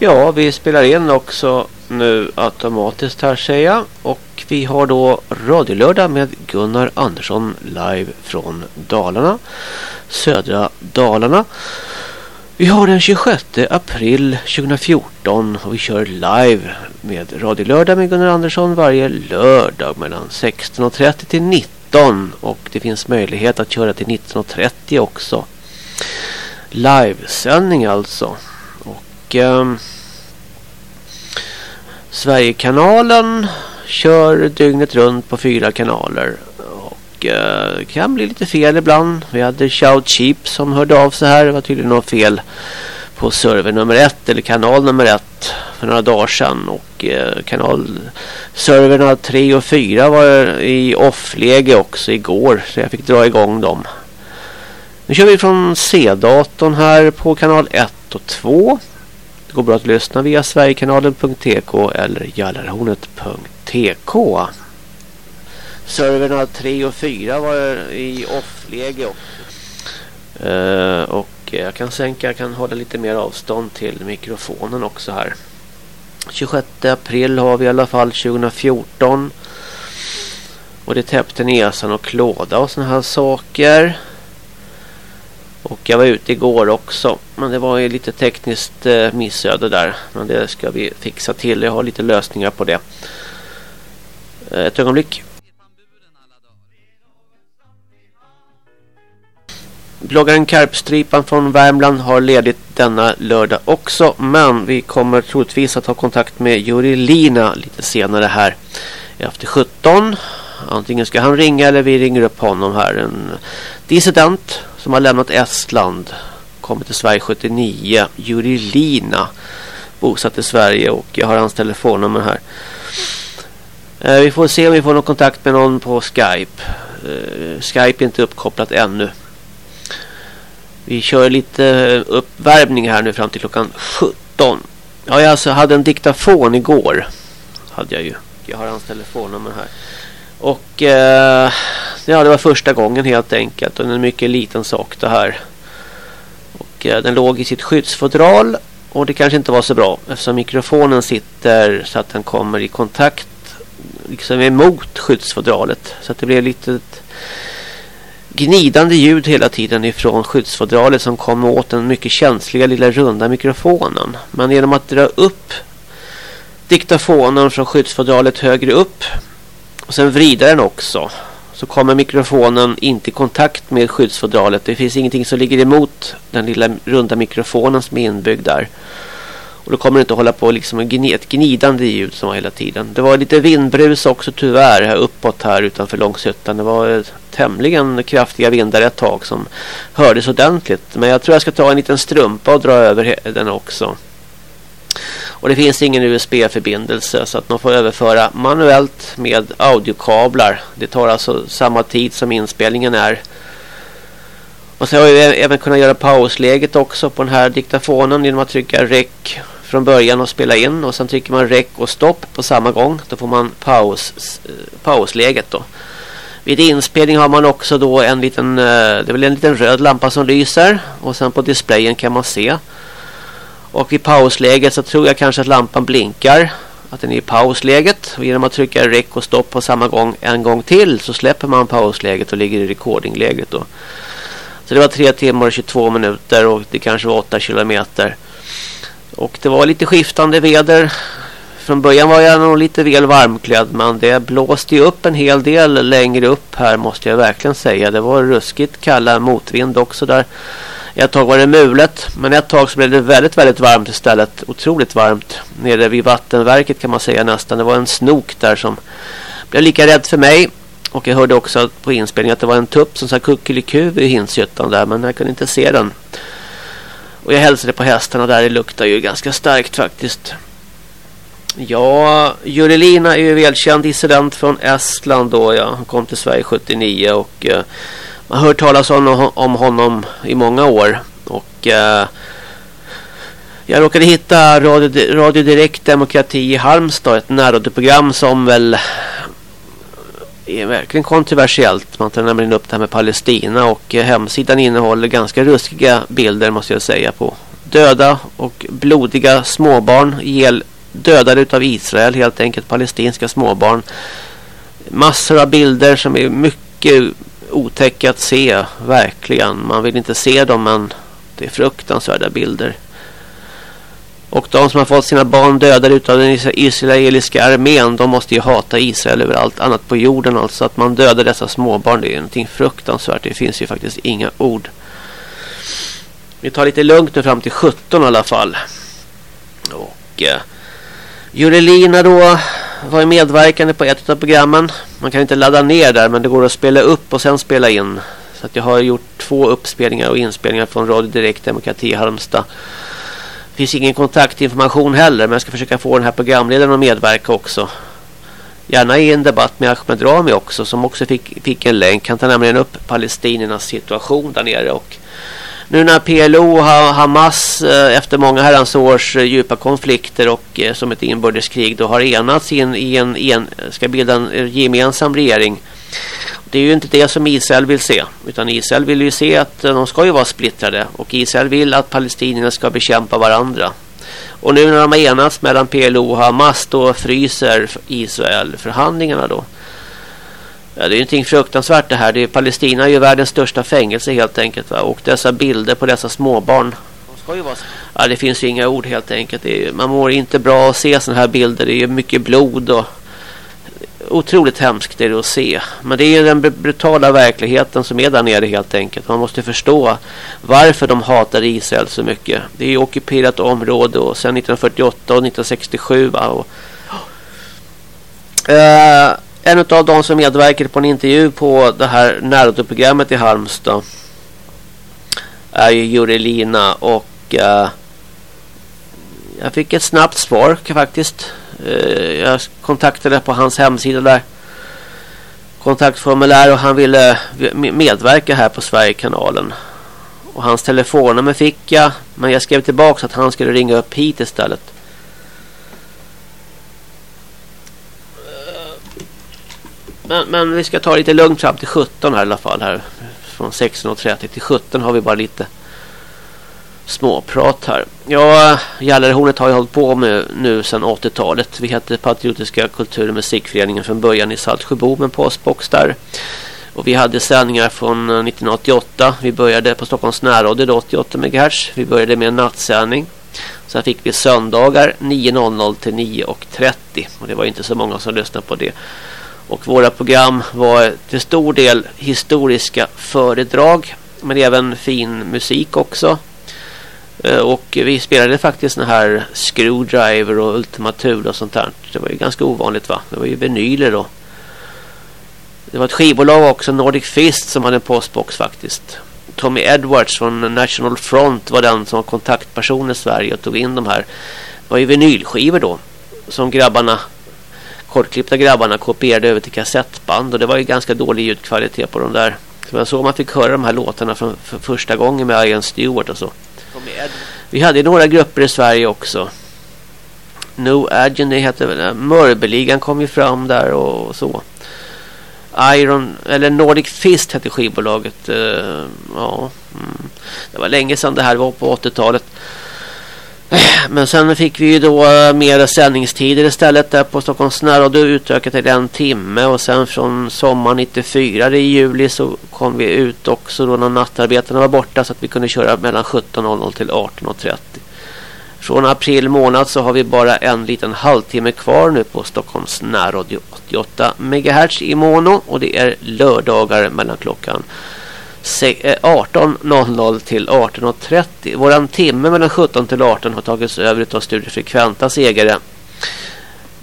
Ja, vi spelar in också nu automatiskt här säger jag. Och vi har då radiolördag med Gunnar Andersson live från Dalarna. Södra Dalarna. Vi har den 26 april 2014 och vi kör live med radiolördag med Gunnar Andersson varje lördag mellan 16.30 till 19 och det finns möjlighet att köra till 19.30 också. Livesändning alltså. Och eh, Sverigekanalen kör dygnet runt på fyra kanaler. Och eh, kan bli lite fel ibland. Vi hade Shout Cheap som hörde av sig här. Det var tydligen något fel på server nummer ett eller kanal nummer ett för några dagar sedan. Och eh, kanalserverna 3 och 4 var i off-läge också igår. Så jag fick dra igång dem. Nu kör vi från C-datorn här på kanal 1 och 2. Det går bra att lyssna via sverigekanalen.tk eller jallarhornet.tk. Serverna 3 och 4 var i off-läge också. Uh, och jag kan sänka, jag kan hålla lite mer avstånd till mikrofonen också här. 26 april har vi i alla fall 2014. Och det täppte näsan och klåda och såna här saker. Och jag var ute igår också. Men det var ju lite tekniskt eh, missöde där. Men det ska vi fixa till. Jag har lite lösningar på det. Eh, ett ögonblick. Bloggaren Karpstripan från Värmland har ledigt denna lördag också. Men vi kommer troligtvis att ha kontakt med Juri Lina lite senare här. Efter 17. Antingen ska han ringa eller vi ringer upp honom här. En dissident som har lämnat Estland. Kommit till Sverige 79. Juri Lina. Bosatt i Sverige och jag har hans telefonnummer här. Eh, vi får se om vi får någon kontakt med någon på Skype. Eh, Skype är inte uppkopplat ännu. Vi kör lite eh, uppvärmning här nu fram till klockan 17. Ja, jag alltså hade en diktafon igår. Hade jag ju. Jag har hans telefonnummer här. Och eh, ja, det var första gången helt enkelt. Och en mycket liten sak det här. Och eh, den låg i sitt skyddsfodral. Och det kanske inte var så bra. Eftersom mikrofonen sitter så att den kommer i kontakt liksom emot skyddsfodralet. Så att det blev lite gnidande ljud hela tiden ifrån skyddsfodralet som kom åt den mycket känsliga lilla runda mikrofonen. Men genom att dra upp diktafonen från skyddsfodralet högre upp och sen vrida den också så kommer mikrofonen inte i kontakt med skyddsfodralet. Det finns ingenting som ligger emot den lilla runda mikrofonen som är inbyggd där. Och då kommer det inte hålla på liksom ett gnidande ljud som var hela tiden. Det var lite vindbrus också tyvärr här uppåt här utanför Långshyttan. Det var eh, tämligen kraftiga vindar ett tag som hördes ordentligt. Men jag tror jag ska ta en liten strumpa och dra över den också. Och det finns ingen USB-förbindelse så att man får överföra manuellt med audiokablar. Det tar alltså samma tid som inspelningen är. Och så har vi även kunnat göra pausläget också på den här diktafonen genom att trycka rec från början och spela in. Och sen trycker man rec och stopp på samma gång. Då får man paus, pausläget då. Vid inspelning har man också då en liten, eh, det är väl en liten röd lampa som lyser. Och sen på displayen kan man se och vid pausläget så tror jag kanske att lampan blinkar. Att den är i pausläget. Och genom att trycka rec och stopp på samma gång en gång till så släpper man pausläget och ligger i recordingläget då. Så det var 3 timmar och 22 minuter och det kanske var 8 kilometer. Och det var lite skiftande väder. Från början var jag nog lite väl varmklädd men det blåste ju upp en hel del längre upp här måste jag verkligen säga. Det var ruskigt kalla motvind också där. Ett tag var det mulet, men ett tag så blev det väldigt, väldigt varmt istället. Otroligt varmt. Nere vid vattenverket kan man säga nästan. Det var en snok där som blev lika rädd för mig. Och jag hörde också på inspelningen att det var en tupp som sa kuckeliku i hinshyttan där. Men jag kunde inte se den. Och jag hälsade på hästarna där. Det luktar ju ganska starkt faktiskt. Ja, Jurelina är ju välkänd dissident från Estland då. Ja. Han kom till Sverige 79 och... Eh, Man har hört talas om, om honom i många år. Och eh, jag råkade hitta Radio, Radio Direkt Demokrati i Halmstad. Ett närradioprogram som väl är verkligen kontroversiellt. Man tar nämligen upp det här med Palestina och eh, hemsidan innehåller ganska ruskiga bilder måste jag säga på döda och blodiga småbarn ihjäl dödade av Israel helt enkelt palestinska småbarn. Massor av bilder som är mycket otäcka att se verkligen. Man vill inte se dem men det är fruktansvärda bilder. Och de som har fått sina barn dödade utav den israeliska armén de måste ju hata Israel över allt annat på jorden. Alltså att man dödar dessa småbarn det är ju någonting fruktansvärt. Det finns ju faktiskt inga ord. Vi tar lite lugnt nu fram till 17 i alla fall. Och eh, Jurelina då var medverkande på ett av programmen. Man kan inte ladda ner där men det går att spela upp och sen spela in. Så att jag har gjort två uppspelningar och inspelningar från Radio Direkt Demokrati Halmstad. Det finns ingen kontaktinformation heller men jag ska försöka få den här programledaren att medverka också. Gärna i en debatt med Ahmed Rami också som också fick, fick en länk. Han tar nämligen upp palestiniernas situation där nere och nu när PLO och Hamas eh, efter många herrans års eh, djupa konflikter och eh, som ett inbördeskrig då har enats in i en, en ska bilda en gemensam regering. Det är ju inte det som Israel vill se utan Israel vill ju se att de ska ju vara splittrade och Israel vill att palestinierna ska bekämpa varandra. Och nu när de har enats mellan PLO och Hamas då fryser Israel förhandlingarna då. Ja, det är ju någonting fruktansvärt det här. Det är, Palestina är ju världens största fängelse helt enkelt. Va? Och dessa bilder på dessa småbarn. Ja, det finns ju inga ord helt enkelt. Är, man mår inte bra att se sådana här bilder. Det är ju mycket blod och otroligt hemskt är det att se. Men det är den brutala verkligheten som är där nere helt enkelt. Man måste förstå varför de hatar Israel så mycket. Det är ju ockuperat område och sedan 1948 och 1967 va? Och, eh, en av de som medverkade på en intervju på det här närradioprogrammet i Halmstad är ju Jurelina och eh, jag fick ett snabbt svar faktiskt. Eh, jag kontaktade på hans hemsida där kontaktformulär och han ville medverka här på Sverigekanalen. Och hans telefonnummer fick jag men jag skrev tillbaka att han skulle ringa upp hit istället. Eh, men, men vi ska ta lite lugnt fram till 17 här i alla fall. här Från 16.30 till 17 har vi bara lite småprat här. Ja, Gällarhornet har ju hållit på med nu sedan 80-talet. Vi hette Patriotiska kultur- och musikföreningen från början i Saltsjöbo med postbox där. Och vi hade sändningar från eh, 1988. Vi började på Stockholms närradio 88 MHz. Vi började med en nattsändning. Sen fick vi söndagar 9.00 till 9.30. Och det var inte så många som lyssnade på det. Och våra program var till stor del historiska föredrag. Men även fin musik också. Eh, och vi spelade faktiskt den här Screwdriver och Ultimatur och sånt där. Det var ju ganska ovanligt va. Det var ju vinyler då. Det var ett skivbolag också, Nordic Fist, som hade en postbox faktiskt. Tommy Edwards från National Front var den som var kontaktperson i Sverige och tog in de här. Det var ju vinylskivor då. Som grabbarna kortklippta grabbarna kopierade över till kassettband och det var ju ganska dålig ljudkvalitet på de där. Så det såg, man fick höra de här låtarna för, för första gången med Ian Stewart och så. Vi hade några grupper i Sverige också. No Agent, det hette väl Mörbeligan kom ju fram där och så. Iron, eller Nordic Fist hette skivbolaget. Uh, ja, mm. Det var länge sedan det här var på 80-talet. Men sen fick vi ju då eh, mer sändningstider istället där på Stockholms närradio utökat till en timme och sen från sommar 94 i juli så kom vi ut också då när nattarbetarna var borta så att vi kunde köra mellan 17.00 till 18.30. Från april månad så har vi bara en liten halvtimme kvar nu på Stockholms närradio 88 MHz i mono och det är lördagar mellan klockan 18.00 eh, till 18.30. Våran timme mellan 17 till 18 har tagits över av Studiefrekventas ägare.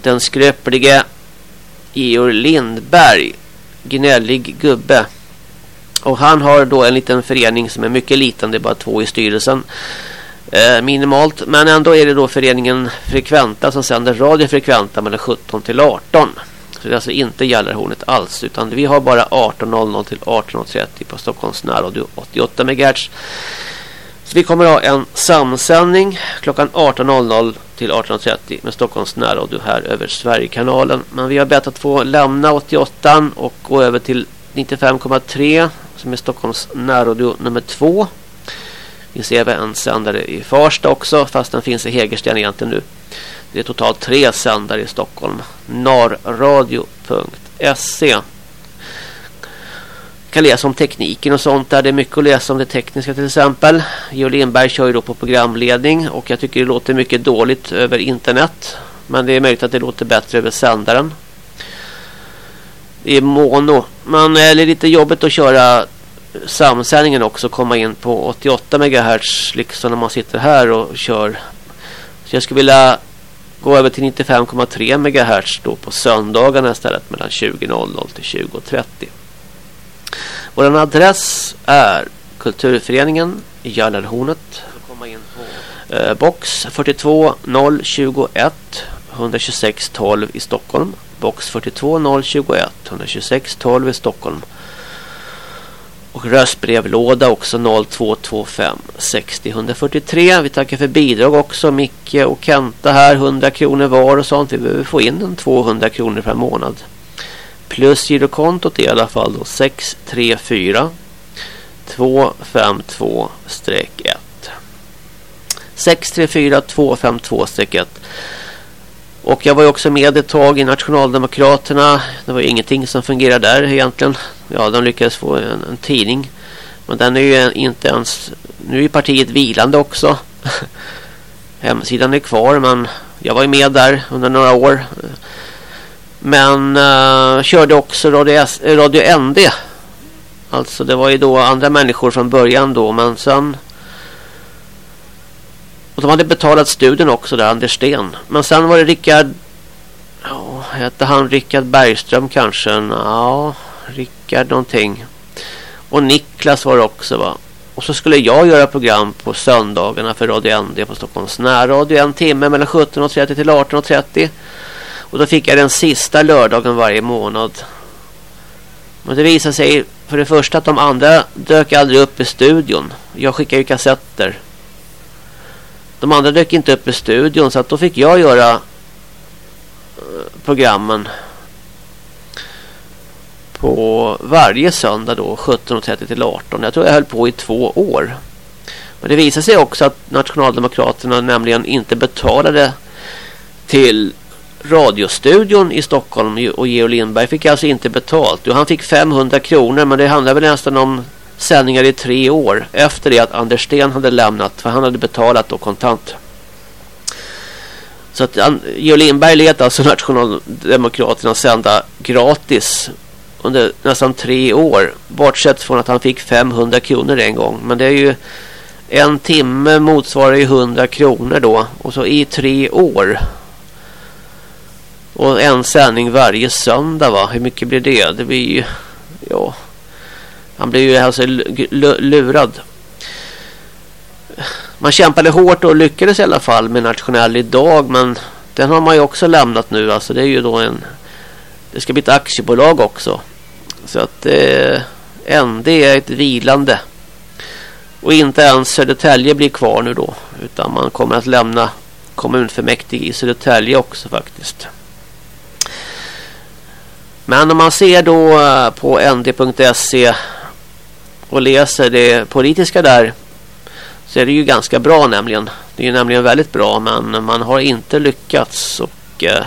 Den skröplige Georg Lindberg. Gnällig gubbe. Och han har då en liten förening som är mycket liten. Det är bara två i styrelsen. Eh, minimalt. Men ändå är det då föreningen Frekventa som sänder radiofrekventa mellan 17 till 18. Så det är alltså inte Gällarhornet alls utan vi har bara 18.00 till 18.30 på Stockholms närradio 88 MHz. Så vi kommer ha en samsändning klockan 18.00 till 18.30 med Stockholms närradio här över Sverigekanalen. Men vi har bett att få lämna 88 och gå över till 95,3 som är Stockholms närradio nummer 2. Vi ser även en sändare i Farsta också fast den finns i Hägersten egentligen nu. Det är totalt tre sändare i Stockholm. Narradio.se kan läsa om tekniken och sånt där. Det är mycket att läsa om det tekniska till exempel. Georg Lindberg kör ju då på programledning och jag tycker det låter mycket dåligt över internet. Men det är möjligt att det låter bättre över sändaren. Det är mono. Men eh, det är lite jobbigt att köra samsändningen också. Komma in på 88 MHz liksom när man sitter här och kör. Så jag skulle vilja gå över till 95,3 MHz då på söndagarna istället mellan 20.00 till 20.30. Vår adress är Kulturföreningen i Jallarhornet. Eh, box 42021 126 12 i Stockholm. Box 42021 126 12 i Stockholm. Och röstbrevlåda också 0225 60 143. Vi tackar för bidrag också. Micke och Kenta här 100 kronor var och sånt. Vi behöver få in en 200 kronor per månad. Plus girokontot i alla fall då 634 252-1 634 252-1 och jag var ju också med ett tag i Nationaldemokraterna. Det var ju ingenting som fungerade där egentligen. Ja, de lyckades få en, en tidning. Men den är ju inte ens... Nu är partiet vilande också. Hemsidan är kvar men jag var ju med där under några år. Men uh, körde också Radio, S Radio ND. Alltså det var ju då andra människor från början då. Men sen... Och de hade betalat studien också där, Anders Sten. Men sen var det Rickard... Ja, hette han Rickard Bergström kanske? Ja, Rickard någonting. Och Niklas var det också va. Och så skulle jag göra program på söndagarna för Radio ND på Stockholms närradio. En timme mellan 17.30 till 18.30. Och då fick jag den sista lördagen varje månad. Men det visade sig för det första att de andra dök aldrig upp i studion. Jag skickade ju kassetter. De andra dök inte upp i studion så att då fick jag göra eh, programmen på varje söndag då 17.30 till 18. Jag tror jag höll på i två år. Men det visade sig också att Nationaldemokraterna nämligen inte betalade till radiostudion i Stockholm och Geo Lindberg fick alltså inte betalt. Jo, han fick 500 kronor men det handlar väl nästan om sändningar i tre år efter det att Anders Sten hade lämnat för han hade betalat då kontant. Så att Georg Lindberg lät alltså Nationaldemokraterna sända gratis under nästan tre år. Bortsett från att han fick 500 kronor en gång. Men det är ju en timme motsvarar ju 100 kronor då. Och så i tre år och en sändning varje söndag va? Hur mycket blir det? Det blir ju... Ja... Han blev ju alltså lurad. Man kämpade hårt och lyckades i alla fall med nationell idag. Men den har man ju också lämnat nu. Alltså det är ju då en... Det ska bli ett aktiebolag också. Så att eh, ND är ett vilande. Och inte ens Södertälje blir kvar nu då. Utan man kommer att lämna kommunfullmäktige i Södertälje också faktiskt. Men om man ser då eh, på nd.se och läser det politiska där så är det ju ganska bra nämligen. Det är ju nämligen väldigt bra men man har inte lyckats och eh,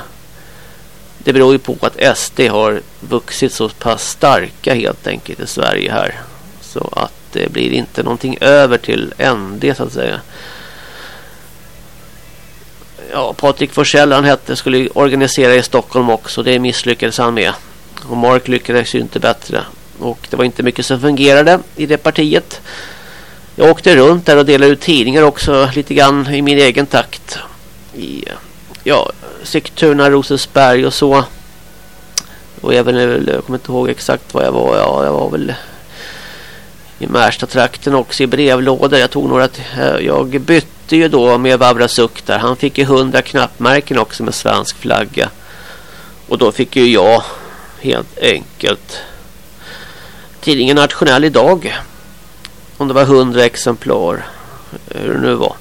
det beror ju på att SD har vuxit så pass starka helt enkelt i Sverige här. Så att det blir inte någonting över till ND så att säga. Ja, Patrik Forsell han hette skulle organisera i Stockholm också. Det misslyckades han med. Och Mark lyckades ju inte bättre. Och det var inte mycket som fungerade i det partiet. Jag åkte runt där och delade ut tidningar också lite grann i min egen takt. I ja, Sigtuna, Rosensberg och så. Och även, jag kommer inte ihåg exakt vad jag var. Ja, jag var väl i Märsta-trakten också i brevlådor. Jag tog några... Jag bytte ju då med Vavra Suck där. Han fick ju hundra knappmärken också med svensk flagga. Och då fick ju jag helt enkelt tidningen Nationell idag. Om det var hundra exemplar. Hur det nu var.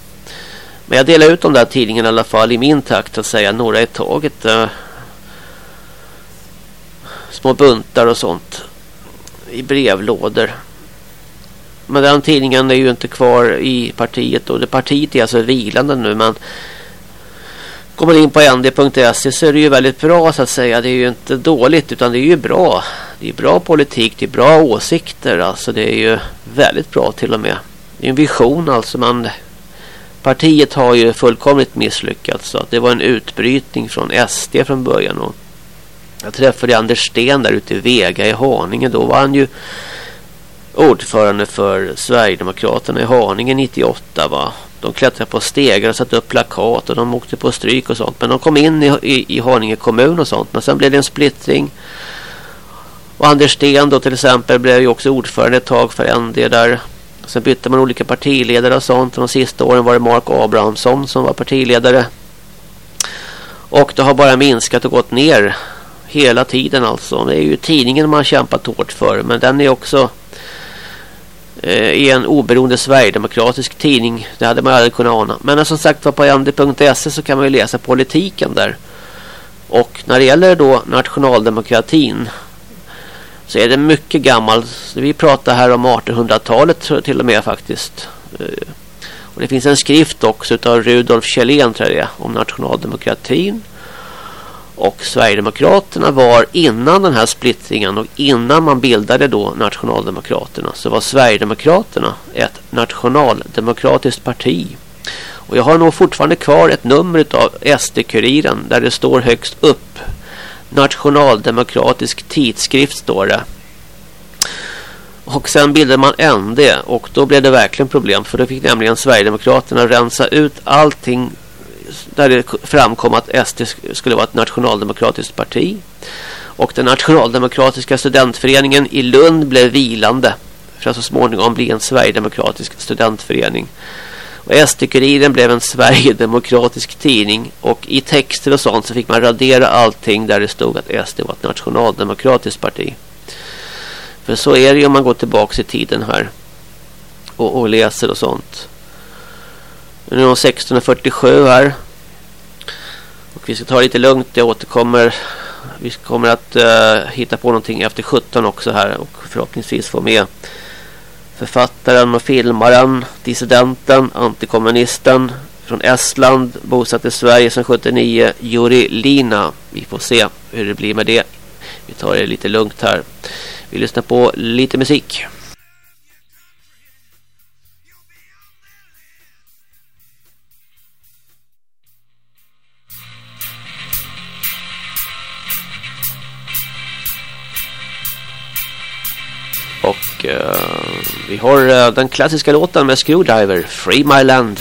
Men jag delar ut de där tidningarna i alla fall i min takt att säga några i taget. Eh, små buntar och sånt. I brevlådor. Men den tidningen är ju inte kvar i partiet. Och det partiet är alltså vilande nu. Men Går man in på nd.se så är det ju väldigt bra så att säga. Det är ju inte dåligt utan det är ju bra. Det är bra politik, det är bra åsikter. Alltså det är ju väldigt bra till och med. Det är en vision alltså. Man, partiet har ju fullkomligt misslyckats. Så det var en utbrytning från SD från början. Och jag träffade Anders Sten där ute i Vega i Haninge. Då var han ju ordförande för Sverigedemokraterna i Haninge 98 va. De klättrade på stegar och satte upp plakat och de åkte på stryk och sånt. Men de kom in i, i, i Haninge kommun och sånt. Men sen blev det en splittring. Och Anders Sten då till exempel blev ju också ordförande ett tag för ND där. Sen bytte man olika partiledare och sånt. De sista åren var det Mark Abrahamsson som var partiledare. Och det har bara minskat och gått ner hela tiden alltså. Det är ju tidningen man har kämpat hårt för. Men den är också eh, i en oberoende Sverigedemokratisk tidning. Det hade man aldrig kunnat ana. Men som sagt var på md.se så kan man ju läsa politiken där. Och när det gäller då nationaldemokratin så är det mycket gammalt. Vi pratar här om 1800-talet till och med faktiskt. Eh, och det finns en skrift också av Rudolf Kjellén tror jag om nationaldemokratin. Och Sverigedemokraterna var innan den här splittringen och innan man bildade då Nationaldemokraterna så var Sverigedemokraterna ett nationaldemokratiskt parti. Och jag har nog fortfarande kvar ett nummer av SD-kuriren där det står högst upp Nationaldemokratisk tidskrift står det. Och sen bildade man ND och då blev det verkligen problem för då fick nämligen Sverigedemokraterna rensa ut allting där det framkom att SD skulle vara ett nationaldemokratiskt parti. Och den nationaldemokratiska studentföreningen i Lund blev vilande för att så småningom bli en Sverigedemokratisk studentförening. Och SD-kuriren blev en Sverigedemokratisk tidning och i texter och sånt så fick man radera allting där det stod att SD var ett nationaldemokratiskt parti. För så är det ju om man går tillbaka i tiden här och, och läser och sånt. Nu är det 1647 här. Och vi ska ta det lite lugnt. Jag återkommer. Vi kommer att uh, hitta på någonting efter 17 också här. Och förhoppningsvis få med författaren och filmaren, dissidenten, antikommunisten från Estland, bosatt i Sverige sedan 79, Juri Lina. Vi får se hur det blir med det. Vi tar det lite lugnt här. Vi lyssnar på lite musik. Och uh, vi har uh, den klassiska låten med Screwdriver, Free My Land.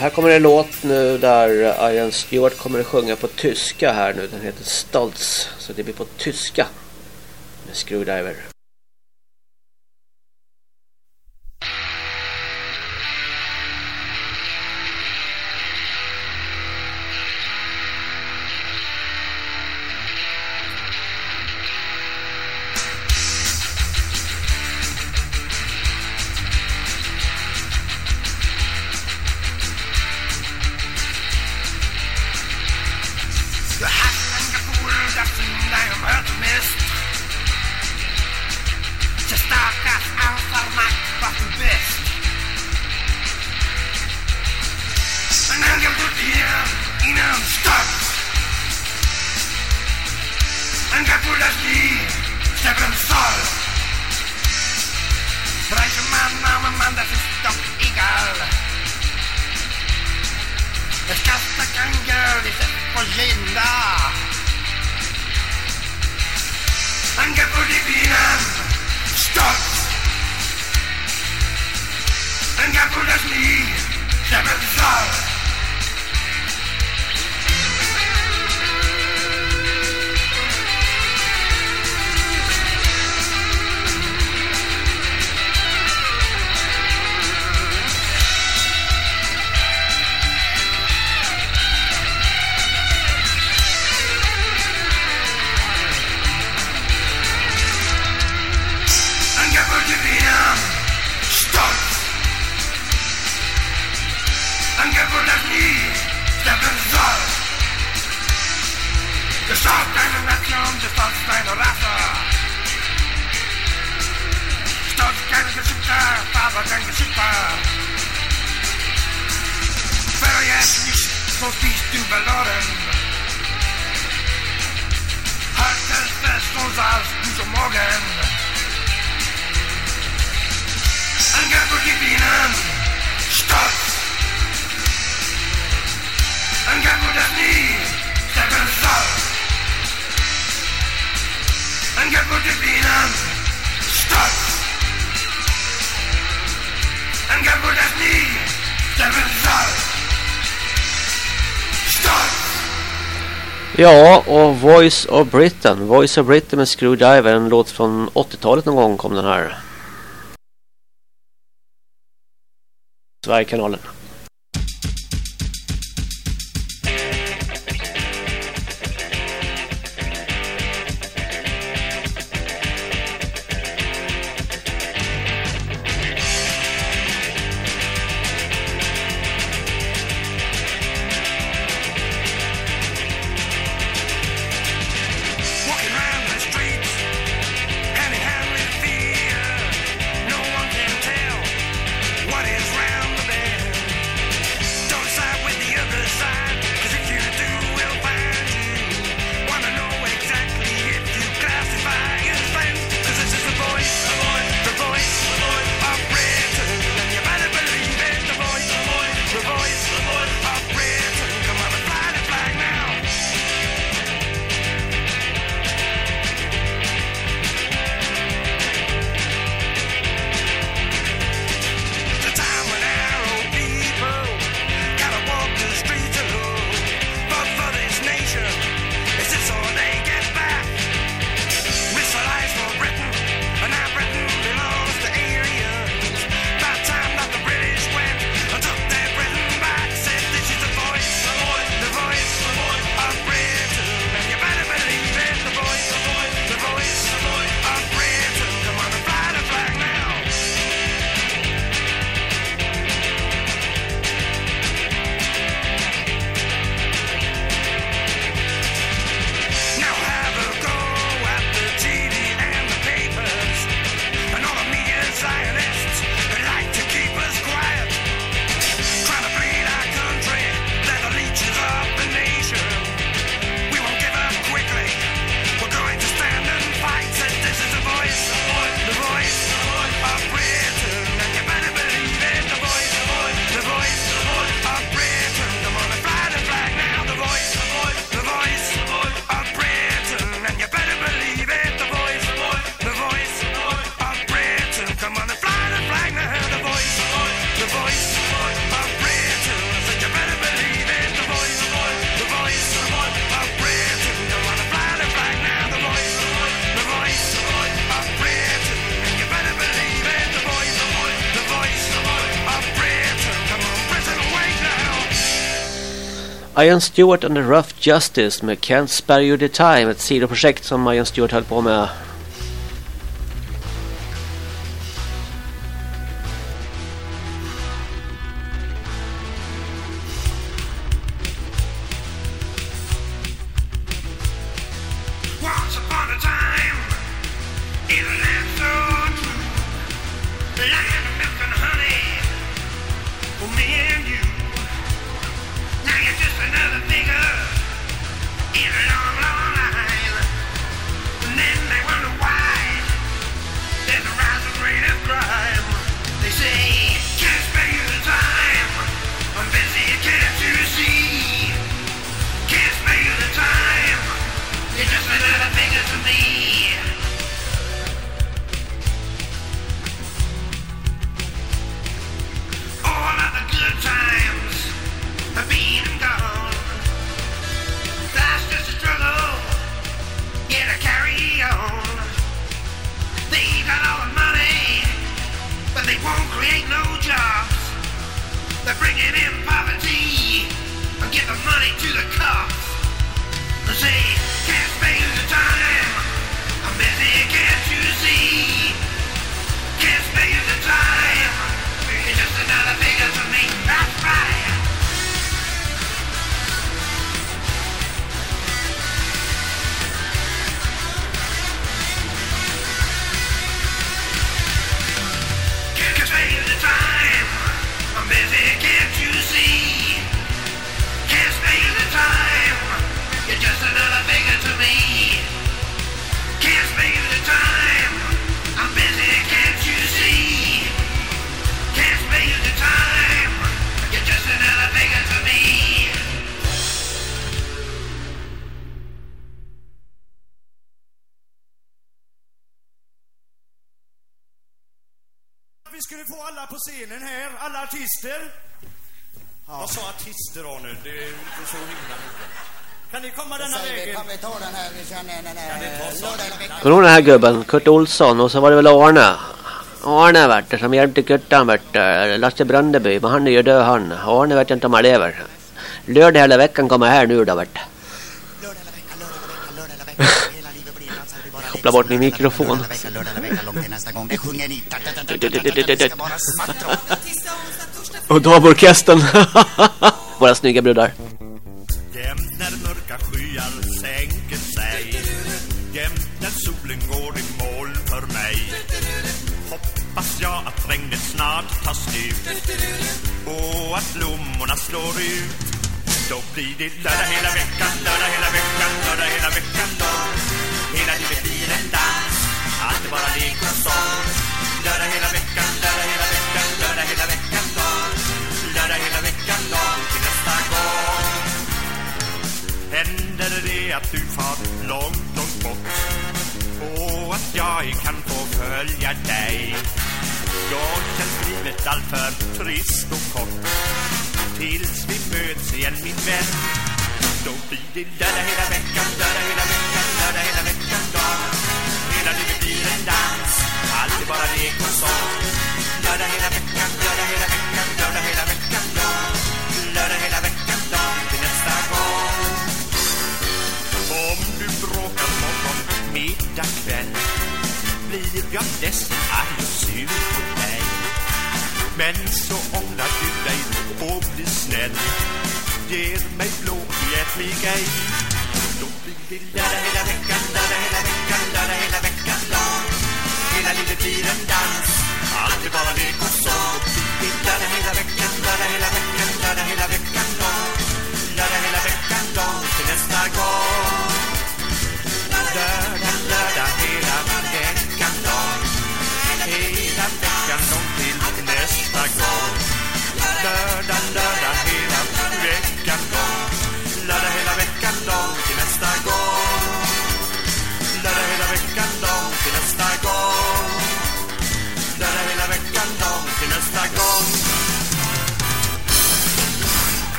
här kommer en låt nu där Ian Stewart kommer att sjunga på tyska här nu. Den heter Stoltz. Så det blir på tyska med Screwdriver. Voice of Britain. Voice of Britain med Screwdriver. En låt från 80-talet någon gång kom den här. Sverigekanalen. Ian Stewart and the Rough Justice med Can't Spare You The Time. Ett sidoprojekt som Ian Stewart höll på med Kommer du den här gubben? Kurt Olsson och så var det väl Arne. Arne vart det som hjälpte Kurtan vart Lasse Brandeby, men han är ju död han. Arne vet inte om han lever. Lördag hela veckan kommer här nu då vart. Koppla bort min mikrofon. Och då har orkestern. Våra snygga brudar. Jämt när mörka skyar sänker Jag att regnet snart tar slut. Och att blommorna slår ut. Då blir det lördag hela veckan, lördag hela veckan, lördag hela veckan då. Hela livet blir en dans. Allt är bara lek och sång. Lördag hela veckan, lördag hela veckan, lördag hela veckan då. Lördag hela veckan då till nästa gång. Händer det att du far långt, långt bort? Och att jag kan få följa dig. Då känns livet alltför trist och kort. Tills vi möts igen min vän. Då blir det lördag hela veckan, lördag hela veckan, lördag hela veckan dag. Hela livet blir en dans, allt är bara lek och sång. Lördag hela veckan, lördag hela veckan, lördag hela veckan dag. Lördag hela veckan dag till nästa gång. Om du bråkar morgon, middag, kväll Blir jag ledsen, arg och sur på men så ångrar du dig och blir snäll. Ger mig blåbjärt mig ej Då blir vi lördag hela veckan, lördag hela veckan, lördag hela veckan lång Hela livet blir en dans. Allt är bara lek och sång. Vi lördag hela veckan, lördag hela veckan, lördag hela veckan lång Lördag hela veckan lång till nästa gång. Lördag, lördag hela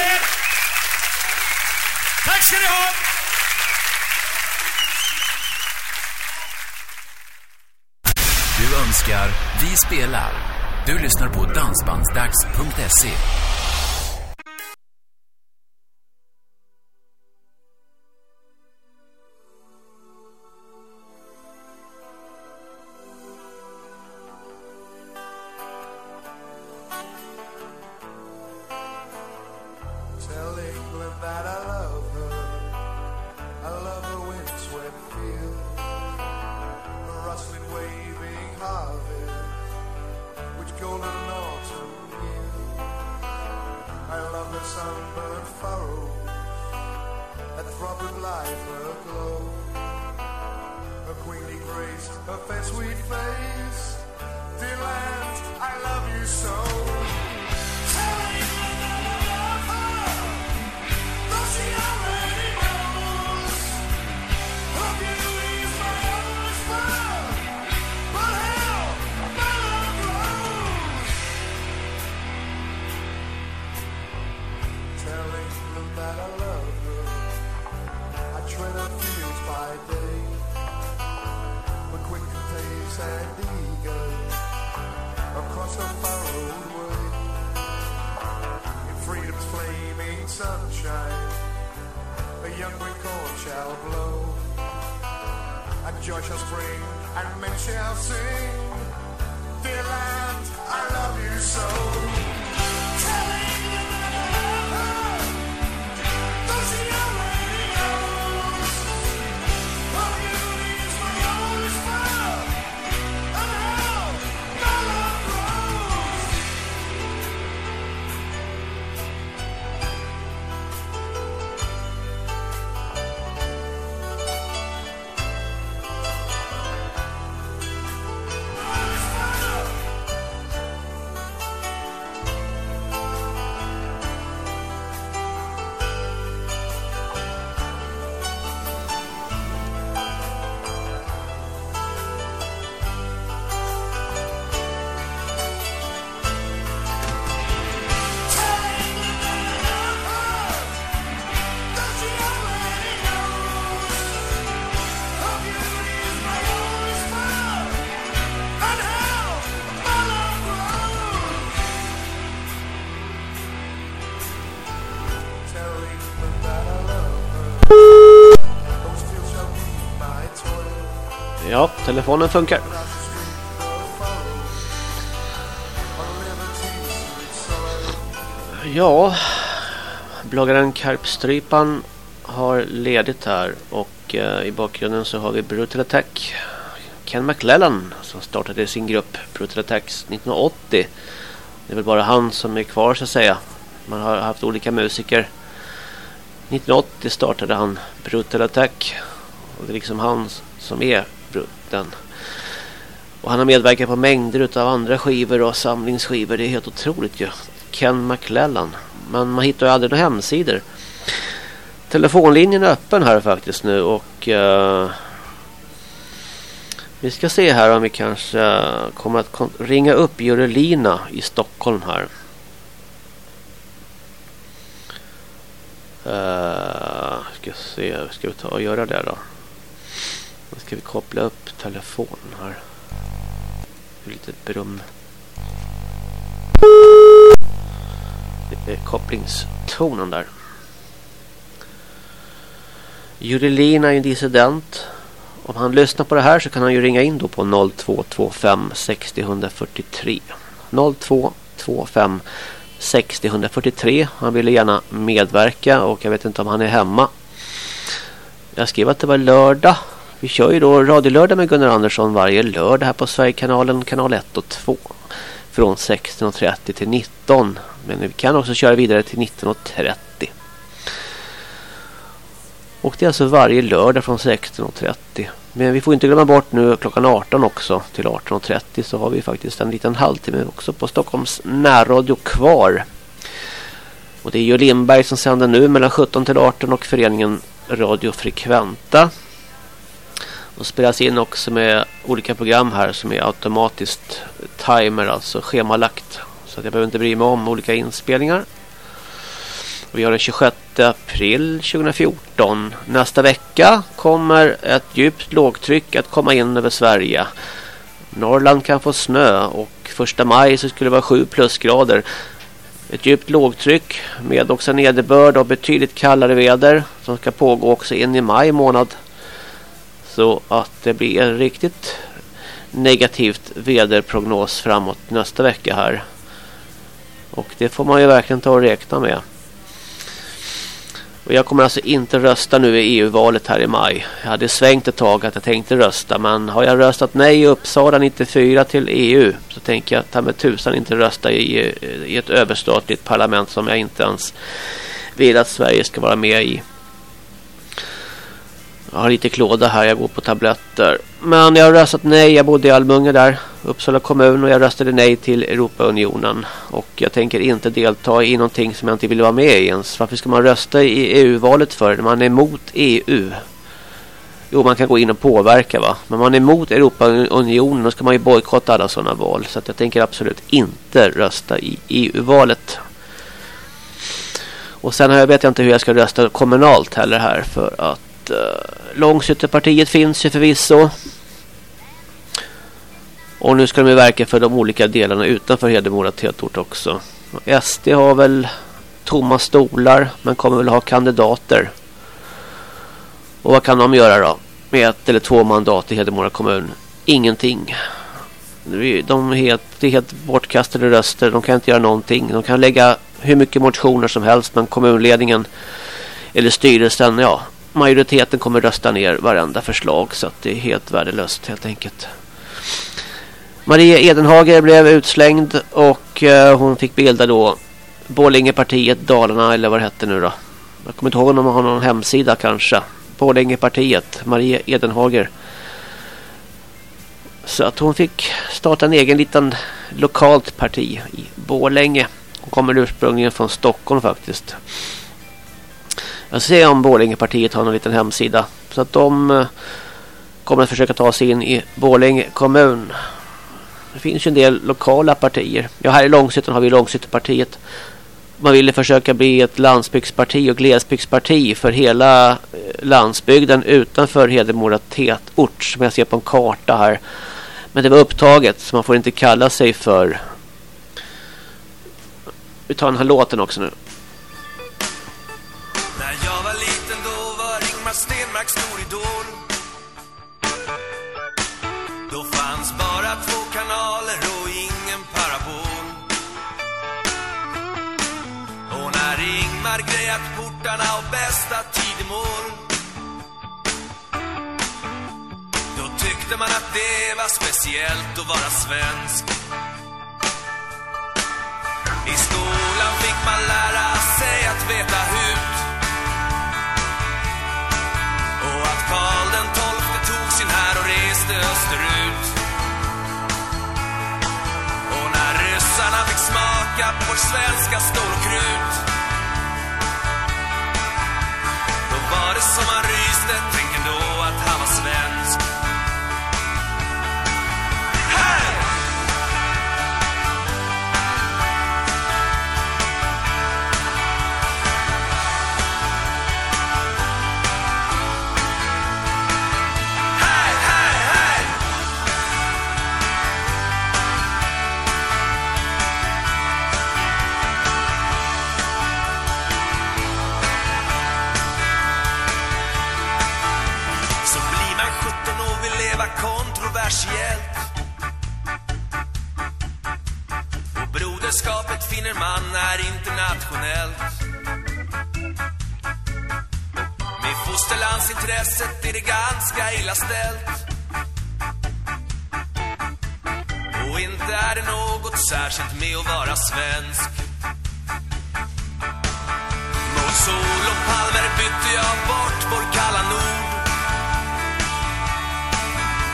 er! Tack ska ni ha! Du önskar, vi spelar. Du lyssnar på dansbandsdags.se. sunburned furrows that throb with life. Her queenly grace, her fair sweet face. Dear land, I love you so. Telefonen funkar. Ja, bloggaren Karpstrypan har ledigt här och eh, i bakgrunden så har vi Brutal Attack. Ken McLellan som startade sin grupp Brutal Attacks 1980. Det är väl bara han som är kvar så att säga. Man har haft olika musiker. 1980 startade han Brutal Attack. Och det är liksom han som är den. Och han har medverkat på mängder av andra skivor och samlingsskivor. Det är helt otroligt ju. Ken McLellan. Men man hittar ju aldrig några hemsidor. Telefonlinjen är öppen här faktiskt nu och uh, vi ska se här om vi kanske eh, kommer att ringa upp Jurelina i Stockholm här. Uh, ska se, ska vi ta och göra det då? Då ska vi koppla upp telefonen här. Lite brum. Det är kopplingstonen där. Jurelina är en dissident. Om han lyssnar på det här så kan han ju ringa in då på 0225 60 143. 0225 60 143. Han ville gärna medverka och jag vet inte om han är hemma. Jag skrev att det var lördag. Vi kör ju då radiolördag med Gunnar Andersson varje lördag här på Sverigekanalen kanal 1 och 2. Från 16.30 till 19. Men vi kan också köra vidare till 19.30. Och det är alltså varje lördag från 16.30. Men vi får inte glömma bort nu klockan 18 också till 18.30 så har vi faktiskt en liten halvtimme också på Stockholms närradio kvar. Och det är ju Lindberg som sänder nu mellan 17 till 18 och föreningen Radio Frekventa. Och spelas in också med olika program här som är automatiskt timer, alltså schemalagt. Så att jag behöver inte bry mig om olika inspelningar. Vi har den 26 april 2014. Nästa vecka kommer ett djupt lågtryck att komma in över Sverige. Norrland kan få snö och första maj så skulle det vara 7 plusgrader. Ett djupt lågtryck med också nederbörd och betydligt kallare väder som ska pågå också in i maj månad. Så att det blir en riktigt negativt väderprognos framåt nästa vecka här. Och det får man ju verkligen ta och räkna med. Och jag kommer alltså inte rösta nu i EU-valet här i maj. Jag hade svängt ett tag att jag tänkte rösta. Men har jag röstat nej i Uppsala 94 till EU så tänker jag ta med tusan inte rösta i, i ett överstatligt parlament som jag inte ens vill att Sverige ska vara med i. Jag har lite klåda här, jag går på tabletter. Men jag har röstat nej, jag bodde i Almunga där, Uppsala kommun och jag röstade nej till Europaunionen. Och jag tänker inte delta i någonting som jag inte vill vara med i ens. Varför ska man rösta i EU-valet för när man är emot EU? Jo, man kan gå in och påverka va. Men man är emot Europaunionen då ska man ju bojkotta alla sådana val. Så att jag tänker absolut inte rösta i EU-valet. Och sen här vet jag inte hur jag ska rösta kommunalt heller här för att uh, eh, Långshyttepartiet finns ju förvisso. Och nu ska de verka för de olika delarna utanför Hedemora tätort också. SD har väl tomma stolar men kommer väl ha kandidater. Och vad kan de göra då? Med ett eller två mandat i Hedemora kommun? Ingenting. De är helt, det är helt bortkastade röster. De kan inte göra någonting. De kan lägga hur mycket motioner som helst men kommunledningen eller styrelsen, ja, majoriteten kommer rösta ner varenda förslag så att det är helt värdelöst helt enkelt. Maria Edenhager blev utslängd och eh, hon fick bilda då Borlängepartiet Dalarna eller vad det hette nu då. Jag kommer inte ihåg om de har någon hemsida kanske. Borlängepartiet, Maria Edenhager. Så att hon fick starta en egen liten lokalt parti i Borlänge. Hon kommer ursprungligen från Stockholm faktiskt. Jag ser om Borlängepartiet har någon liten hemsida. Så att de eh, kommer att försöka ta sig in i Borlänge kommun. Det finns ju en del lokala partier. Ja, här i Långshyttan har vi Långshyttepartiet. Man ville försöka bli ett landsbygdsparti och glesbygdsparti för hela eh, landsbygden utanför Hedemora tätort som jag ser på en karta här. Men det var upptaget så man får inte kalla sig för... Vi tar den här låten också nu. Leva speciellt och vara svensk. I skolan fick man lära sig att veta hut. Och att Karl den tolfte tog sin här och reste österut. Och när ryssarna fick smaka på svenska stål finner man är internationellt. Med fosterlandsintresset är det ganska illa ställt Och inte är det något särskilt med att vara svensk. Mot sol och palmer bytte jag bort vår kalla nord.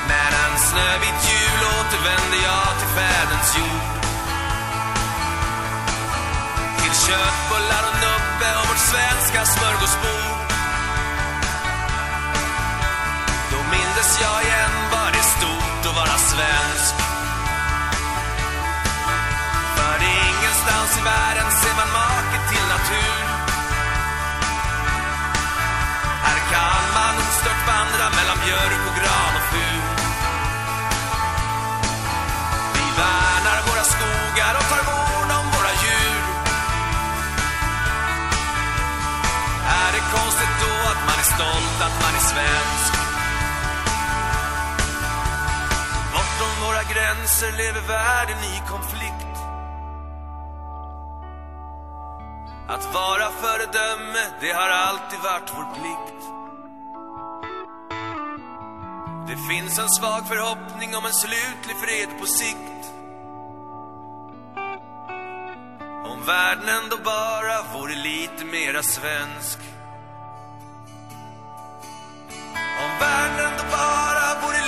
Men en snövit jul återvände jag till fädens jord. Till köttbullar och nubbe och vårt svenska smörgåsbord. Då mindes jag igen gränser lever världen i konflikt. Att vara föredöme, det har alltid varit vår plikt. Det finns en svag förhoppning om en slutlig fred på sikt. Om världen ändå bara vore lite mera svensk. Om världen ändå bara vore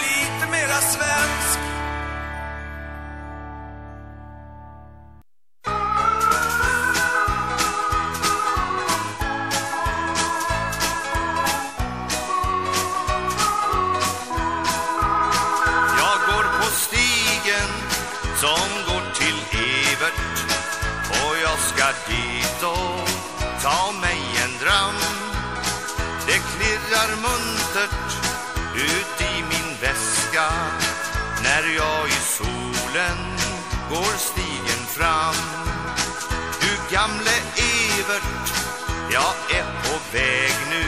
solen går stigen fram. Du gamle Evert, jag är på väg nu.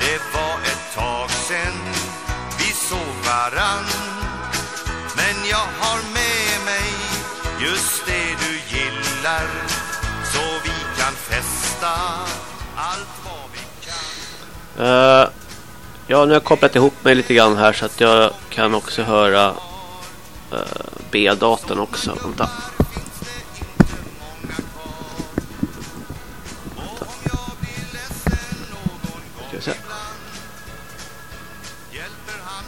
Det var ett tag sen vi såg varann Men jag har med mig just det du gillar Så vi kan festa allt vad vi kan uh, ja, nu har jag kopplat ihop mig lite grann här så att jag kan också höra B-datorn också. Vänta. Ska vi se. Hjälper han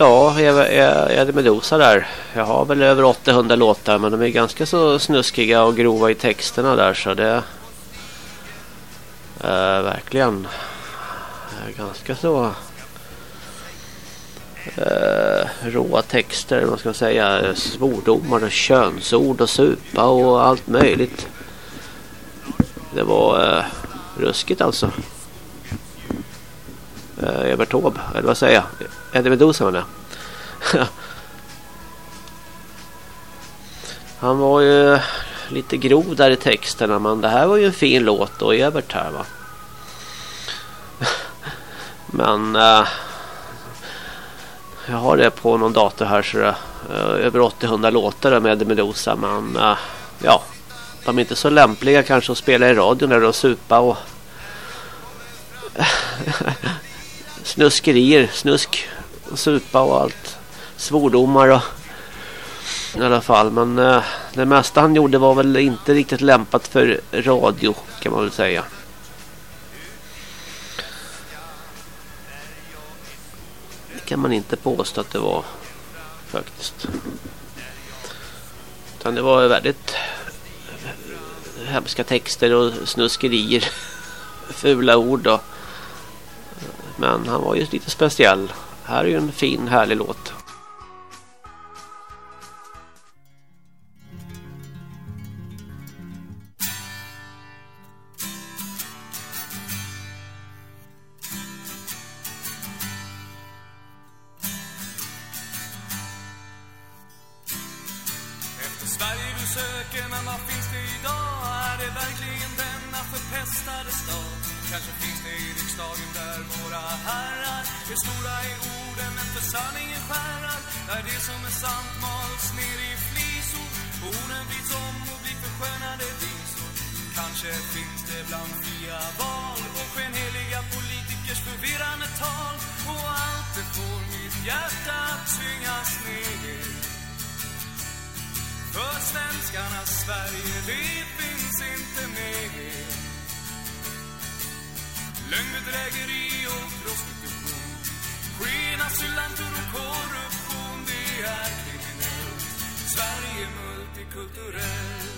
Ja, jag är, är Medusa där. Jag har väl över 800 låtar men de är ganska så snuskiga och grova i texterna där så det är verkligen eh, ganska så eh, råa texter, vad ska man säga, svordomar och könsord och supa och allt möjligt. Det var eh, ruskigt alltså eh, Evert Taube, eller vad säger jag? Eddie Meduza var det. Han var ju lite grov där i texterna men det här var ju en fin låt och Evert här va. Men eh, jag har det på någon dator här så det äh, över 800 låtar med Medusa men eh, ja de är inte så lämpliga kanske att spela i radion eller att supa och snuskerier, snusk och supa och allt svordomar och i alla fall. Men eh, det mesta han gjorde var väl inte riktigt lämpat för radio kan man väl säga. Det kan man inte påstå att det var faktiskt. Utan det var väldigt hemska texter och snuskerier. Fula ord och men han var ju lite speciell. Här är ju en fin härlig låt. Kanske finns det bland fria val och skenheliga politikers förvirrande tal och allt det får mitt hjärta att tvingas ner. För svenskarnas Sverige, det finns inte mer. Lögnbedrägeri och prostitution, sken, asylanter och korruption, det är kriminellt. Sverige multikulturellt.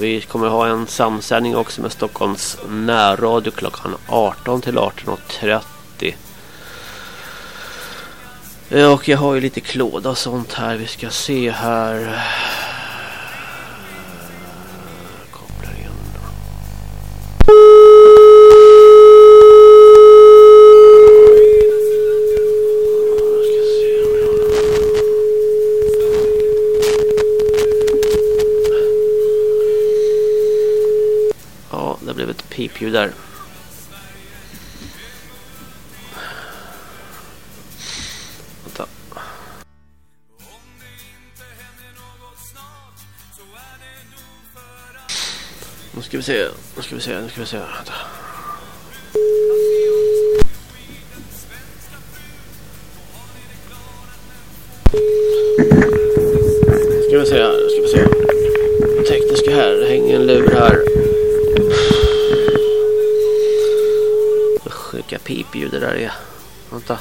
Vi kommer ha en samsändning också med Stockholms närradio klockan 18 till 18.30. Eh, och jag har ju lite klåda och sånt här. Vi ska se här. Vi se, nu ska vi se, nu ska vi se. Vänta. Ska vi se här, nu ska vi se. Tekniska här, det hänger en lur här. pipljud det där är. Vänta.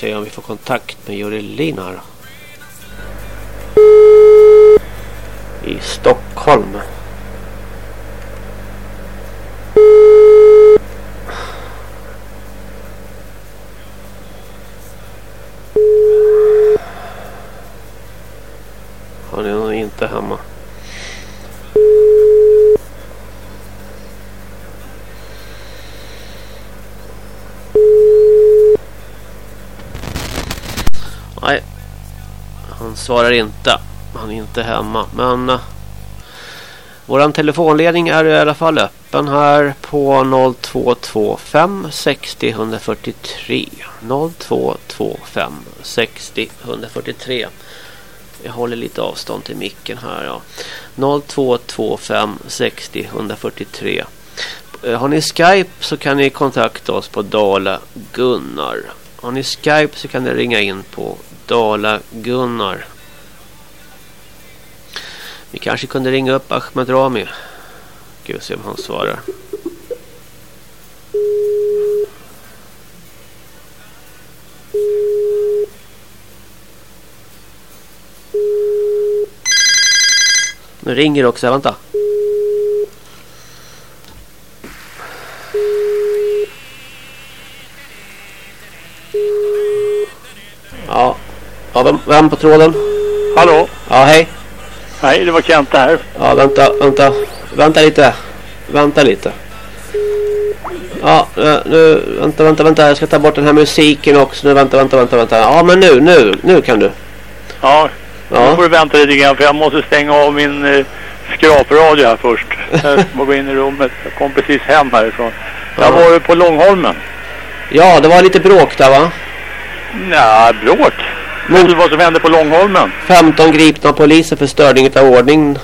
Se om vi får kontakt med Jurelin här. I Stockholm. inte hemma. Nej. Han svarar inte. Han är inte hemma. Men uh, våran telefonledning är i alla fall öppen här på 0225 60 143. 0225 60 143. Jag håller lite avstånd till micken här. Ja. 0225 60 143. Har ni Skype så kan ni kontakta oss på Dala Gunnar. Har ni Skype så kan ni ringa in på Dala-Gunnar. Vi kanske kunde ringa upp Ahmed Rami. Ska vi se om han svarar. Nu ringer också, vänta. Ja, ja vem, vem på tråden? Hallå? Ja, hej. Nej, det var Kent här. Ja, vänta, vänta. Vänta lite. Vänta lite. Ja, eh, nu, vänta, vänta, vänta. Jag ska ta bort den här musiken också. Nu, vänta, vänta, vänta, vänta. Ja, men nu, nu, nu kan du. Ja, nu Ja, får du vänta lite grann för jag måste stänga av min eh, skrapradio här först. Jag får gå in i rummet. Jag kom precis hem härifrån. Jag Ja. var ju på Långholmen. ja det var lite bråk där va? Nej, bråk. Vet du vad som hände på Långholmen? 15 gripna poliser för störning av ordning.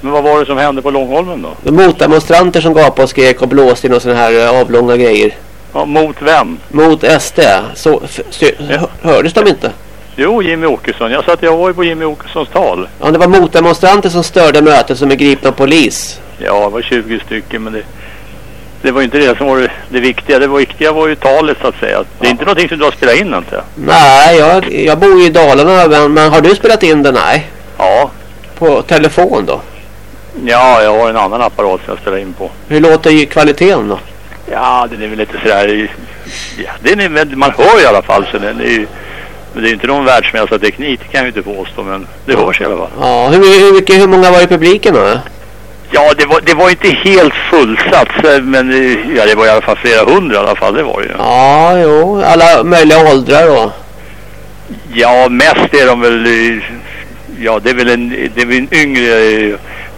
Men vad var det som hände på Långholmen då? Motdemonstranter som gapade och skrek och blåste in och sådana här eh, avlånga grejer. Ja, mot vem? Mot SD. Så, hördes de inte? Jo, Jimmy Åkesson. Jag sa att jag var ju på Jimmy Åkessons tal. Ja, det var motdemonstranter som störde mötet som är gripna av polis. Ja, det var 20 stycken men det, det var ju inte det som var det, viktiga. Det viktiga var ju talet så att säga. Det är inte någonting som du har spelat in inte? Nej, jag, jag bor ju i Dalarna. Men, men har du spelat in det? Nej. Ja. På telefon då? Ja, jag har en annan apparat som jag spelar in på. Hur låter ju kvaliteten då? Ja, den är väl lite sådär... Ja, den är, man hör i alla fall så den är ju... Men det är inte någon världsmästare teknik, det kan jag ju inte påstå, men det hörs i alla fall. Ja, hur, hur, mycket, hur många var i publiken då? Ja, det var, det var inte helt fullsatt, men ja, det var i alla fall flera hundra i alla fall, det var det ju. Ja, jo. Alla möjliga åldrar då. Ja, mest är de väl... Ja, det är väl en, det är väl en yngre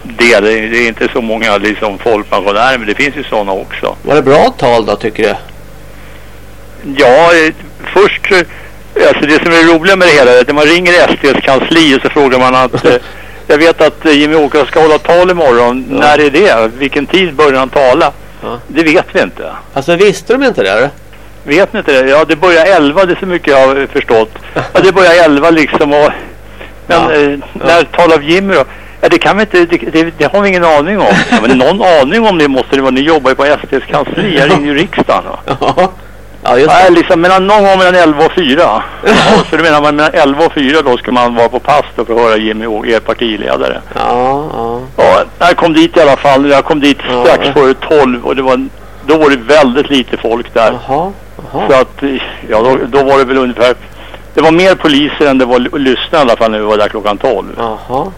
del. Det är inte så många liksom folkpensionärer, men det finns ju sådana också. Var det bra tal då tycker du? Ja, först... Alltså det som är roliga med det hela är att när man ringer SDs kansli och så frågar man att... Jag vet att eh, Jimmy Åkesson ska hålla tal imorgon. När är det? Vilken tid börjar han tala? Ja. Det vet vi inte. Alltså visste de inte det? eller? Vet ni inte det? Ja, det börjar 11, det är så mycket jag har förstått. Ja, det börjar 11 liksom och... Men Ja. eh, när talar Jimmy då? Ja, det kan vi inte, det, det, det har vi ingen aning om. Ja, men någon aning om det måste det vara. Ni jobbar ju på SDs kansli, jag ringer ju riksdagen. Va? Ja. Ja, just det. liksom mellan, någon gång mellan 11 och 4. Ja, så du menar man mellan 11 och 4 då ska man vara på pass då för att höra Jimmy och er partiledare. Ja, ja. Ja, jag kom dit i alla fall. Jag kom dit Ja. strax före 12 och det var, då var det väldigt lite folk där. Jaha. Så Jaha. att, ja då, då var det väl ungefär, det var mer poliser än det var lyssnare i alla fall när vi var där klockan 12. Jaha.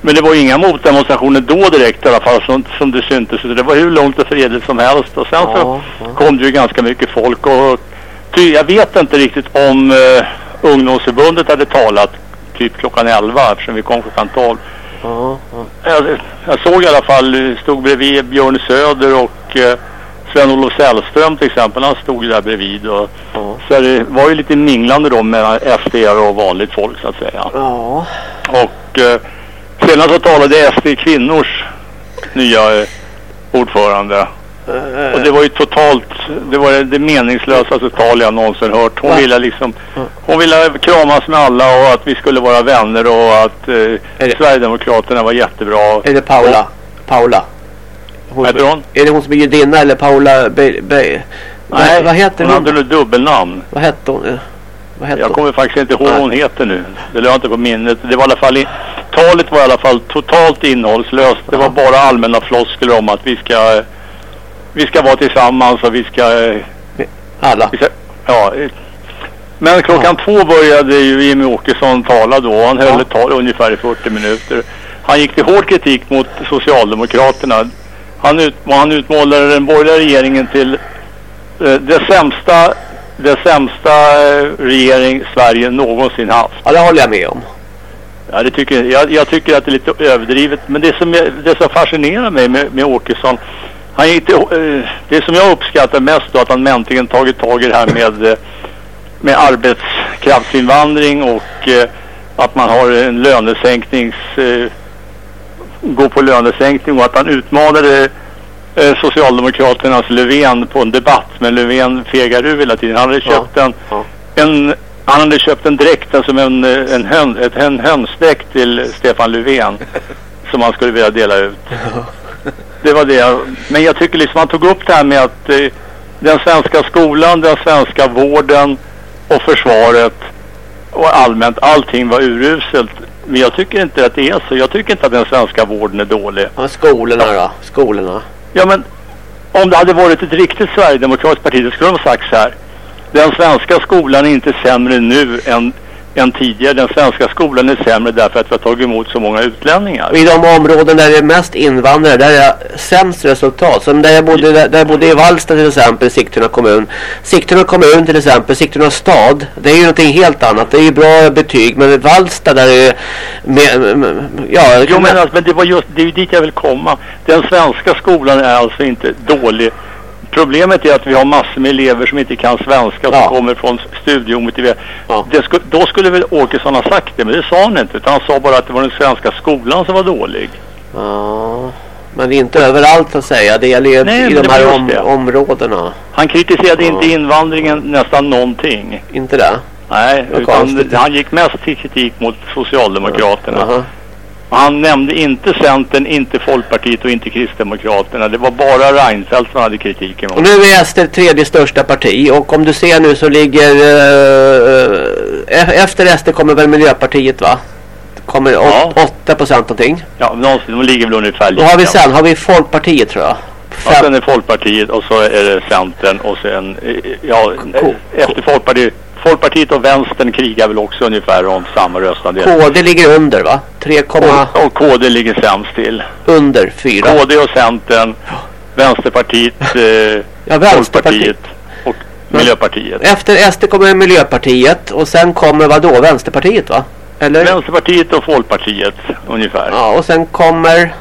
Men det var inga motdemonstrationer då direkt i alla fall som, som det syntes. Det var hur långt och fredligt som helst. Och sen så Ja, ja. kom det ju ganska mycket folk och ty, jag vet inte riktigt om eh, ungdomsförbundet hade talat typ klockan 11 eftersom vi kom klockan 12. Ja, ja. Jag, jag såg i alla fall, eh, stod bredvid Björn Söder och eh, Sven-Olof Sällström till exempel. Han stod ju där bredvid. Och, Ja. så det var ju lite minglande då mellan SD och vanligt folk så att säga. Ja. Och eh, senast så talade SD Kvinnors nya eh, ordförande. Eh, Och det var ju totalt, det var det meningslösaste tal jag någonsin hört. Hon Va? ville liksom, hon ville kramas med alla och att vi skulle vara vänner och att eh, Sverigedemokraterna var jättebra. Är det Paula? Paula? Hon, Vad heter hon? Är det hon som är judinna eller Paula Be, Be, vad, vad heter hon hon? hade ett dubbelnamn. Vad hette hon? Vad hette Jag hon? kommer faktiskt inte ihåg vad Nej. hon heter nu. Det lade jag inte på minnet. Det var i alla fall i, talet var i alla fall totalt innehållslöst. Det var bara allmänna floskler om att vi ska vi ska vara tillsammans och vi ska, Alla? vi ska ja. Men klockan två började ju Jimmy Åkesson tala då. Han höll Ja. ett tal ungefär i 40 minuter. Han gick till hård kritik mot Socialdemokraterna. Han, ut, han utmålade den borgerliga regeringen till eh, det sämsta det sämsta eh, regering Sverige någonsin haft. Ja, det håller jag med om. Ja, det tycker, jag, jag tycker att det är lite överdrivet. Men det som, jag, det som fascinerar mig med, med Åkesson, han till, eh, det som jag uppskattar mest då att han äntligen tagit tag i det här med, eh, med arbetskraftsinvandring och eh, att man har en lönesänknings, eh, gå på lönesänkning och att han utmanade Socialdemokraternas Löfven på en debatt. Men Löfven fegar ur hela tiden. Han hade köpt en, en Han hade köpt en dräkt, alltså en, eh, en, hön, ett, en hönsdräkt till Stefan Löfven. som han skulle vilja dela ut. Det var det Men jag tycker liksom han tog upp det här med att eh, den svenska skolan, den svenska vården och försvaret och allmänt allting var uruselt. Men jag tycker inte att det är så. Jag tycker inte att den svenska vården är dålig. Ja, skolorna då? Skolorna. Ja men om det hade varit ett riktigt Sverigedemokratiskt parti då skulle de ha sagt så här. Den svenska skolan är inte sämre nu än, än tidigare. Den svenska skolan är sämre därför att vi har tagit emot så många utlänningar. I de områden där det är mest invandrare, där är det sämst resultat. Som där jag bodde, där, där jag bodde i Vallsta till exempel, Sigtuna kommun. Sigtuna kommun till exempel, Sigtuna stad. Det är ju någonting helt annat. Det är ju bra betyg. Men Vallsta där är med, med, ja, Jo men, alltså, men det var just, det är ju dit jag vill komma. Den svenska skolan är alltså inte dålig. Problemet är att vi har massor med elever som inte kan svenska som Ja. kommer från studieomotiverade. Ja. Sku, då skulle väl Åkesson ha sagt det, men det sa han inte. Utan han sa bara att det var den svenska skolan som var dålig. ja, men det är inte överallt att säga. Det gäller ju Nej, i de här om, områdena. Han kritiserade Ja. inte invandringen nästan någonting. Inte det? Nej, utan han gick mest till kritik mot Socialdemokraterna. Aha. Han nämnde inte Centern, inte Folkpartiet och inte Kristdemokraterna. Det var bara Reinfeldt som hade kritiken Och nu är SD tredje största parti och om du ser nu så ligger eh, efter SD kommer väl Miljöpartiet va? Kommer Ja. 8 procent någonting. Ja, någonstans, de ligger väl ungefär Då har vi lika. sen har vi Folkpartiet tror jag. Och Fem, sen är Folkpartiet och så är det Centern och sen, eh, ja, efter Folkpartiet. Folkpartiet och Vänstern krigar väl också ungefär om samma röstandel. KD ligger under va? 3, Och, och KD ligger sämst till. under 4. KD och Centern, Vänsterpartiet, eh, Ja, Vänsterpartiet. Folkpartiet och Miljöpartiet. Efter SD kommer Miljöpartiet och sen kommer vad då? Vänsterpartiet va? Eller? Vänsterpartiet och Folkpartiet ungefär. Ja, och sen kommer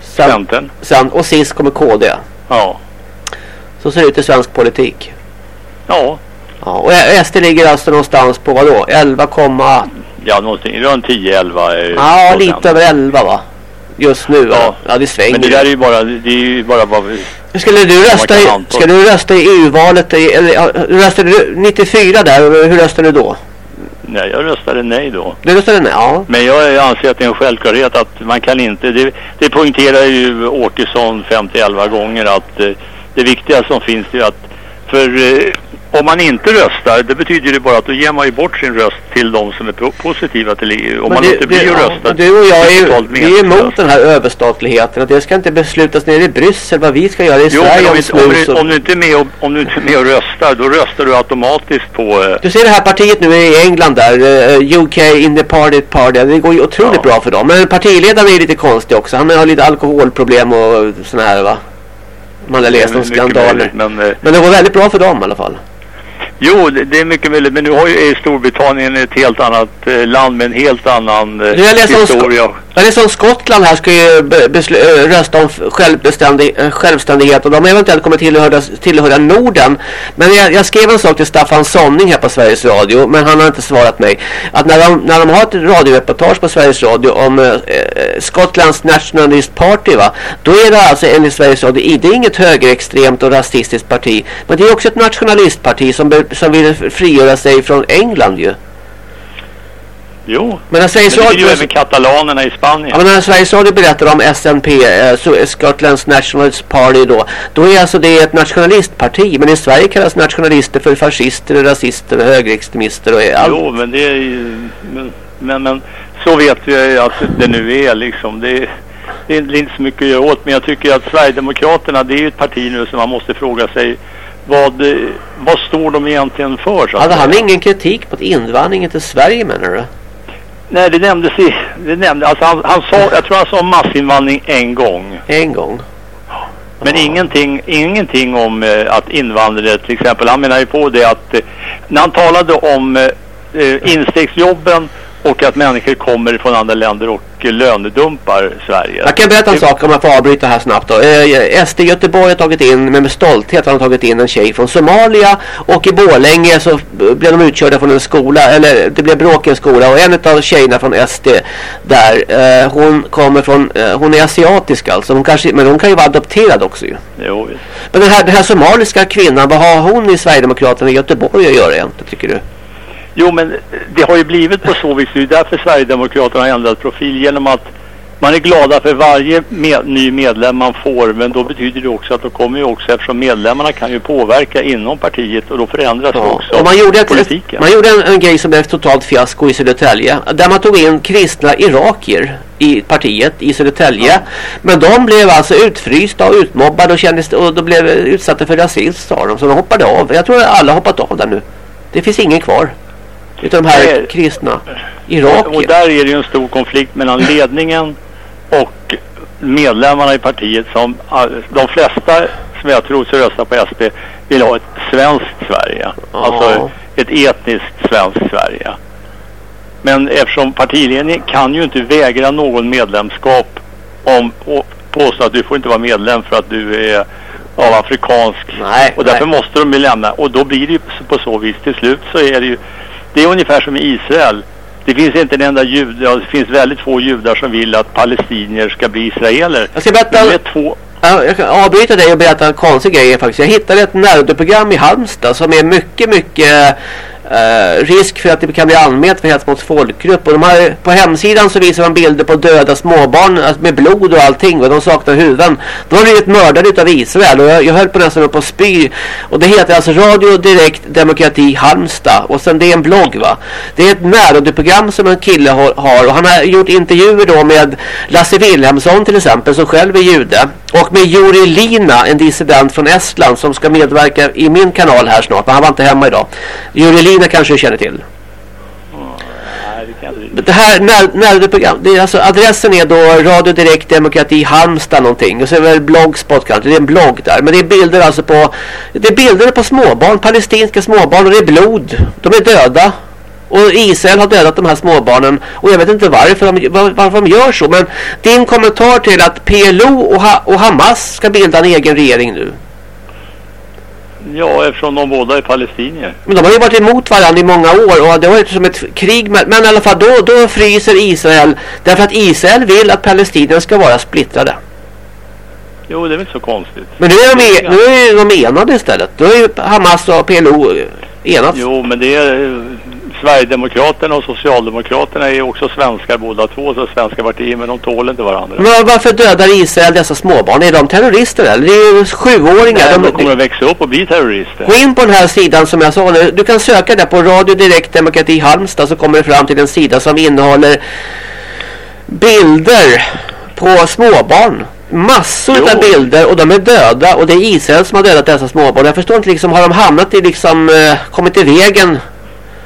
sen, Centern. sen, och sist kommer KD. Ja. Så ser det ut i svensk politik. Ja. Ja, och SD ligger alltså någonstans på vad då? 11, Ja, någonting runt 10-11 eh, ja lite över 11 va? Just nu ja. Ja. Ja det svänger. Men det där är ju bara, det är ju bara vad. Skulle du rösta i, ska du rösta i EU-valet? Eller, röstade du 94 där? Hur röstade du då? Nej, jag röstade nej då. Du röstade nej? Ja. Men jag anser att det är en självklarhet att man kan inte, det, det poängterar ju Åkesson 50-11 gånger att eh, det viktiga som finns är att för eh, om man inte röstar, det betyder ju bara att då ger man ju bort sin röst till de som är po- positiva till EU. Om Men man du- låter bli du- att ja, rösta. Du och jag är ju vi är emot den här överstatligheten. Att det ska inte beslutas nere i Bryssel vad vi ska göra i Jo, Sverige om, inte, om, du, och- om, du inte är med och, om du inte är med och röstar, då röstar du automatiskt på... Eh, Du ser det här partiet nu i England där, eh, UK in the party party. Det går ju otroligt Ja. bra för dem. Men partiledaren är lite konstig också. Han har lite alkoholproblem och såna här va. Man har läst om skandaler. Men, eh, Men det går väldigt bra för dem i alla fall. Jo, det, är mycket möjligt. Men nu har ju Storbritannien ett helt annat eh, land med en helt annan eh, jag läste om historia. Sk- jag läste om Skottland här ska ju beslu- äh, rösta om självständighet och de eventuellt kommer tillhöra, tillhöra Norden. Men jag, jag skrev en sak till Staffan Sonning här på Sveriges Radio men han har inte svarat mig. Att när de, när de har ett radioreportage på Sveriges Radio om äh, Skottlands Nationalist Party va. Då är det alltså enligt Sveriges Radio det är inget högerextremt och rasistiskt parti. Men det är också ett nationalistparti som, som vill frigöra sig från England ju. Jo, Men när men Sveriges det vill ju även katalanerna i Spanien. Ja, men när Sveriges Radio berättar om SNP, eh, Scotland's Nationalist Party då, då är alltså det ett nationalistparti. Men i Sverige kallas nationalister för fascister, rasister och högerextremister och allt. Jo, men det är ju... Men, men, men så vet vi att det nu är liksom. Det, är- det är inte så mycket att göra åt. Men jag tycker att Sverigedemokraterna, det är ju ett parti nu som man måste fråga sig vad, eh, vad står de egentligen för? Så Hade han säga? ingen kritik mot invandringen till Sverige menar du? Nej, det nämndes i... Det nämndes, alltså han, han sa, jag tror han sa massinvandring en gång. En gång. Men ingenting, ingenting om eh, att invandrare till exempel. Han menar ju på det att eh, när han talade om eh, eh, instegsjobben och att människor kommer från andra länder och eh, lönedumpar Sverige. Jag kan berätta en Det- sak om jag får avbryta här snabbt då. Eh, SD Göteborg har tagit in, men med stolthet har de tagit in en tjej från Somalia och i Borlänge så blev de utkörda från en skola, eller det blev bråk i en skola och en av tjejerna från SD där, eh, hon kommer från, eh, hon är asiatisk alltså, hon kanske, men hon kan ju vara adopterad också ju. Jo. Men den här, den här somaliska kvinnan, vad har hon i Sverigedemokraterna i Göteborg att göra egentligen tycker du? Jo, men det har ju blivit på så vis. Det är därför Sverigedemokraterna har ändrat profil genom att man är glada för varje med, ny medlem man får men då betyder det också att då kommer ju också eftersom medlemmarna kan ju påverka inom partiet och då förändras Ja. också Och man gjorde, ett, politiken. man gjorde en, en grej som blev totalt fiasko i Södertälje. Där man tog in kristna irakier i partiet i Södertälje. Men de blev alltså utfrysta och utmobbade och, kändes, och de blev utsatta för rasism sa de. Så de hoppade av. Jag tror att alla hoppat av där nu. Det finns ingen kvar. Utav de här kristna Och irakier. där är det ju en stor konflikt mellan ledningen och medlemmarna i partiet som ah, de flesta som jag tror ska rösta på SP vill ha ett svenskt Sverige. Ja. Alltså ett etniskt svenskt Sverige. Men eftersom partiledningen kan ju inte vägra någon medlemskap om och påstå att du får inte vara medlem för att du är av afrikansk Nej, och därför nej. måste de ju lämna och då blir det ju på så vis till slut så är det ju det är ungefär som i Israel. Det finns inte en enda jude, ja, det finns väldigt få judar som vill att palestinier ska bli israeler. Jag ska berätta... Det är två, Ja, jag kan avbryta dig och berätta en konstig grej faktiskt. Jag hittade ett närradioprogram i Halmstad som är mycket, mycket eh, risk för att det kan bli anmält för hets mot folkgrupp. Och de här, på hemsidan så visar man bilder på döda småbarn alltså med blod och allting och de saknar huvuden. De har blivit mördade utav Israel och jag, jag höll på nästan upp på spy. Och det heter alltså Radio Direkt Demokrati Halmstad och sen det är en blogg va. Det är ett närradioprogram som en kille har, har och han har gjort intervjuer då med Lasse Wilhelmsson till exempel som själv är jude och med Juri Lina, en dissident från Estland som ska medverka i min kanal här snart, men han var inte hemma idag. Juri Lina kanske du känner till. det här när, närradioprogram, det är alltså, adressen är då Radio Direkt Demokrati Halmstad någonting. Och så är det väl Blogspot kanske, det är en blogg där. Men det är bilder alltså på, det är bilder på småbarn, palestinska småbarn och det är blod. De är döda. Och Israel har dödat de här småbarnen. Och jag vet inte varför de, var- varför de gör så. Men din kommentar till att PLO och, ha, och Hamas ska bilda en egen regering nu. Ja, eftersom de båda är palestinier. Men de har ju varit emot varandra i många år och det har varit som ett krig. Men, men i alla fall då, då fryser Israel. Därför att Israel vill att palestinierna ska vara splittrade. Jo, det är väl inte så konstigt. Men nu är de, e- nu är de enade istället. Då är ju Hamas och PLO enats. Jo, men det är Sverigedemokraterna och Socialdemokraterna är ju också svenskar båda två, så svenska partier, men de tål inte varandra. Men varför dödar Israel dessa småbarn? Är de terrorister eller? Det är ju sjuåringar. Nej, de, de kommer att växa upp och bli terrorister. Gå in på den här sidan som jag sa nu. Du kan söka där på Radio Direkt Demokrati Halmstad så kommer du fram till en sida som innehåller bilder på småbarn. Massor Jo. av bilder och de är döda och det är Israel som har dödat dessa småbarn. Jag förstår inte liksom, har de hamnat i liksom, eh, kommit i vägen?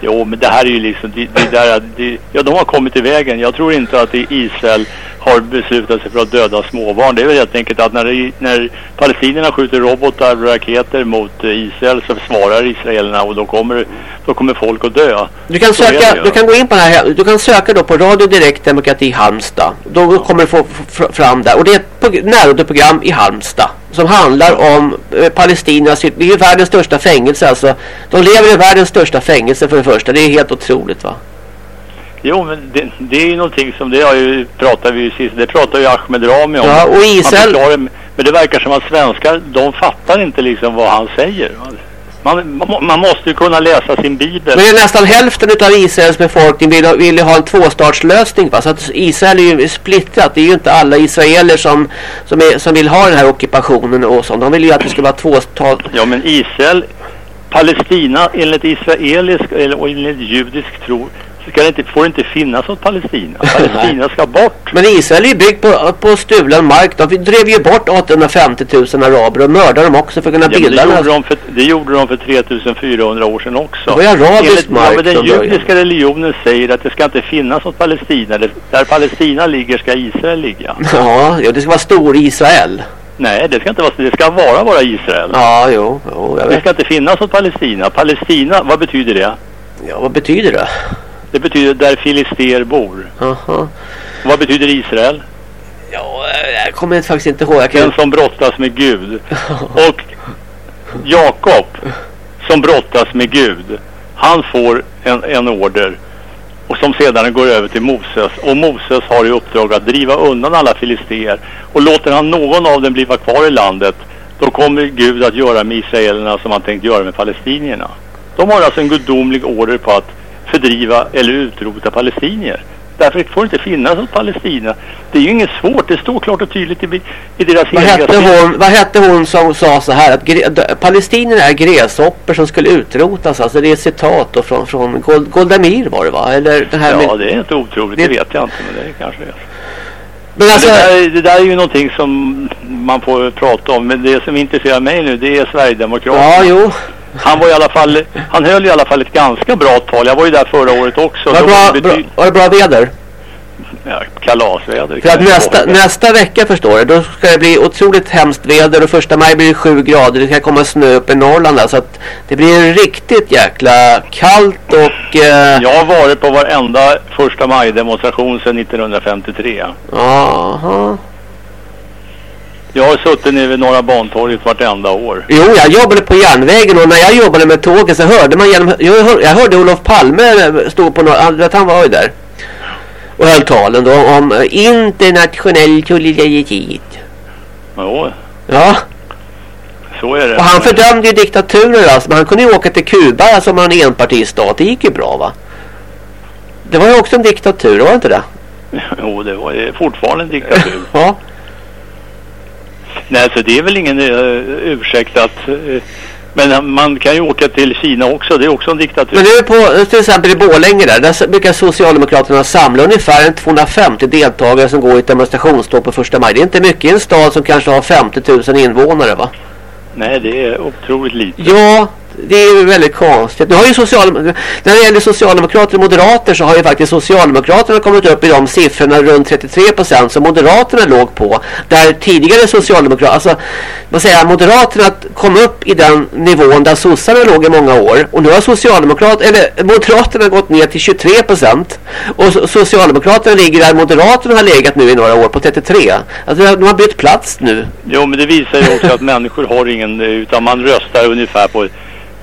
Jo, men det här är ju liksom, det, det där, det, ja de har kommit i vägen. Jag tror inte att det är Israel har beslutat sig för att döda småbarn. Det är väl helt enkelt att när, det, när palestinierna skjuter robotar och raketer mot Israel så svarar israelerna och då kommer, då kommer folk att dö. Du kan, Så det söka, du kan gå in på här, du kan söka då på Radio Direkt Demokrati Halmstad. Då kommer du få fram där. Och det är ett prog- närradioprogram i Halmstad. Som handlar om eh, det är ju världens största fängelse alltså. De lever i världens största fängelse för det första. Det är helt otroligt va. Jo, men det, det är ju någonting som det har ju pratat vi ju sist, det pratar ju Ahmed Rami om. Ja, och Han Israel- förklarar, men det verkar som att svenskar, de fattar inte liksom vad han säger. Man, man, måste ju kunna läsa sin bibel. Men nästan hälften av Israels befolkning vill, vill ju ha en tvåstatslösning va. Så att Israel är ju splittrat. Det är ju inte alla israeler som, som, är, som vill ha den här ockupationen och sånt. De vill ju att det ska vara tvåstat. Ja, men Israel, Palestina enligt israelisk eller och enligt judisk tro ska det inte, får det inte finnas något Palestina. Palestina ska bort. Men Israel är ju byggt på, på stulen mark. De drev ju bort 850 000 araber och mördade dem också för att kunna Ja, det, bilda den gjorde de för, det gjorde de för 3400 år sedan också. Det var ju arabisk Enligt- mark Ja, men den judiska religionen säger att det ska inte finnas något Palestina. Det, där Palestina ligger ska Israel ligga. Ja, ja, det ska vara stor Israel. Nej, det ska inte vara Det ska vara bara Israel. Ja, jo, jo jag Det vet. ska inte finnas något Palestina. Palestina, vad betyder det? Ja, vad betyder det? Det betyder där filister bor. Aha. Vad betyder Israel? Ja, jag kommer faktiskt inte ihåg. Kan... Den som brottas med Gud. Och Jakob som brottas med Gud. Han får en, en order. Och som sedan går över till Moses. Och Moses har i uppdrag att driva undan alla filister. Och låter han någon av dem bli kvar i landet. Då kommer Gud att göra med israelerna som han tänkt göra med palestinierna. De har alltså en gudomlig order på att fördriva eller utrota palestinier. Därför får det inte finnas något Palestina. Det är ju inget svårt. Det står klart och tydligt i, i deras Vad hette, hon, vad hette hon som sa så här att gre, palestinierna är gräshoppor som skulle utrotas. Alltså det är ett citat då från, från Gold, Golda Meir var det va? Eller det här Ja, med, det är inte otroligt. Det- Det vet jag inte, men det kanske är. men alltså, det, där, det där är ju någonting som man får prata om. Men det som intresserar mig nu det är Sverigedemokraterna. ja jo. Han var i alla fall, han höll i alla fall ett ganska bra tal. Jag var ju där förra året också. Var det bra, bra, var det bra väder? ja, kalasväder. För att nästa, nästa vecka förstår du, då ska det bli otroligt hemskt väder och första maj blir det sju grader. Det ska komma snö upp i Norrland där, så att det blir riktigt jäkla kallt och... Eh, Jag har varit på varenda första maj-demonstration sedan 1953. Jaha. Jag har suttit nere vid Norra Bantorget vartenda år. Jo, jag jobbade på järnvägen och när jag jobbade med tåget så hörde man genom... Jag, hör, jag hörde Olof Palme stå på några... Han, han var ju där. Och höll talen då om eh, internationell solidaritet. Jo, Ja, så är det. och han fördömde ju diktaturer alltså. Men han kunde ju åka till Kuba alltså, som en enpartistat. Det gick ju bra va? Det var ju också en diktatur, var det inte det? Jo, det var fortfarande en diktatur. Ja. Nej, så det är väl ingen uh, ursäkt att... eh, men man kan ju åka till Kina också. Det är också en diktatur. Men nu på till exempel i Borlänge där, där brukar Socialdemokraterna samla ungefär en 250 deltagare som går i ett demonstrationståg på första maj. Det är inte mycket i en stad som kanske har 50 000 invånare va? Nej, det är otroligt lite. Ja, det är ju väldigt konstigt. Nu har ju social, när det gäller Socialdemokrater och Moderater så har ju faktiskt Socialdemokraterna kommit upp i de siffrorna runt 33 procent som Moderaterna låg på. Där tidigare Socialdemokrater, alltså vad säger jag, Moderaterna kom upp i den nivån där sossarna låg i många år. Och nu har Socialdemokraterna, eller Moderaterna gått ner till 23 procent. Och Socialdemokraterna ligger där Moderaterna har legat nu i några år på 33. Alltså de har bytt plats nu. Jo, men det visar ju också att människor har ingen... Utan man röstar ungefär på...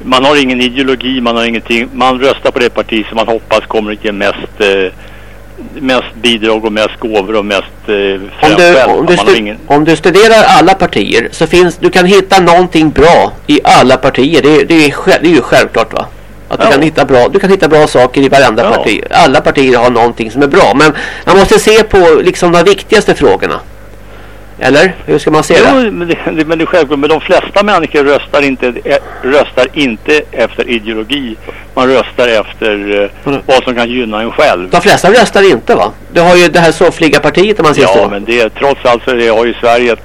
Man har ingen ideologi, man har ingenting. Man röstar på det parti som man hoppas kommer att ge mest... Eh, mest bidrag och mest gåvor och mest eh, Om du, om, du ingen... om du studerar alla partier så finns du kan hitta någonting bra i alla partier. Det, det, är, det är ju självklart va? Att du, Ja. kan hitta bra, du kan hitta bra saker i varenda Ja. parti. Alla partier har någonting som är bra. Men man måste se på liksom de viktigaste frågorna. Eller? Hur ska man se det? Jo, men det, det, men det är självklart. Men de flesta människor röstar inte, eh, röstar inte efter ideologi. Man röstar efter Mm. vad som kan gynna en själv. De flesta röstar inte va? Du har ju det här soffliga partiet om man säger Ja, så. men det, trots allt så det, har ju Sverige ett,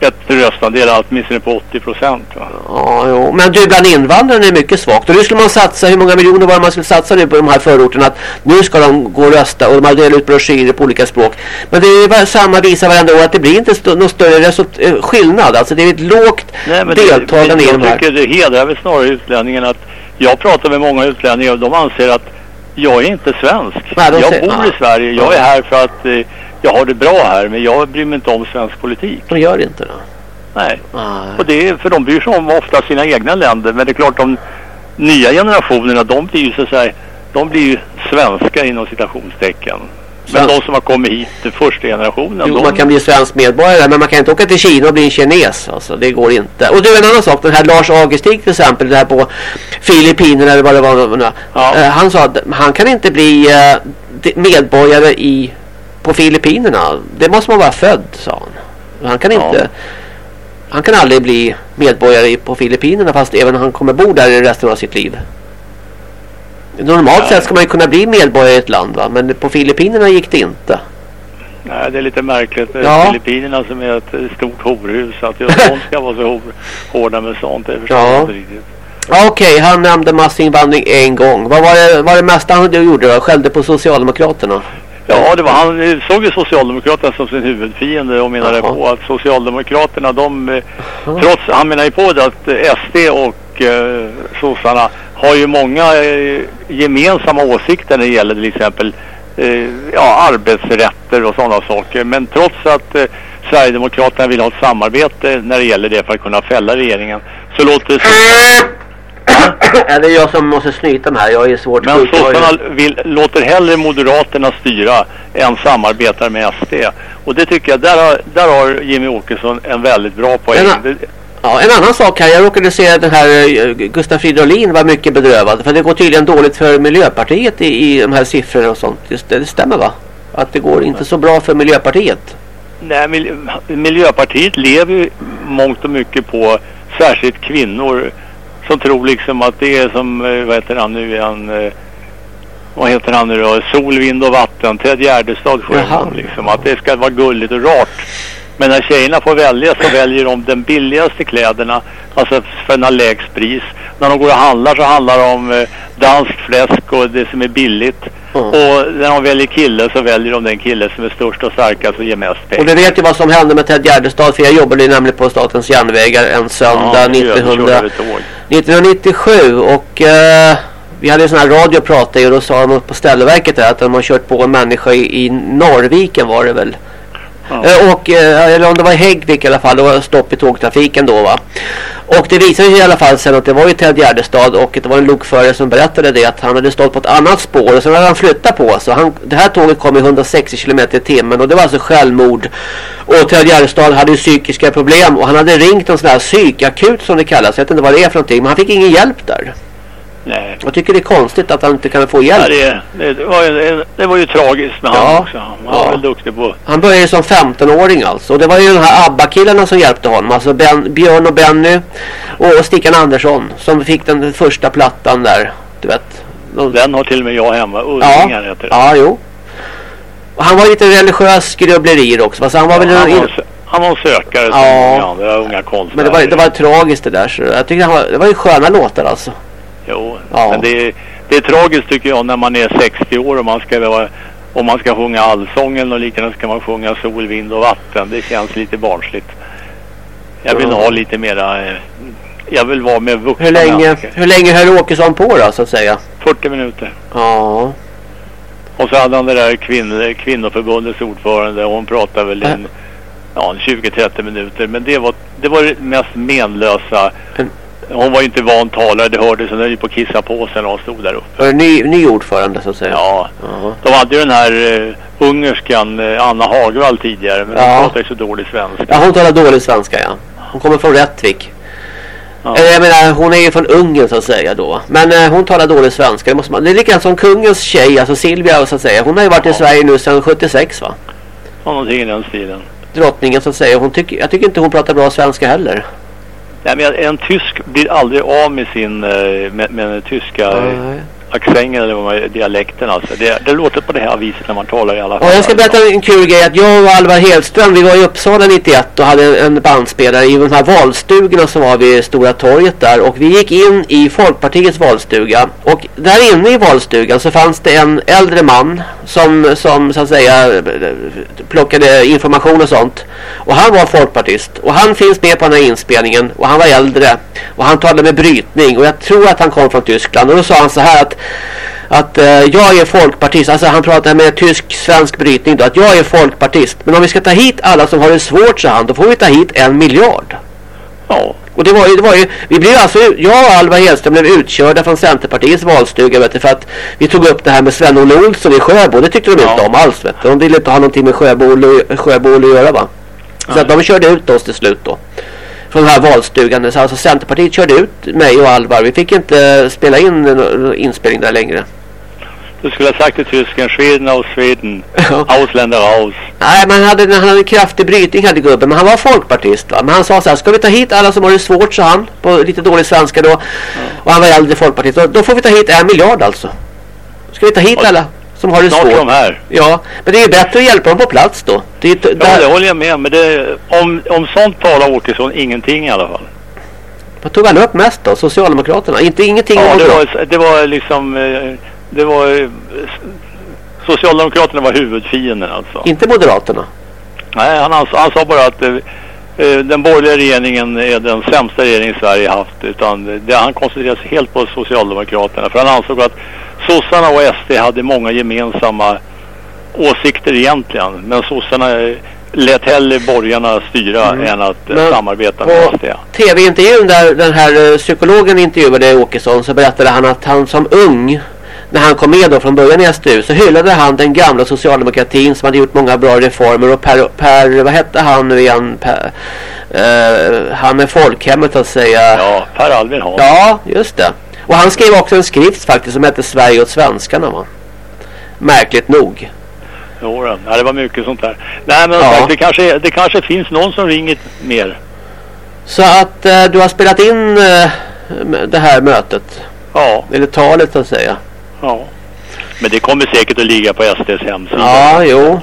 ett röstandel åtminstone på 80 procent. Ja, jo. Men du, bland invandrarna är mycket svagt. Och nu skulle man satsa, hur många miljoner var det man skulle satsa nu på de här förorterna? Att nu ska de gå och rösta och de har delat ut broschyrer på olika språk. Men det är bara samma visa varenda år att det blir inte st- någon större eh, skillnad. Alltså det är ett lågt Nej, men deltagande det, i de jag här. tycker det hedrar väl snarare utlänningen att jag pratar med många utlänningar och de anser att jag är inte svensk. Nej, jag bor i Sverige. Jag Ja. är här för att eh, jag har det bra här men jag bryr mig inte om svensk politik. De gör inte det. Nej. Nej. Och det är, för de bryr sig om ofta sina egna länder. Men det är klart de nya generationerna de blir ju så att säga, de blir ju svenskar inom citationstecken. Men de som har kommit hit till första generationen. Jo, de, man kan bli svensk medborgare men man kan inte åka till Kina och bli en kines. Alltså, det går inte. Och du, en annan sak. Den här Lars Augustin till exempel, det här på Filippinerna eller vad det var. Ja. Eh, han sa att han kan inte bli eh, medborgare i, på Filippinerna. Det måste man vara född, sa han. Han kan Ja. inte... Han kan aldrig bli medborgare på Filippinerna fast även han kommer bo där i resten av sitt liv. Normalt Nej. sett ska man ju kunna bli medborgare i ett land va? Men på Filippinerna gick det inte. Nej, det är lite märkligt. Ja. Filippinerna som är ett stort horhus. Att just de ska vara så hårda med sånt. Det förstår Ja. jag inte riktigt. Ja, Okej, han nämnde massinvandring en gång. Vad var det, var det mesta han gjorde då? Skällde på Socialdemokraterna? Ja, det var, han eh, såg ju Socialdemokraterna som sin huvudfiende och menade Jaha. på att Socialdemokraterna, de, eh, trots, han menar ju på det att eh, SD och eh, sossarna har ju många eh, gemensamma åsikter när det gäller till exempel eh, ja, arbetsrätter och sådana saker. Men trots att eh, Sverigedemokraterna vill ha ett samarbete när det gäller det för att kunna fälla regeringen så låter det Är det jag som måste snyta mig här? Jag är svårt Men sjuk. Sossarna vill, låter hellre Moderaterna styra än samarbetar med SD. Och det tycker jag, där har, där har Jimmy Åkesson en väldigt bra poäng. Men, Ja, en annan sak här. Jag råkade se att den här eh, Gustaf Fridolin var mycket bedrövad. För det går tydligen dåligt för Miljöpartiet i, i de här siffrorna och sånt. Just det, det stämmer va? Att det går inte så bra för Miljöpartiet. Nej, mil- Miljöpartiet lever ju mångt och mycket på särskilt kvinnor som tror liksom att det är som, eh, vad heter han nu igen, eh, vad heter han nu då, sol, vind och vatten, Ted Gärdestad om liksom, att det ska vara gulligt och rart. Men när tjejerna får välja så väljer de den billigaste kläderna, alltså för en lägst pris. När de går och handlar så handlar det om eh, danskt fläsk och det som är billigt. Mm. Och när de väljer kille så väljer de den kille som är störst och starkast och ger mest pengar. Och vi vet ju vad som hände med Ted Gärdestad. För jag jobbade ju nämligen på Statens järnvägar en söndag miljö- 1900, körde tåg. 1997. Och eh, vi hade en sån här radio pratade och då sa de på ställverket där att de har kört på en människa i, i Norrviken var det väl. Ja. Eh, och, eh, eller om det var i Häggvik i alla fall, det var stopp i tågtrafiken då va. Och det visade sig i alla fall sen att det var ju Ted Gärdestad och det var en lokförare som berättade det att han hade stått på ett annat spår och sen hade han flyttat på sig. Han, det här tåget kom i 160 km i timmen och det var alltså självmord. Och Ted Gärdestad hade ju psykiska problem och han hade ringt en sån här psykakut som det kallas. Jag vet inte vad det är för någonting men han fick ingen hjälp där. Nej. Jag tycker det är konstigt att han inte kan få Ja, hjälp. det, det, var ju, det var ju tragiskt med Ja. han också. Han var Ja. väl duktig på... Han började som 15-åring alltså. Och det var ju de här ABBA-killarna som hjälpte honom. Alltså ben, Björn och Benny och Stickan Andersson som fick den första plattan där. Du vet. De, Den har till och med jag hemma. ja, Ullingar heter det. ja, jo. Och han var lite religiös grubblerier också. Alltså han var väl han, var, han var en sökare som Ja. många andra unga konstnärer. men det var, det var tragiskt det där. Så jag tycker han var, det var ju sköna låtar alltså. Jo, Ja. men det, är- det är tragiskt tycker jag när man är 60 år och man ska vara... Om man ska sjunga allsången och likadant ska man sjunga sol, vind och vatten. Det känns lite barnsligt. Jag vill ha lite mera... eh, Jag vill vara med vuxna Hur länge, hur länge höll Åkesson på då så att säga? 40 minuter. Ja. Och så hade han det där kvinn, kvinnoförbundets ordförande och hon pratade väl en, ja, en 20-30 minuter. Men det var, det var det mest menlösa. En- Hon var ju inte van talare, det hördes. Hon höll ju på att kissa på sig när hon stod där uppe. Var det ny, ny ordförande så att säga? Ja, Ja. de hade ju den här uh, ungerskan uh, Anna Hagvall tidigare. Men Ja. hon pratade ju så dålig svenska. Ja, hon talar dålig svenska ja. Hon kommer från Rättvik. Ja. Eller jag menar, hon är ju från Ungern så att säga då. Men eh, hon talar dålig svenska. Det, måste man, det är likadant som kungens tjej, alltså Silvia så att säga. Hon har ju varit i Ja. Sverige nu sedan 76 va? Ja, någonting i den stilen. Drottningen så att säga. Hon tycker, jag tycker inte hon pratar bra svenska heller. Nej, men en tysk blir aldrig av med sin, eh, med, med den tyska Nej accenten eller vad man, dialekten alltså. Det, det låter på det här viset när man talar i alla fall. Ja, jag ska berätta en kul grej att jag och Alvar Hedström vi var i Uppsala 91 och hade en bandspelare i de här valstugorna som var vid Stora torget där och vi gick in i Folkpartiets valstuga. Och där inne i valstugan så fanns det en äldre man som, som så att säga plockade information och sånt. Och han var folkpartist. Och han finns med på den här inspelningen. Och han var äldre. Och han talade med brytning. Och jag tror att han kom från Tyskland. Och då sa han så här att att eh, jag är folkpartist, alltså han pratar med tysk-svensk brytning då, att jag är folkpartist. Men om vi ska ta hit alla som har det svårt, så han, då får vi ta hit en miljard. Ja, Och det var ju, det var ju vi blev alltså, jag och Alva Hedström blev utkörda från Centerpartiets valstuga vet du, för att vi tog upp det här med Sven-Olle Olsson i Sjöbo. Det tyckte de Ja. inte om alls vet du. De ville inte ha någonting med Sjöbo, Sjöbo att göra va. Så att de körde ut oss till slut då. Från den här valstugan. Så alltså Centerpartiet körde ut mig och Alvar. Vi fick inte spela in någon inspelning där längre. du skulle ha sagt till tysken Sweden aus Sweden, Ja. Ausländer aus. Nej, men han hade, han hade en kraftig brytning hade gubben. Men han var folkpartist va. Men han sa så här, ska vi ta hit alla som har det svårt, sa han. På lite dålig svenska då. Och han var äldre folkpartist. Då, då får vi ta hit en miljard alltså. Ska vi ta hit Ja. alla som har det Snart är de svårt? här. Ja, men det är bättre att hjälpa dem på plats då. Det är, Ja, det håller jag med Men det, om, om sånt talar Åkesson ingenting i alla fall. vad tog han upp mest då? Socialdemokraterna? Inte ingenting Ja, det var, det var liksom... eh, Det var... eh, Socialdemokraterna var huvudfienden alltså. Inte Moderaterna. Nej, han, ans- han sa bara att eh, den borgerliga regeringen är den sämsta regering Sverige haft. Utan det, han koncentrerade sig helt på Socialdemokraterna. För han ansåg att sossarna och SD hade många gemensamma åsikter egentligen. Men sossarna eh, lät hellre borgarna styra än att eh, Men samarbeta med SD. tv-intervjun där den här eh, psykologen intervjuade Åkesson så berättade han att han som ung när han kom med då från början i SDU så hyllade han den gamla socialdemokratin som hade gjort många bra reformer och Per, per vad hette han nu igen? Per, eh, han med folkhemmet att säga. Ja, Per Albin Hansson. Ja, just det. Och han skrev också en skrift faktiskt som hette Sverige åt svenskarna va? Märkligt nog. Jo, ja, det var mycket sånt där. Nej, men Ja. sagt, det, kanske, det kanske finns någon som ringer mer. Så att eh, du har spelat in eh, det här mötet. Ja, Eller talet så att säga. ja. Men det kommer säkert att ligga på SDs hemsida. Ja, jo.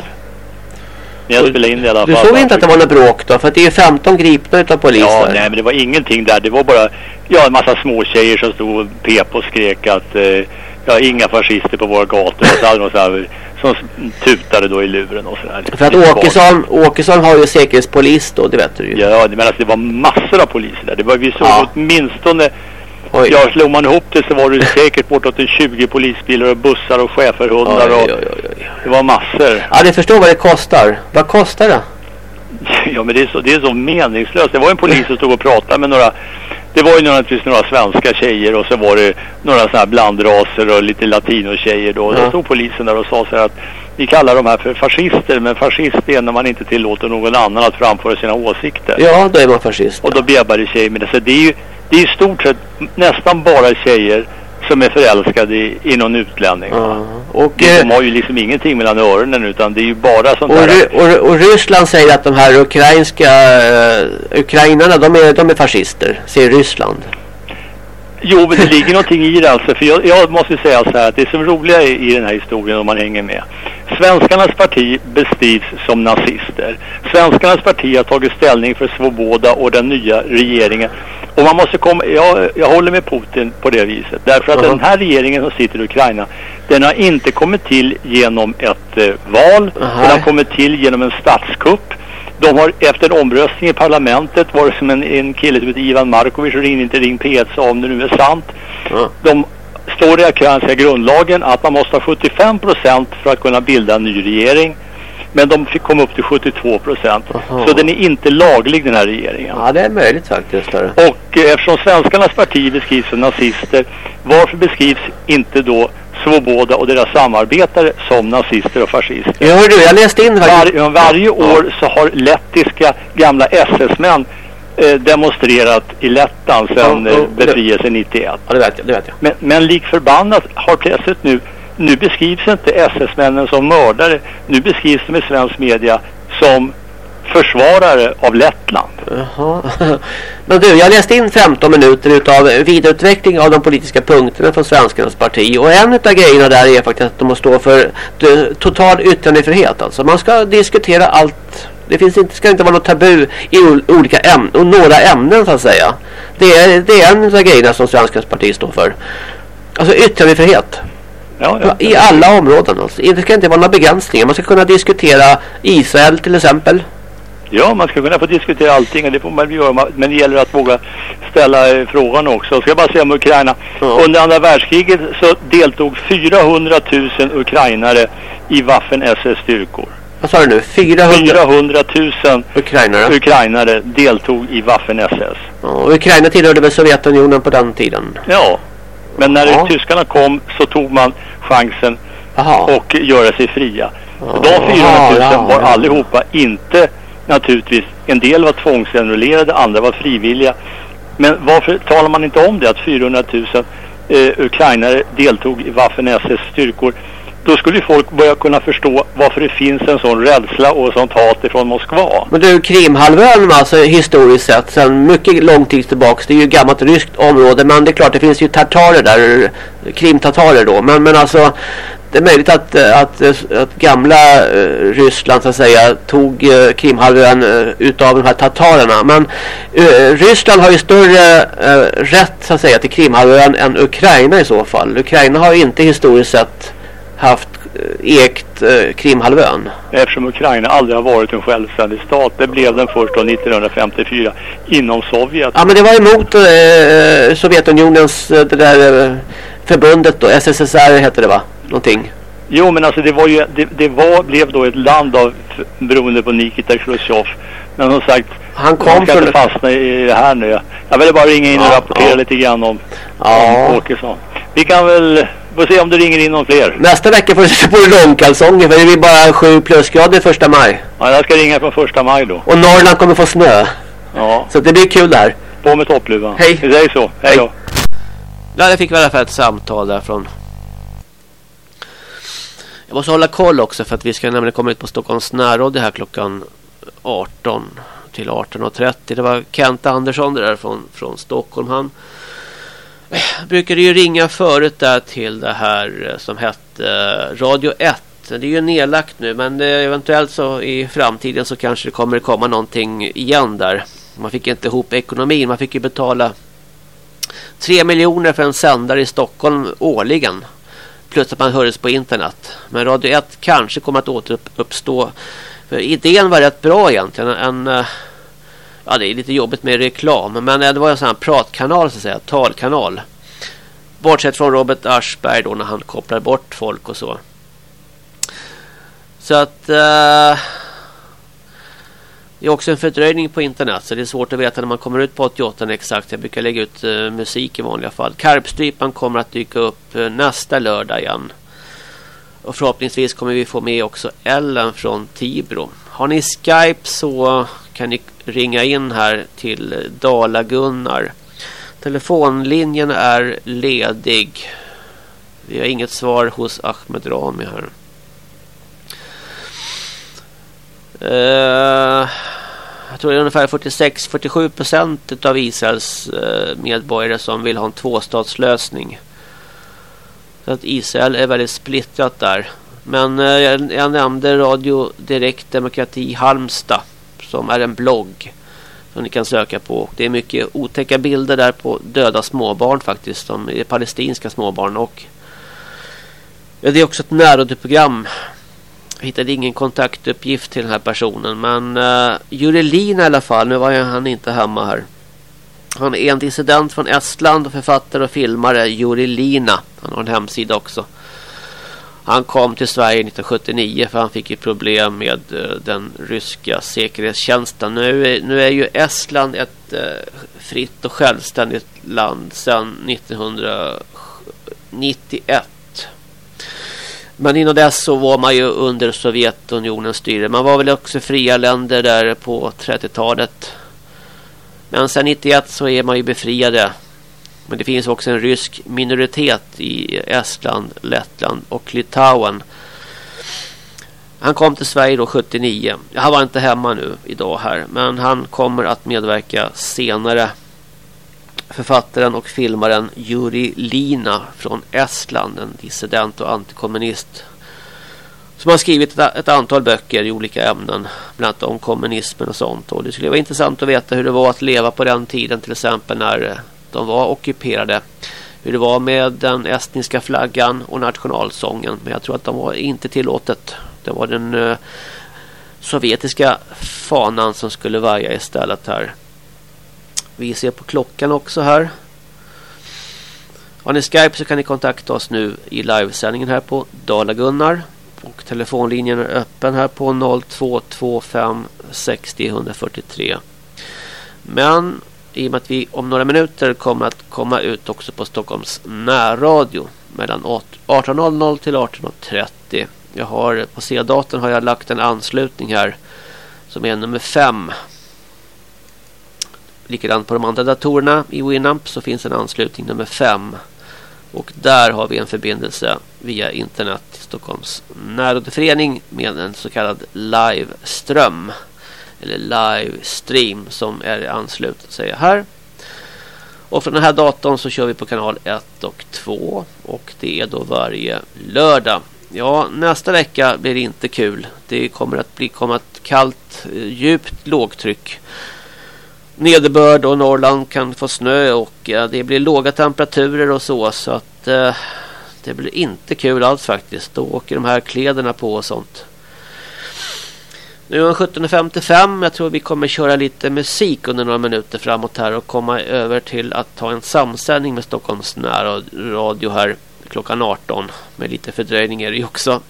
Ni har spelat in det i alla fall. Du såg inte att det var något bråk då? För det är 15 gripna utav polisen. Ja, nej, men det var ingenting där. Det var bara ja, en massa små tjejer som stod och pep och skrek att eh, ja, inga fascister på våra gator. Och så hade de så här, som tutade då i luren och sådär. För att Åkesson, Åkesson har ju säkerhetspolis då, det vet du ju. Ja, men alltså det var massor av poliser där. Det var, vi såg Ja. åtminstone, Oj. ja slog man ihop det så var det säkert bortåt en 20 polisbilar och bussar och schäferhundar och det var massor. Ja, ni förstår vad det kostar. Vad kostar det? Ja men det är, så, det är så meningslöst. Det var en polis som stod och pratade med några Det var ju naturligtvis några svenska tjejer och så var det några sådana här blandraser och lite latinotjejer då. Ja. Då stod polisen där och sa så här att vi kallar de här för fascister men fascist är när man inte tillåter någon annan att framföra sina åsikter. Ja, då är man fascist. Och då bjäbbade tjejer med det. Så det är ju det är i stort sett nästan bara tjejer som är förälskade i, i någon utlänning. Ja. Och, De eh, har ju liksom ingenting mellan öronen utan det är ju bara sånt och, där. Och, och Ryssland säger att de här ukrainska uh, ukrainarna, de är, de är fascister, säger Ryssland. Jo, men det ligger någonting i det alltså. För jag, jag måste säga så här att det som är roliga i, i den här historien om man hänger med. Svenskarnas parti beskrivs som nazister. Svenskarnas parti har tagit ställning för Svoboda och den nya regeringen. Och man måste komma, jag, jag håller med Putin på det viset. Därför att Mhm. den här regeringen som sitter i Ukraina, den har inte kommit till genom ett eh, val. Aha. Den har kommit till genom en statskupp. De har efter en omröstning i parlamentet var det som en, en kille som heter Ivan Markovic och ringde inte Ring P1 sa om det nu är sant. Ja. De står i ukrainska grundlagen att man måste ha 75 procent för att kunna bilda en ny regering. Men de fick komma upp till 72 procent. Så den är inte laglig den här regeringen. ja, det är möjligt faktiskt. Hörru. Och eh, eftersom svenskarnas parti beskrivs som nazister, varför beskrivs inte då Svoboda och deras samarbetare som nazister och fascister? Ja, hör du, jag läste in faktiskt. Var, varje år så har lettiska gamla SS-män eh, demonstrerat i Lettland sedan Ja, ja, eh, befrielsen 91. Ja, det vet jag. Det vet jag. Men, men lik förbannat har plötsligt nu, nu beskrivs inte SS-männen som mördare. Nu beskrivs de i svensk media som försvarare av Lettland. Jaha. Men du, jag läste in 15 minuter utav vidareutveckling av de politiska punkterna från Svenskarnas parti. Och en utav grejerna där är faktiskt att de måste stå för eh, total yttrandefrihet. Alltså man ska diskutera allt. Det finns inte, ska inte vara något tabu i olika ämnen, och några ämnen så att säga. Det är, det är en utav grejerna som Svenskarnas parti står för. Alltså yttrandefrihet. Ja, ja. I alla områden alltså. Det ska inte vara några begränsningar. Man ska kunna diskutera Israel till exempel. ja, man ska kunna få diskutera allting och det får man göra. Men det gäller att våga ställa eh, frågan också. Ska jag bara säga om Ukraina. Ja. Under andra världskriget så deltog 400 000 ukrainare i Waffen-SS-styrkor. Vad sa du nu? 400 400 000 ukrainare. ukrainare deltog i Waffen-SS. Ja, Ukraina tillhörde väl Sovjetunionen på den tiden? Ja, men när Ja. tyskarna kom så tog man chansen Jaha. och göra sig fria. Ja, De 400 000 ja, var allihopa inte naturligtvis, en del var tvångsenrollerade, andra var frivilliga. Men varför talar man inte om det att 400 000 eh, ukrainare deltog i Waffen-SS styrkor? Då skulle ju folk börja kunna förstå varför det finns en sån rädsla och sånt hat ifrån Moskva. Men du, Krimhalvön alltså historiskt sett sedan mycket lång tid tillbaka. Det är ju gammalt ryskt område. Men det är klart det finns ju tartarer där. Krimtatarer då. Men, men alltså det är möjligt att, att, att gamla eh, Ryssland så att säga tog eh, Krimhalvön eh, utav de här tatarerna. Men Ryssland har ju större rätt så att säga till Krimhalvön än Ukraina i så fall. Ukraina har ju inte historiskt sett haft eh, ägt eh, Krimhalvön. Eftersom Ukraina aldrig har varit en självständig stat. Det blev den först då 1954 inom Sovjet. Ja men det var emot eh, Sovjetunionens eh, det där eh, förbundet då, SSSR hette det va? Någonting. Jo men alltså det var ju, det, det var, blev då ett land av, beroende på Nikita Khrushchev. Men som sagt, Han kom man ska inte fastna i det här nu. Jag ville bara ringa in och Ja, rapportera ja. lite grann om, Ja. om Åkesson. Vi kan väl får se om det ringer in någon fler. Nästa vecka får du sätta på dig långkalsonger för det blir bara 7 plusgrader första maj. Ja, jag ska ringa från första maj då. Och Norrland kommer få snö. Ja, Så det blir kul det här. på med toppluvan. Hej. Vi säger så. Hej då. Ja, jag fick i alla fall ett samtal där från... Jag måste hålla koll också för att vi ska nämligen komma ut på Stockholms närradio här klockan 18 till 18.30. Det var Kent Andersson det där från, från Stockholm. Han brukade ju ringa förut där till det här eh, som hette eh, Radio 1. Det är ju nedlagt nu men eh, eventuellt så i framtiden så kanske det kommer komma någonting igen där. Man fick inte ihop ekonomin. Man fick ju betala 3 miljoner för en sändare i Stockholm årligen. Plus att man hördes på internet. Men Radio 1 kanske kommer att återuppstå. För idén var rätt bra egentligen. En, ja, det är lite jobbigt med reklam. Men det var en sån här pratkanal så att säga. Talkanal. Bortsett från Robert Aschberg då när han kopplar bort folk och så. Så att... Eh, det är också en fördröjning på internet så det är svårt att veta när man kommer ut på 88 exakt. Jag brukar lägga ut uh, musik i vanliga fall. Karpstrypan kommer att dyka upp uh, nästa lördag igen. Och förhoppningsvis kommer vi få med också Ellen från Tibro. Har ni Skype så kan ni ringa in här till Dala-Gunnar. Telefonlinjen är ledig. Vi har inget svar hos Ahmed Rami här. Uh, jag tror det är ungefär 46-47 procent av Israels uh, medborgare som vill ha en tvåstatslösning. Så att Israel är väldigt splittrat där. Men uh, jag, jag nämnde Radio Direkt Demokrati Halmstad som är en blogg som ni kan söka på. Det är mycket otäcka bilder där på döda småbarn faktiskt. De är palestinska småbarn och ja, det är också ett närradioprogram jag hittade ingen kontaktuppgift till den här personen. Men eh, uh, Jurelin i alla fall. Nu var han inte hemma här. Han är en dissident från Estland. Författare och filmare. Jurelina. Han har en hemsida också. Han kom till Sverige 1979 för han fick ju problem med eh, den ryska säkerhetstjänsten. Nu är, nu är ju Estland ett eh, fritt och självständigt land sedan 1991. Men innan dess så var man ju under Sovjetunionens styre. Man var väl också fria länder där på 30-talet. Men sedan 91 så är man ju befriade. Men det finns också en rysk minoritet i Estland, Lettland och Litauen. Han kom till Sverige då 79. Han var inte hemma nu idag här. Men han kommer att medverka senare författaren och filmaren Juri Lina från Estland, en dissident och antikommunist som har skrivit ett, antal böcker i olika ämnen, bland annat om kommunismen och sånt. Och det skulle vara intressant att veta hur det var att leva på den tiden, till exempel när de var ockuperade. Hur det var med den estniska flaggan och nationalsången. Men jag tror att de var inte tillåtet. Det var den eh, sovjetiska fanan som skulle vaja istället här. Vi ser på klockan också här. Har ni Skype så kan ni kontakta oss nu i livesändningen här på Dala-Gunnar. Och telefonlinjen är öppen här på 0225 60 143. Men i och med att vi om några minuter kommer att komma ut också på Stockholms närradio mellan 18.00 till 18.30. Jag har på C-datorn har jag lagt en anslutning här som är nummer 5 Likadant på de andra datorerna i Winamp så finns en anslutning nummer 5. Och där har vi en förbindelse via internet till Stockholms närrådeförening med en så kallad live-ström. Eller livestream som är ansluten säger här. Och från den här datorn så kör vi på kanal 1 och 2. Och det är då varje lördag. Ja, nästa vecka blir det inte kul. Det kommer att bli komma ett kallt, eh, djupt lågtryck nederbörd och Norrland kan få snö och det blir låga temperaturer och så så att eh, det blir inte kul alls faktiskt. Då åker de här kläderna på och sånt. Nu är det 17.55. Jag tror vi kommer köra lite musik under några minuter framåt här och komma över till att ta en samsändning med Stockholms närradio här klockan 18 med lite fördröjning är det ju också.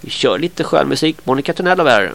Vi kör lite skön musik. Monica Tunnell här.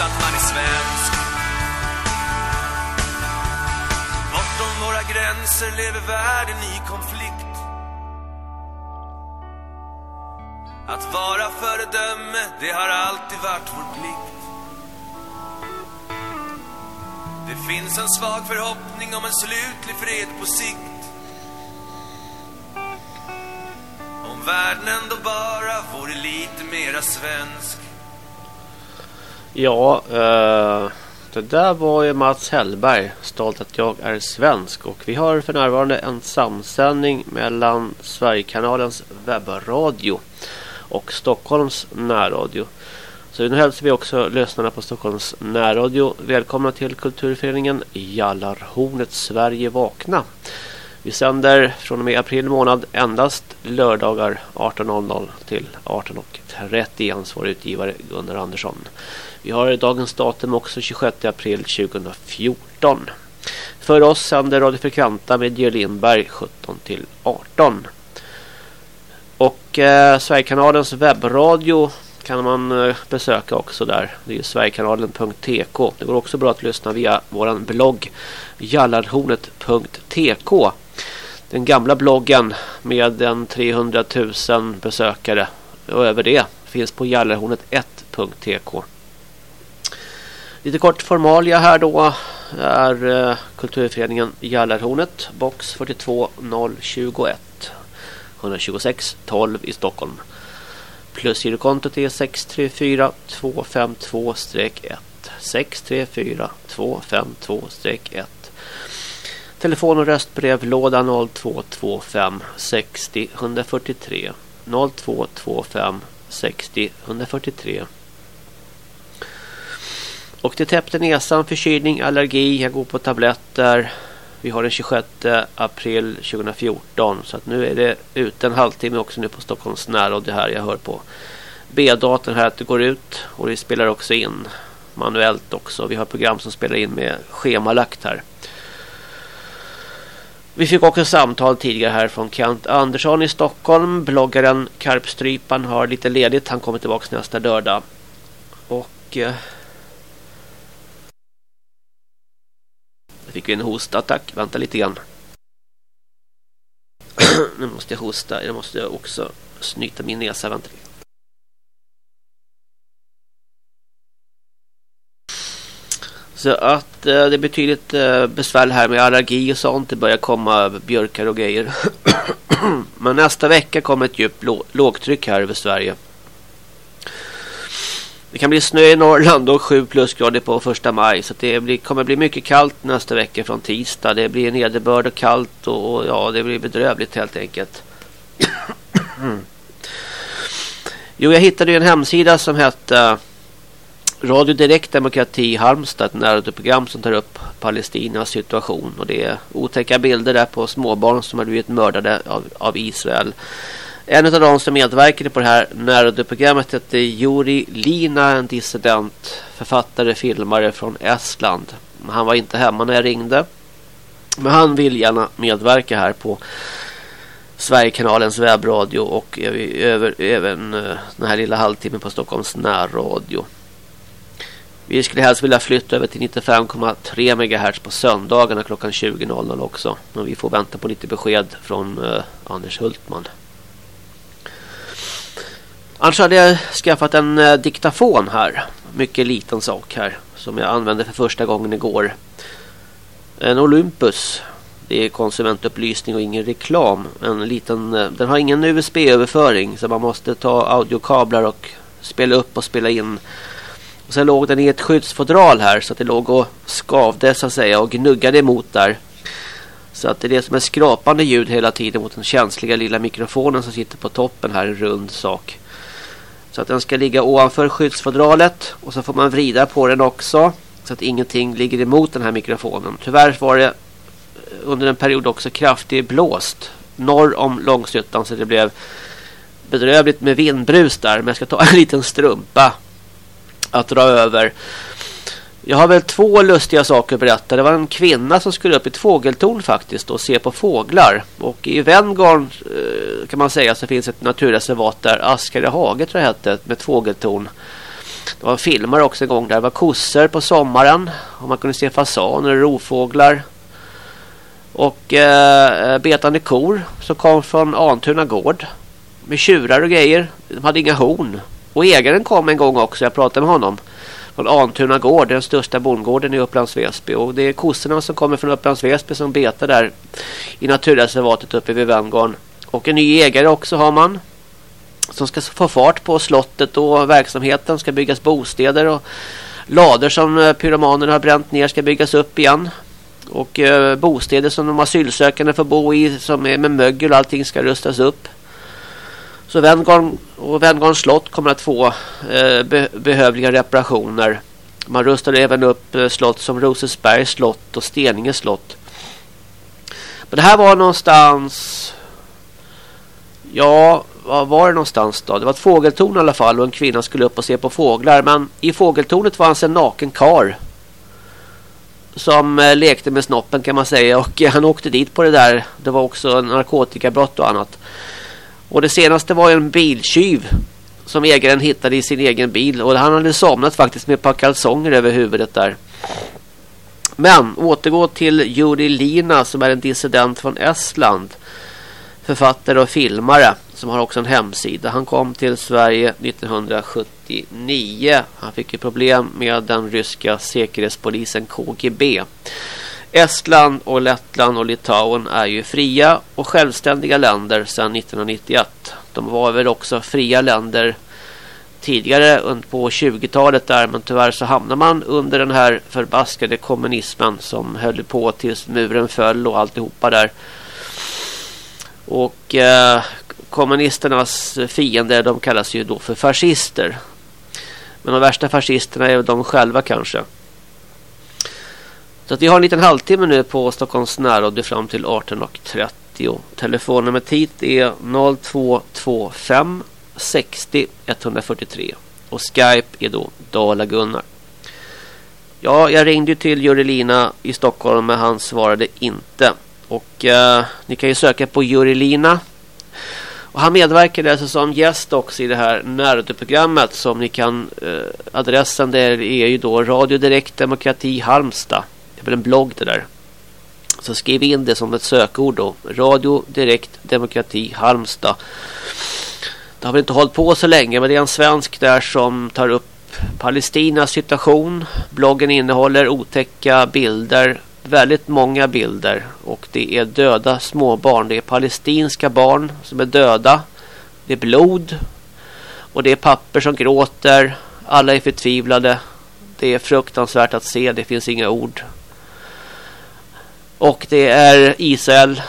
Att man är svensk? Bortom våra gränser lever världen i konflikt. Att vara föredöme, det har alltid varit vår plikt. Det finns en svag förhoppning om en slutlig fred på sikt. Om världen ändå bara vore lite mera svensk. Ja, eh, det där var ju Mats Hellberg. Stolt att jag är svensk. Och vi har för närvarande en samsändning mellan Sverigekanalens webbradio och Stockholms närradio. Så nu hälsar vi också lyssnarna på Stockholms närradio. Välkomna till kulturföreningen Jallarhornet Sverige vakna. Vi sänder från och med april månad endast lördagar 18.00 till 18.30. Ansvarig utgivare Gunnar Andersson. Vi har dagens datum också 26 april 2014. För oss sänder Radio Frekventa med Georg Lindberg 17 till 18. Och eh, Sverigekanalens webbradio kan man eh, besöka också där. Det är sverigekanalen.tk. Det går också bra att lyssna via våran blogg jallarhornet.tk. Den gamla bloggen med en 300 000 besökare och över det finns på jallarhornet1.tk. Lite kort formalia här då. Är eh, kulturföreningen Jallarhornet box 42021 126 12 i Stockholm. Plusgirokontot är 634 252-1 634 252-1 Telefon och röstbrevlåda 0225 60 143 0225 60 143 och det täppte näsan, förkylning, allergi. Jag går på tabletter. Vi har den 26 april 2014. Så att nu är det ute en halvtimme också nu på Stockholms närradio här. Jag hör på B-datorn här att det går ut. Och vi spelar också in manuellt också. Vi har program som spelar in med schemalagt här. Vi fick också samtal tidigare här från Kent Andersson i Stockholm. Bloggaren Karpstrypan har lite ledigt. Han kommer tillbaka nästa lördag. Och... Eh, fick vi en hostattack. Vänta lite grann. nu måste jag hosta. Jag måste också snyta min näsa. Vänta lite. Så att eh, det är betydligt eh, besvär här med allergi och sånt. Det börjar komma björkar och grejer. Men nästa vecka kommer ett djupt lågtryck här över Sverige. Det kan bli snö i Norrland och 7 plusgrader på första maj. Så det blir, kommer bli mycket kallt nästa vecka från tisdag. Det blir nederbörd och kallt och, och ja, det blir bedrövligt helt enkelt. jo, jag hittade ju en hemsida som hette eh, Radio Direkt Demokrati Halmstad. Ett närradioprogram som tar upp Palestinas situation. Och det är otäcka bilder där på småbarn som har blivit mördade av, av Israel. En av de som medverkade på det här närradioprogrammet hette Juri Lina, en dissident, författare, filmare från Estland. Han var inte hemma när jag ringde. Men han vill gärna medverka här på Sverigekanalens webbradio och över, även eh, den här lilla halvtimmen på Stockholms närradio. Vi skulle helst vilja flytta över till 95,3 MHz på söndagarna klockan 20.00 också. Men vi får vänta på lite besked från eh, Anders Hultman. Annars hade jag skaffat en eh, diktafon här. Mycket liten sak här. Som jag använde för första gången igår. En Olympus. Det är konsumentupplysning och ingen reklam. En liten, eh, den har ingen USB-överföring. Så man måste ta audiokablar och spela upp och spela in. Och sen låg den i ett skyddsfodral här. Så att det låg och skavde så att säga. Och gnuggade emot där. Så att det är det som är skrapande ljud hela tiden mot den känsliga lilla mikrofonen som sitter på toppen här. En rund sak. Så att den ska ligga ovanför skyddsfodralet. Och så får man vrida på den också. Så att ingenting ligger emot den här mikrofonen. Tyvärr var det eh, under en period också kraftigt blåst. Norr om Långshyttan så det blev bedrövligt med vindbrus där. Men jag ska ta en liten strumpa att dra över. Jag har väl två lustiga saker att berätta. Det var en kvinna som skulle upp i ett fågeltorn faktiskt och se på fåglar. Och i Venngarn eh, kan man säga så finns ett naturreservat där Askarehage tror jag hette med ett fågeltorn. Det var filmer också en gång där. Det var kossor på sommaren. Och man kunde se fasaner och rovfåglar. Och eh, betande kor som kom från Antuna gård. Med tjurar och grejer. De hade inga horn. Och ägaren kom en gång också. Jag pratade med honom från Antuna gård, den största bondgården i Upplands Väsby. Och det är kossorna som kommer från Upplands Väsby som betar där i naturreservatet uppe vid Vemgarn. Och en ny ägare också har man. Som ska få fart på slottet och verksamheten. Ska byggas bostäder och lader som eh, pyromanerna har bränt ner ska byggas upp igen. Och eh, bostäder som de asylsökande får bo i som är med mögel och allting ska rustas upp. Så Venngarn och Venngarns slott kommer att få eh, be behövliga reparationer. Man rustade även upp eh, slott som Rosersbergs slott och Steninge slott. Men det här var någonstans... Ja, var var det någonstans då? Det var ett fågeltorn i alla fall och en kvinna skulle upp och se på fåglar. Men i fågeltornet fanns en naken kar som eh, lekte med snoppen kan man säga. Och eh, han åkte dit på det där. Det var också narkotikabrott och annat. Och det senaste var en biltjuv som ägaren hittade i sin egen bil. Och han hade somnat faktiskt med ett par kalsonger över huvudet där. Men återgå till Juri Lina som är en dissident från Estland. Författare och filmare som har också en hemsida. Han kom till Sverige 1979. Han fick ju problem med den ryska säkerhetspolisen KGB. Estland och Lettland och Litauen är ju fria och självständiga länder sedan 1991. De var väl också fria länder tidigare på 20-talet där men tyvärr så hamnar man under den här förbaskade kommunismen som höll på tills muren föll och alltihopa där. Och eh, kommunisternas fiender de kallas ju då för fascister. Men de värsta fascisterna är de själva kanske. Så att vi har en liten halvtimme nu på Stockholms närradio fram till 18.30. Telefonnumret hit är 0225 60 143. Och Skype är då Dala Gunnar. Ja, jag ringde till Jurelina i Stockholm men han svarade inte. Och eh, ni kan ju söka på Jurelina. Och han medverkade alltså som gäst också i det här närradioprogrammet som ni kan eh, adressen där är ju då Radio Direkt Demokrati Halmstad. Det är väl en blogg det där. Så skriv in det som ett sökord då. Radio Direkt Demokrati Halmstad. Det har väl inte hållit på så länge men det är en svensk där som tar upp Palestinas situation. Bloggen innehåller otäcka bilder. Väldigt många bilder. Och det är döda småbarn. Det är palestinska barn som är döda. Det är blod. Och det är papper som gråter. Alla är förtvivlade. Det är fruktansvärt att se. Det finns inga ord. Och det är Israel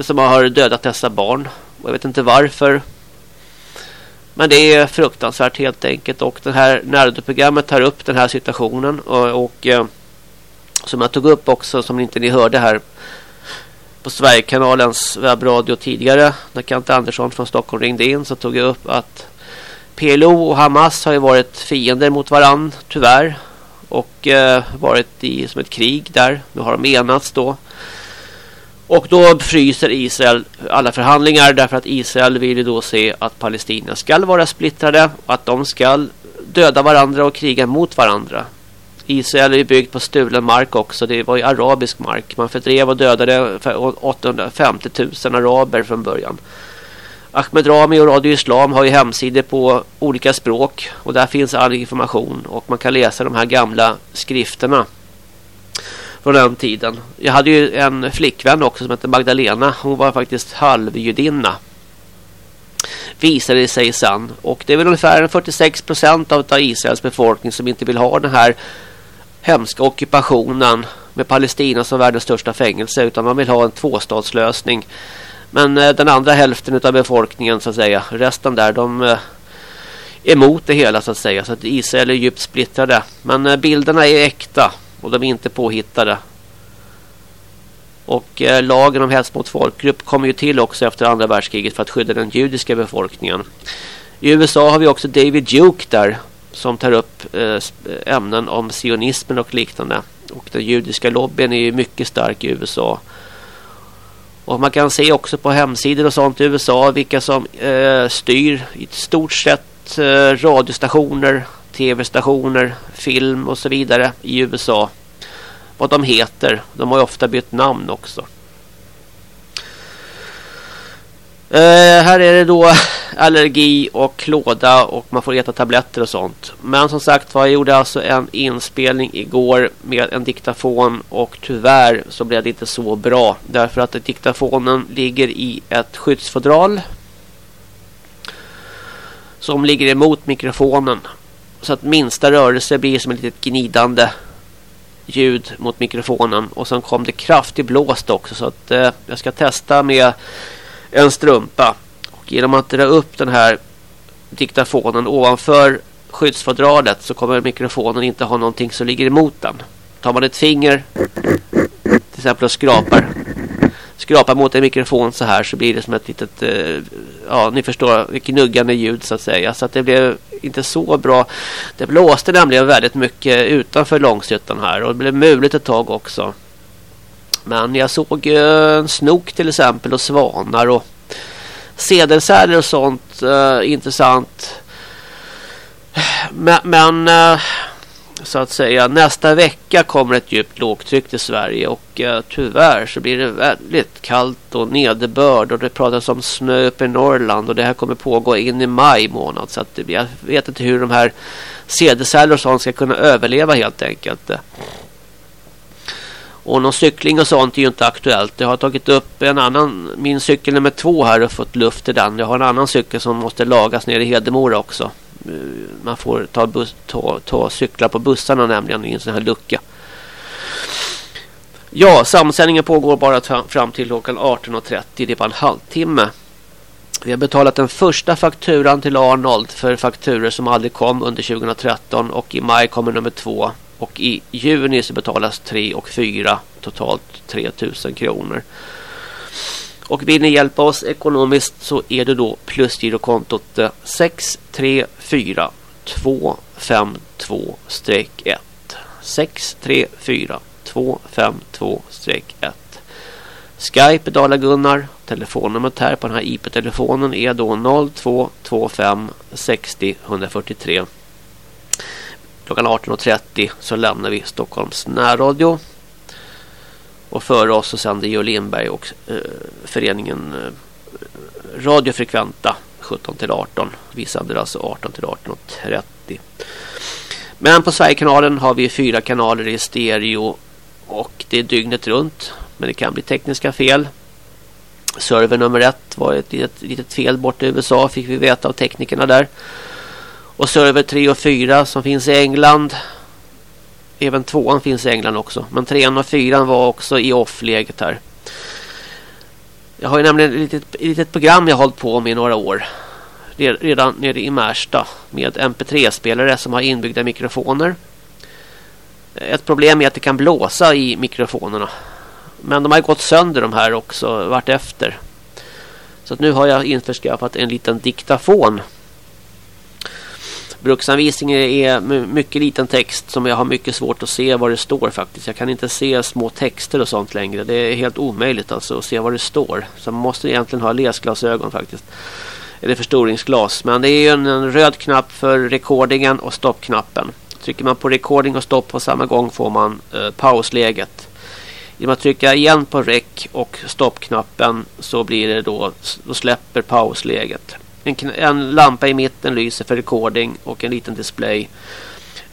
som har dödat dessa barn. Och jag vet inte varför. Men det är fruktansvärt helt enkelt. Och det här närdoprogrammet tar upp den här situationen. Och, och eh, som jag tog upp också, som inte ni hörde här på Sverigekanalens webbradio tidigare. När Kent Andersson från Stockholm ringde in så tog jag upp att PLO och Hamas har ju varit fiender mot varann, tyvärr och eh, varit i som ett krig där. Nu har de enats då. Och då fryser Israel alla förhandlingar därför att Israel vill då se att Palestina ska vara splittrade och att de ska döda varandra och kriga mot varandra. Israel är byggt på stulen mark också. Det var ju arabisk mark. Man fördrev och dödade 850 000 araber från början. Ahmed Rami och Radio Islam har ju hemsidor på olika språk och där finns all information och man kan läsa de här gamla skrifterna från den tiden. Jag hade ju en flickvän också som hette Magdalena. Hon var faktiskt halvjudinna. Visade det sig sen. Och det är väl ungefär 46 procent av Israels befolkning som inte vill ha den här hemska ockupationen med Palestina som världens största fängelse utan man vill ha en tvåstatslösning. Men eh, den andra hälften av befolkningen så att säga, resten där de eh, är emot det hela så att säga så att Israel är djupt splittrade. Men eh, bilderna är äkta och de är inte påhittade. Och eh, lagen om hets mot folkgrupp kom ju till också efter andra världskriget för att skydda den judiska befolkningen. I USA har vi också David Duke där som tar upp eh, eh ämnen om sionismen och liknande. Och den judiska lobbyn är ju mycket stark i USA. Och man kan se också på hemsidor och sånt i USA vilka som eh, styr i stort sett eh, radiostationer, tv-stationer, film och så vidare i USA. Vad de heter. De har ju ofta bytt namn också. Uh, här är det då allergi och klåda och man får äta tabletter och sånt. Men som sagt jag gjorde alltså en inspelning igår med en diktafon och tyvärr så blev det inte så bra. Därför att diktafonen ligger i ett skyddsfodral som ligger emot mikrofonen. Så att minsta rörelse blir som ett litet gnidande ljud mot mikrofonen. Och sen kom det kraftig blåst också så att eh, jag ska testa med en strumpa. Och genom att dra upp den här diktafonen ovanför skyddsfodralet så kommer mikrofonen inte ha någonting som ligger emot den. Tar man ett finger till exempel och skrapar skrapar mot en mikrofon så här så blir det som ett litet eh, ja ni förstår knuggande ljud så att säga så att det blev inte så bra. Det blåste nämligen väldigt mycket utanför Långshyttan här och det blev muligt ett tag också. Men jag såg eh, en snok till exempel och svanar och sedelsäler och sånt eh, intressant. Men, men eh, så att säga nästa vecka kommer ett djupt lågtryck till Sverige och eh, tyvärr så blir det väldigt kallt och nederbörd och det pratas om snö uppe i Norrland och det här kommer pågå in i maj månad så att jag vet inte hur de här sedelsäler och sånt ska kunna överleva helt enkelt. Och någon cykling och sånt är ju inte aktuellt. Jag har tagit upp en annan, min cykel nummer två här och fått luft i den. Jag har en annan cykel som måste lagas ner i Hedemora också. Eh, man får ta, bus, ta, ta cyklar på bussarna nämligen i en sån här lucka. Ja, samsändningen pågår bara fram till klockan 18.30. Det är bara en halvtimme. Vi har betalat den första fakturan till Arnold för fakturer som aldrig kom under 2013 och i maj kommer nummer två och i juni så betalas 3 och 4 totalt 3000 kronor. Och vill ni hjälpa oss ekonomiskt så är det då plusgirokontot eh, 634252-1 634252-1 Skype Dala Gunnar. Telefonnumret här på den här IP-telefonen är då 0225 60 143 Klockan 18.30 så lämnar vi Stockholms närradio. Och före oss så sänder Georg Lindberg och eh, föreningen eh, Radiofrekventa 17 till 18. Vi sänder alltså 18 till 18.30. Men på Sverigekanalen har vi fyra kanaler i stereo och det är dygnet runt. Men det kan bli tekniska fel. Server nummer ett var ett litet, litet fel borta i USA fick vi veta av teknikerna där. Och server 3 och 4 som finns i England. Även tvåan finns i England också. Men 3 och 4 var också i off-läget här. Jag har ju nämligen ett litet, ett litet program jag har hållit på med i några år. Redan nere i Märsta. Med MP3-spelare som har inbyggda mikrofoner. Ett problem är att det kan blåsa i mikrofonerna. Men de har gått sönder de här också vart efter. Så att nu har jag införskaffat en liten diktafon Bruksanvisningen är mycket liten text som jag har mycket svårt att se vad det står faktiskt. Jag kan inte se små texter och sånt längre. Det är helt omöjligt alltså att se vad det står. Så man måste egentligen ha läsglasögon faktiskt. Eller förstoringsglas. Men det är en, en röd knapp för recordingen och stoppknappen. Trycker man på recording och stopp på samma gång får man eh, pausläget. Genom att trycka igen på räck och stoppknappen så blir det då, då släpper pausläget. En, en lampa i mitten lyser för recording och en liten display.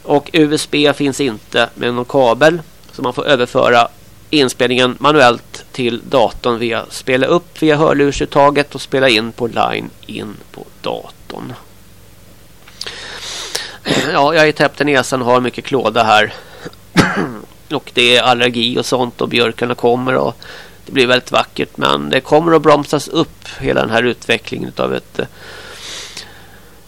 Och USB finns inte med någon kabel så man får överföra inspelningen manuellt till datorn via spela upp via hörlursuttaget och spela in på line in på datorn. Ja, jag är täppt i näsan och har mycket klåda här. och det är allergi och sånt och björkarna kommer och det blir väldigt vackert men det kommer att bromsas upp hela den här utvecklingen av ett eh,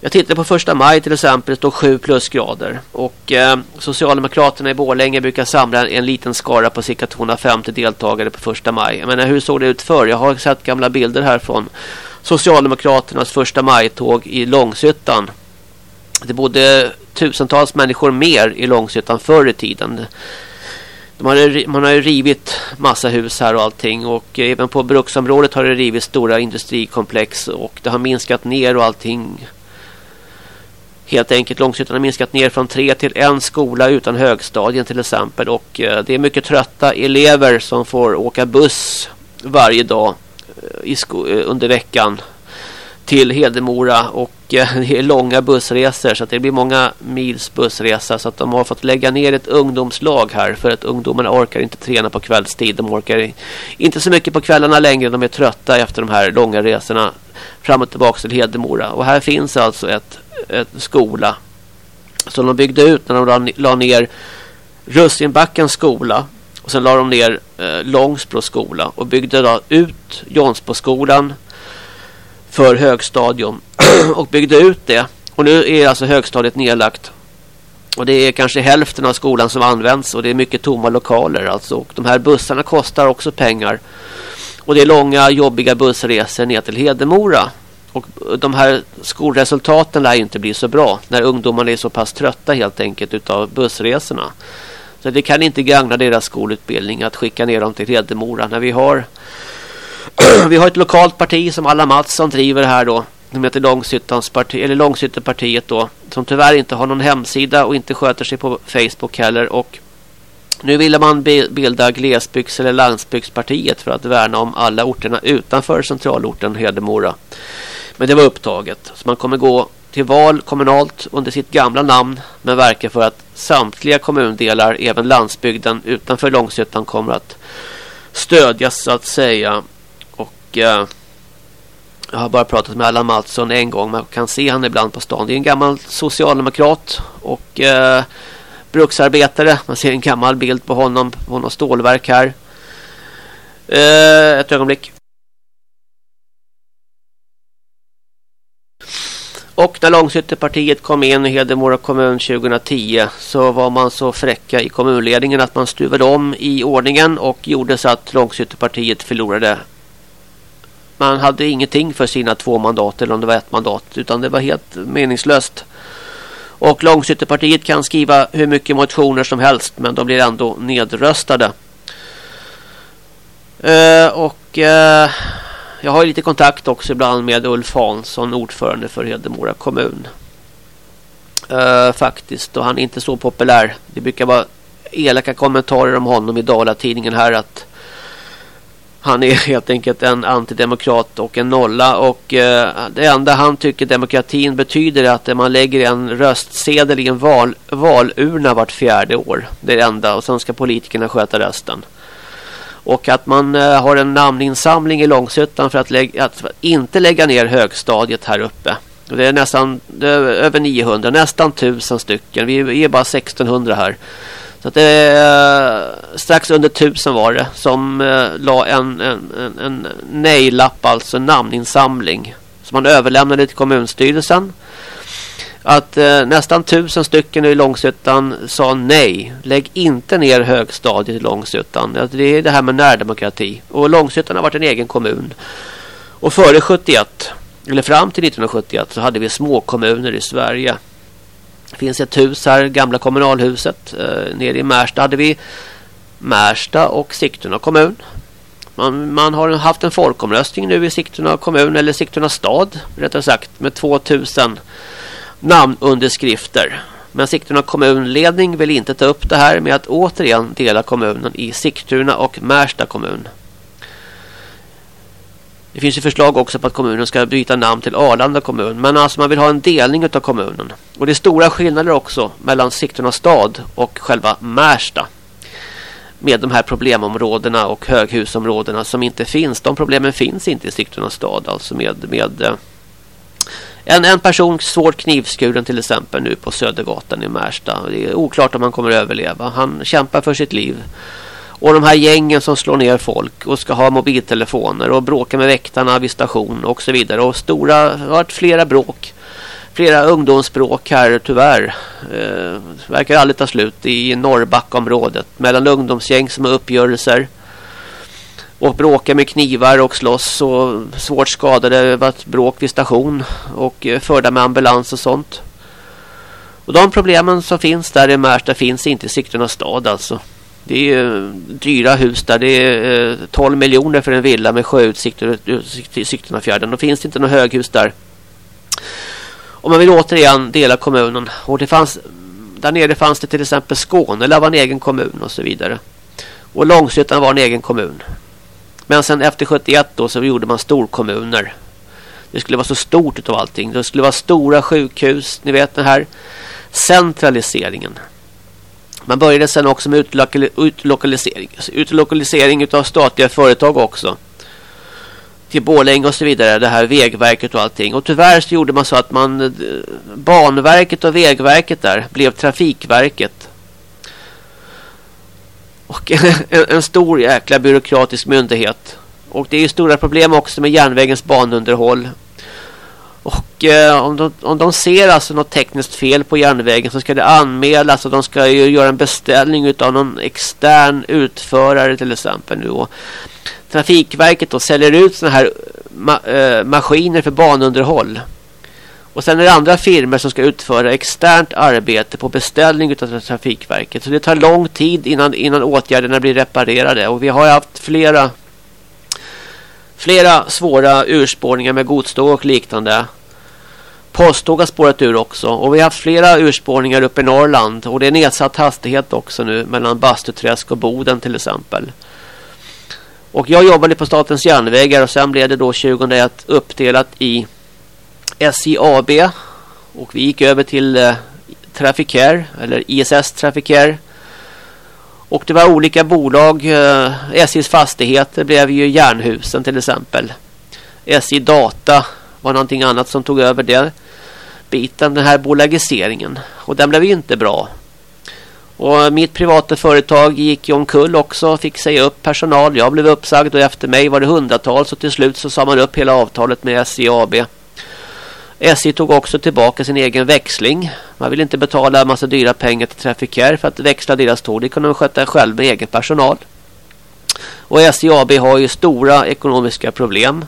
jag tittar på första maj till exempel, det står 7 plusgrader. Och eh, Socialdemokraterna i Borlänge brukar samla en liten skara på cirka 250 deltagare på första maj. Jag menar, hur såg det ut förr? Jag har sett gamla bilder här från Socialdemokraternas första majtåg i Långshyttan. Det bodde tusentals människor mer i Långshyttan förr i tiden. Har, man har ju rivit massa hus här och allting och eh, även på bruksområdet har det rivit stora industrikomplex och det har minskat ner och allting helt enkelt Långshyttan har minskat ner från tre till en skola utan högstadien till exempel. Och eh, det är mycket trötta elever som får åka buss varje dag eh, under veckan till Hedemora och eh, det är långa bussresor så att det blir många mils bussresa så att de har fått lägga ner ett ungdomslag här för att ungdomarna orkar inte träna på kvällstid. De orkar inte så mycket på kvällarna längre. De är trötta efter de här långa resorna fram och tillbaka till Hedemora. Och här finns alltså ett en skola som de byggde ut när de la ner Russinbackens skola och sen la de ner eh, Långsbro skola och byggde då ut Jonsboskolan för högstadium och byggde ut det. Och nu är alltså högstadiet nedlagt. Och det är kanske hälften av skolan som används och det är mycket tomma lokaler alltså. Och de här bussarna kostar också pengar. Och det är långa jobbiga bussresor ner till Hedemora. Och de här skolresultaten lär inte bli så bra när ungdomarna är så pass trötta helt enkelt utav bussresorna. Så det kan inte gagna deras skolutbildning att skicka ner dem till Hedemora när vi har vi har ett lokalt parti som alla Mattsson driver här då. Som heter Långsyttans parti, eller Långsytterpartiet då. Som tyvärr inte har någon hemsida och inte sköter sig på Facebook heller. Och nu ville man bilda glesbygds- eller landsbygdspartiet för att värna om alla orterna utanför centralorten Hedemora. Men det var upptaget. Så man kommer gå till val kommunalt under sitt gamla namn men verkar för att samtliga kommundelar, även landsbygden utanför Långshyttan kommer att stödjas så att säga. Jag har bara pratat med Allan Mattsson en gång. Man kan se han ibland på stan. Det är en gammal socialdemokrat och eh, bruksarbetare. Man ser en gammal bild på honom på något stålverk här. Eh, ett ögonblick. Och när Långshyttepartiet kom in i Hedemora kommun 2010 så var man så fräcka i kommunledningen att man stuvade om i ordningen och gjorde så att Långshyttepartiet förlorade. Man hade ingenting för sina två mandat eller om det var ett mandat utan det var helt meningslöst. Och Långshyttepartiet kan skriva hur mycket motioner som helst men de blir ändå nedröstade. Uh, och uh, jag har lite kontakt också ibland med Ulf Hansson, ordförande för Hedemora kommun. Uh, faktiskt, och han är inte så populär. Det brukar vara elaka kommentarer om honom i Dala-tidningen här att han är helt enkelt en antidemokrat och en nolla och eh, det enda han tycker demokratin betyder är att man lägger en röstsedel i en val, valurna vart fjärde år. Det är det enda och sen ska politikerna sköta resten. Och att man eh, har en namninsamling i Långshyttan för att, lägga, att inte lägga ner högstadiet här uppe. Det är nästan det är över 900, nästan 1000 stycken. Vi är bara 1600 här. Så det är eh, strax under tusen var det som eh, la en, en, en, en nej-lapp, alltså namninsamling. Som man överlämnade till kommunstyrelsen att eh, nästan tusen stycken i Långsuttan sa nej. Lägg inte ner högstadiet i Långsuttan. Alltså, det är det här med närdemokrati. Och Långsuttan har varit en egen kommun. Och före 71, eller fram till 1971 så hade vi små kommuner i Sverige. Det finns ett hus här, gamla kommunalhuset. Eh, nere i Märsta hade vi Märsta och Sigtuna kommun. Man, man, har haft en folkomröstning nu i Sigtuna kommun, eller Sigtuna stad rättare sagt, med 2000 namnunderskrifter. Men Sigtuna kommunledning vill inte ta upp det här med att återigen dela kommunen i Sigtuna och Märsta kommun. Det finns ju förslag också på att kommunen ska byta namn till Arlanda kommun. Men alltså man vill ha en delning av kommunen. Och det är stora skillnader också mellan Sigtuna stad och själva Märsta. Med de här problemområdena och höghusområdena som inte finns. De problemen finns inte i Sigtuna stad. Alltså med, med eh, en, en person svårt knivskuren till exempel nu på Södergatan i Märsta. Det är oklart om han kommer att överleva. Han kämpar för sitt liv. Och de här gängen som slår ner folk och ska ha mobiltelefoner och bråka med väktarna vid station och så vidare. Och stora, det har varit flera bråk. Flera ungdomsbråk här tyvärr. Eh, verkar aldrig ta slut i Norrbackområdet. Mellan ungdomsgäng som har uppgörelser. Och bråkar med knivar och slåss och svårt skadade. varit bråk vid station och eh, förda med ambulans och sånt. Och de problemen som finns där i Märsta finns inte i Sigtuna stad alltså. Det är eh, dyra hus där. Det är eh, 12 miljoner för en villa med sjöutsikt till Sigtunafjärden. Då finns det inte något höghus där. Och man vill återigen dela kommunen. Och det fanns, där nere fanns det till exempel Skåne var en egen kommun och så vidare. Och Långshyttan var en egen kommun. Men sen efter 71 då så gjorde man storkommuner. Det skulle vara så stort utav allting. Det skulle vara stora sjukhus. Ni vet den här centraliseringen. Man började sen också med utlokalisering, alltså utlokalisering av statliga företag också. Till Borlänge och så vidare, det här vägverket och allting. Och tyvärr så gjorde man så att man eh, Banverket och Vägverket där blev Trafikverket. Och en, en stor jäkla byråkratisk myndighet. Och det är ju stora problem också med järnvägens banunderhåll. Och eh, om, de, om de ser alltså något tekniskt fel på järnvägen så ska det anmälas och de ska ju göra en beställning av någon extern utförare till exempel nu. Och Trafikverket då säljer ut sådana här ma eh, maskiner för banunderhåll. Och sen är det andra firmor som ska utföra externt arbete på beställning av Trafikverket. Så det tar lång tid innan, innan åtgärderna blir reparerade. Och vi har haft flera flera svåra urspårningar med godståg och liknande. Posttåg har spårat ur också. Och vi har haft flera urspårningar uppe i Norrland. Och det är nedsatt hastighet också nu mellan Bastuträsk och Boden till exempel. Och jag jobbade på Statens järnvägar och sen blev det då 2001 uppdelat i SJ AB. Och vi gick över till eh, Traficare eller ISS Traficare. Och det var olika bolag. Eh, SJs fastigheter blev ju Järnhusen till exempel. SJ Data var någonting annat som tog över det biten, den här bolagiseringen. Och den blev ju inte bra. Och mitt privata företag gick ju omkull också, fick säga upp personal. Jag blev uppsagd och efter mig var det hundratals och till slut så sa man upp hela avtalet med SJ AB. SJ tog också tillbaka sin egen växling. Man vill inte betala en massa dyra pengar till Trafikär för att växla deras tåg. Det kunde de sköta själv med egen personal. Och SJ AB har ju stora ekonomiska problem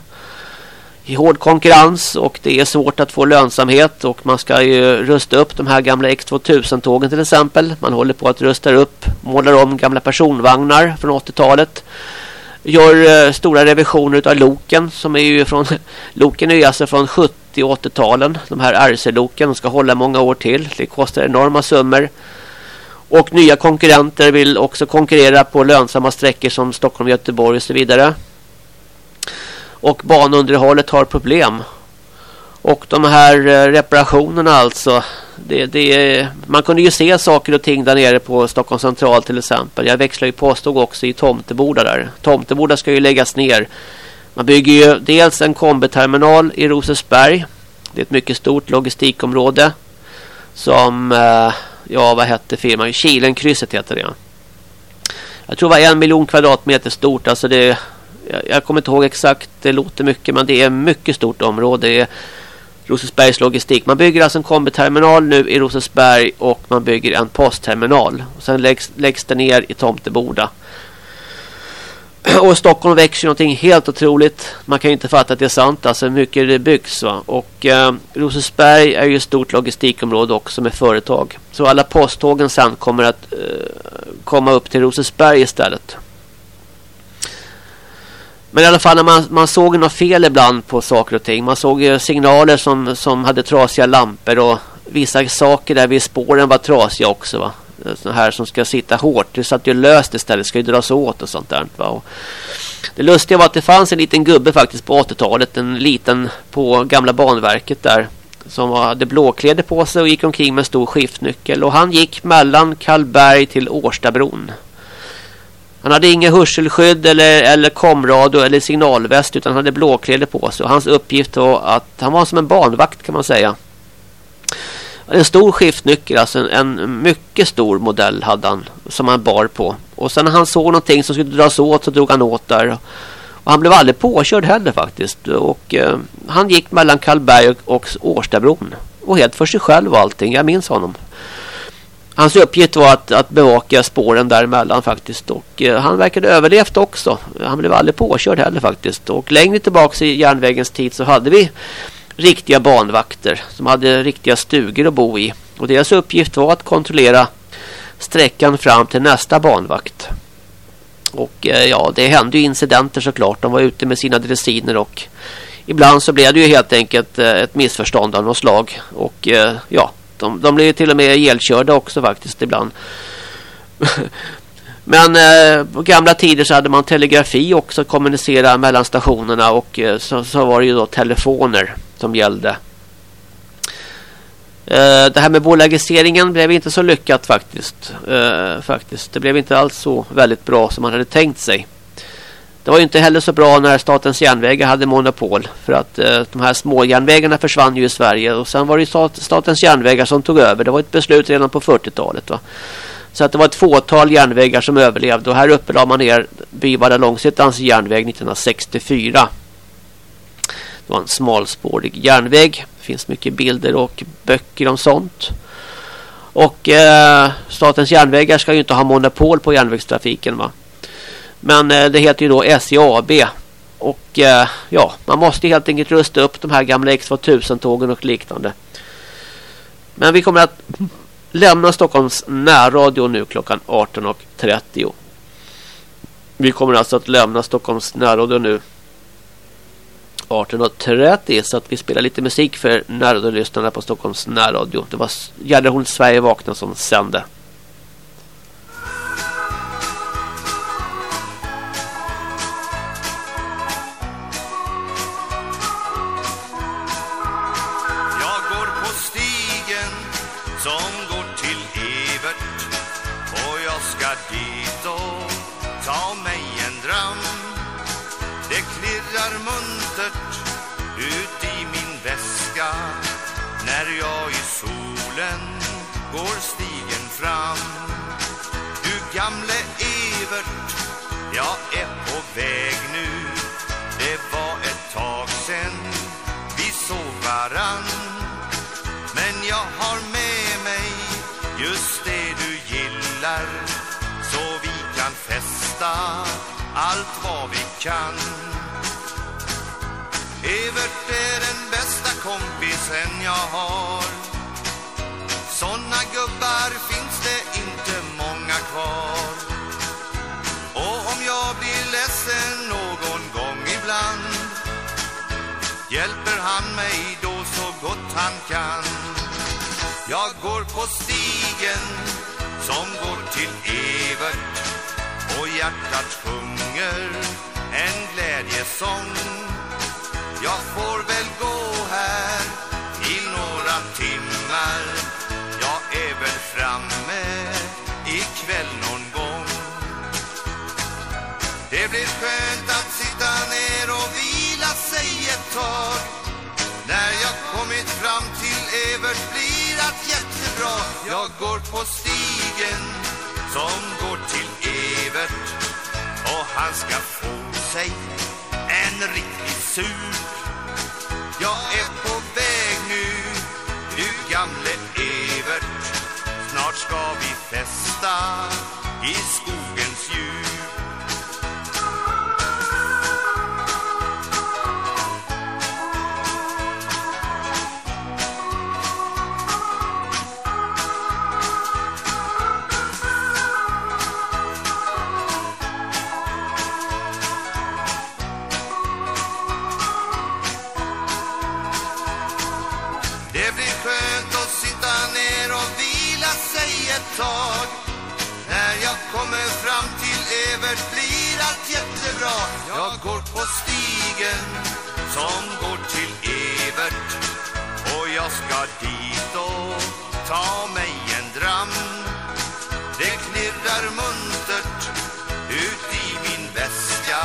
i hård konkurrens och det är svårt att få lönsamhet och man ska ju rusta upp de här gamla X2000-tågen till exempel. Man håller på att rusta upp, målar om gamla personvagnar från 80-talet. Gör eh, stora revisioner av loken som är ju från loken är ju alltså från 70 och 80-talen. De här RC-loken ska hålla många år till. Det kostar enorma summor. Och nya konkurrenter vill också konkurrera på lönsamma sträckor som Stockholm, Göteborg och så vidare. Och banunderhållet har problem. Och de här eh, reparationerna alltså. Det, det, man kunde ju se saker och ting där nere på Stockholm central till exempel. Jag växlar ju påståg också i Tomteboda där. Tomteboda ska ju läggas ner. Man bygger ju dels en kombiterminal i Rosersberg. Det är ett mycket stort logistikområde. Som, eh, ja vad hette firman? Kilenkrysset heter det. Jag tror det var en miljon kvadratmeter stort. Alltså det jag, jag kommer inte ihåg exakt, det låter mycket men det är mycket stort område. Det är Rosersbergs logistik. Man bygger alltså en kombiterminal nu i Rosersberg. och man bygger en postterminal. Och sen läggs, läggs det ner i Tomteboda. Och Stockholm växer någonting helt otroligt. Man kan ju inte fatta att det är sant. Alltså mycket det byggs va. Och eh, Rosersberg är ju ett stort logistikområde också med företag. Så alla posttågen sen kommer att eh, komma upp till Rosersberg istället. Men i alla fall när man, man såg något fel ibland på saker och ting. Man såg signaler som, som hade trasiga lampor och vissa saker där vid spåren var trasiga också va. Såna här som ska sitta hårt. Det satt ju löst istället. Ska ju dras åt och sånt där. Va? Och det lustiga var att det fanns en liten gubbe faktiskt på 80-talet. En liten på gamla banverket där. Som hade blåkläder på sig och gick omkring med en stor skiftnyckel. Och han gick mellan Kallberg till Årstabron. Han hade inga hörselskydd eller, eller komradio eller signalväst utan han hade blåkläder på sig. Och hans uppgift var att han var som en banvakt kan man säga. En stor skiftnyckel, alltså en, en, mycket stor modell hade han som han bar på. Och sen när han såg någonting som skulle dras åt så drog han åt där. Och han blev aldrig påkörd heller faktiskt. Och eh, han gick mellan Kallberg och, och Årstabron. Och helt för sig själv och allting. Jag minns honom. Hans uppgift var att, att bevaka spåren däremellan faktiskt. Och eh, han verkade överlevt också. Han blev aldrig påkörd heller faktiskt. Och längre tillbaka i järnvägens tid så hade vi riktiga banvakter som hade riktiga stugor att bo i. Och deras uppgift var att kontrollera sträckan fram till nästa banvakt. Och eh, ja, det hände ju incidenter såklart. De var ute med sina dressiner och ibland så blev det ju helt enkelt eh, ett missförstånd av något slag. Och eh, ja, de, de blev till och med elkörda också faktiskt ibland. Men eh, på gamla tider så hade man telegrafi också, kommunicera mellan stationerna och eh, så, så var det ju då telefoner som gällde. Eh, det här med bolagiseringen blev inte så lyckat faktiskt. Eh, faktiskt. Det blev inte alls så väldigt bra som man hade tänkt sig. Det var ju inte heller så bra när Statens järnvägar hade monopol. För att eh, de här små järnvägarna försvann ju i Sverige. Och sen var det ju Statens järnvägar som tog över. Det var ett beslut redan på 40-talet va. Så att det var ett fåtal järnvägar som överlevde. Och här uppe la man ner Byvalla Långsittans järnväg 1964. Det var en smalspårig järnväg. Det finns mycket bilder och böcker om sånt. Och eh, Statens järnvägar ska ju inte ha monopol på järnvägstrafiken va. Men eh, det heter ju då SJAB. Och eh, ja, man måste helt enkelt rusta upp de här gamla X2000-tågen och liknande. Men vi kommer att lämna Stockholms närradio nu klockan 18.30. Vi kommer alltså att lämna Stockholms närradio nu 18.30 så att vi spelar lite musik för närradiolyssnarna på Stockholms närradio. Det var Gärderhorn Sverige vakna som sände. Allt vad vi kan. Evert är den bästa kompisen jag har. Såna gubbar finns det inte många kvar. Och om jag blir ledsen någon gång ibland hjälper han mig då så gott han kan. Jag går på stigen som går till Evert och hjärtat sjunger sjunger en glädjesång. Jag får väl gå här i några timmar. Jag är väl framme ikväll någon gång. Det blir skönt att sitta ner och vila sig ett tag. När jag kommit fram till Evert blir allt jättebra. Jag går på stigen som går han ska få sig en riktig sup. Jag är på väg nu, du gamle Evert. Snart ska vi festa i skogens djup. Ett tag. När jag kommer fram till Evert blir allt jättebra. Jag går på stigen som går till Evert. Och jag ska dit och ta mig en dram. Det knirrar muntert ut i min väska.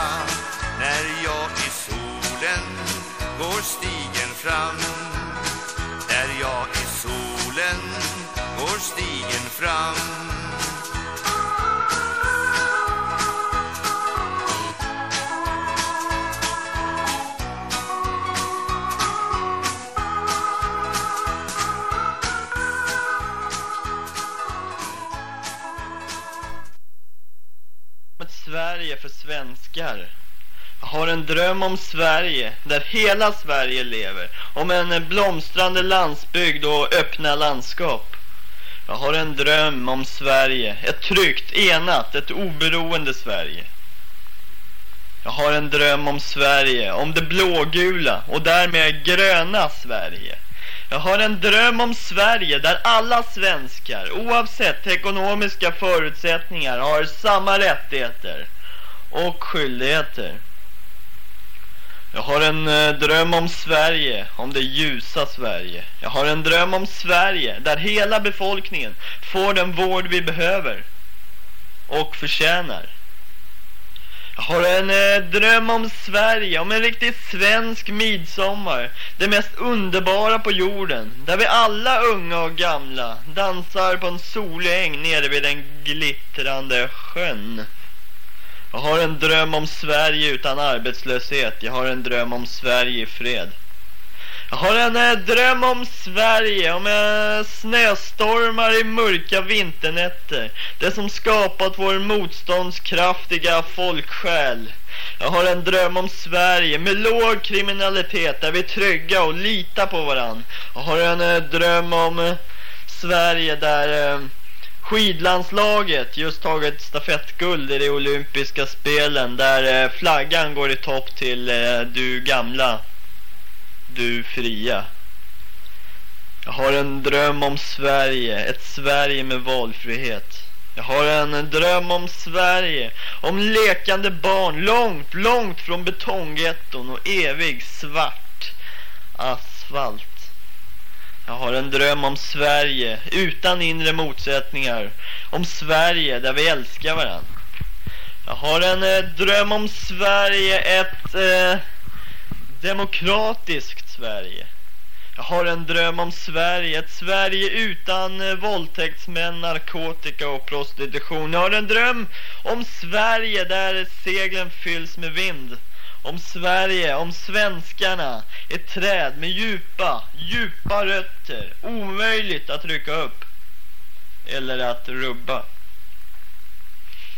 När jag i solen går stigen fram. Där jag stigen fram ett Sverige för svenskar. Jag har en dröm om Sverige, där hela Sverige lever. Om en blomstrande landsbygd och öppna landskap. Jag har en dröm om Sverige, ett tryggt, enat, ett oberoende Sverige. Jag har en dröm om Sverige, om det blågula och därmed gröna Sverige. Jag har en dröm om Sverige där alla svenskar, oavsett ekonomiska förutsättningar, har samma rättigheter och skyldigheter. Jag har en eh, dröm om Sverige, om det ljusa Sverige. Jag har en dröm om Sverige där hela befolkningen får den vård vi behöver och förtjänar. Jag har en eh, dröm om Sverige, om en riktigt svensk midsommar. Det mest underbara på jorden. Där vi alla unga och gamla dansar på en solig äng nere vid den glittrande sjön. Jag har en dröm om Sverige utan arbetslöshet. Jag har en dröm om Sverige i fred. Jag har en eh, dröm om Sverige, om eh, snöstormar i mörka vinternätter. Det som skapat vår motståndskraftiga folksjäl. Jag har en dröm om Sverige med låg kriminalitet där vi är trygga och litar på varann. Jag har en eh, dröm om eh, Sverige där eh, skidlandslaget just tagit stafettguld i de olympiska spelen. Där eh, flaggan går i topp till eh, du gamla du fria. Jag har en dröm om Sverige, ett Sverige med valfrihet. Jag har en dröm om Sverige, om lekande barn långt, långt från betonggetton och evig svart asfalt. Jag har en dröm om Sverige utan inre motsättningar, om Sverige där vi älskar varandra. Jag har en eh, dröm om Sverige, ett eh, demokratiskt Sverige. Jag har en dröm om Sverige, ett Sverige utan eh, våldtäktsmän, narkotika och prostitution. Jag har en dröm om Sverige där seglen fylls med vind. Om Sverige, om svenskarna, ett träd med djupa, djupa rötter. Omöjligt att rycka upp eller att rubba.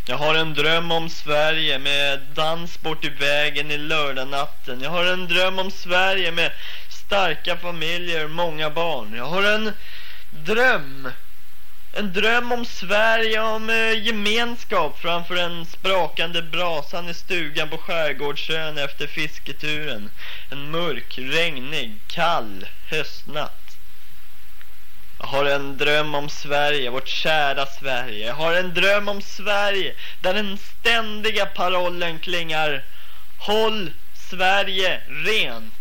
Jag har en dröm om Sverige med dans bort i vägen i lördagnatten. Jag har en dröm om Sverige med starka familjer, många barn. Jag har en dröm. En dröm om Sverige, om eh, gemenskap framför den sprakande brasan i stugan på Skärgårdsön efter fisketuren. En mörk, regnig, kall höstnatt. Jag har en dröm om Sverige, vårt kära Sverige. Jag har en dröm om Sverige där den ständiga parollen klingar Håll Sverige rent.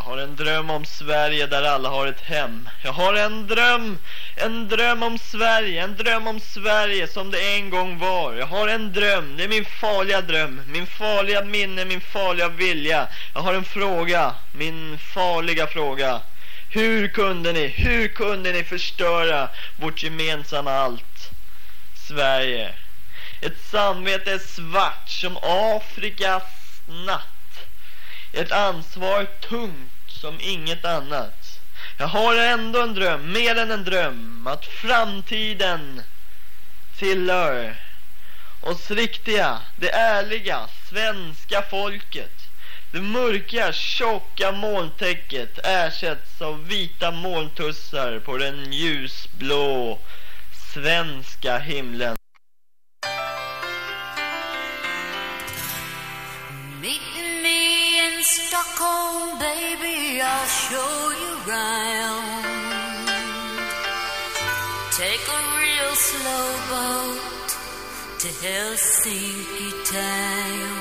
Jag har en dröm om Sverige där alla har ett hem. Jag har en dröm, en dröm om Sverige, en dröm om Sverige som det en gång var. Jag har en dröm, det är min farliga dröm, min farliga minne, min farliga vilja. Jag har en fråga, min farliga fråga. Hur kunde ni, hur kunde ni förstöra vårt gemensamma allt? Sverige. Ett samvete svart som Afrikas natt. Ett ansvar tungt som inget annat. Jag har ändå en dröm, mer än en dröm, att framtiden tillhör oss riktiga, det ärliga, svenska folket. Det mörka, tjocka molntäcket ersätts av vita molntussar på den ljusblå svenska himlen. Helsinki town.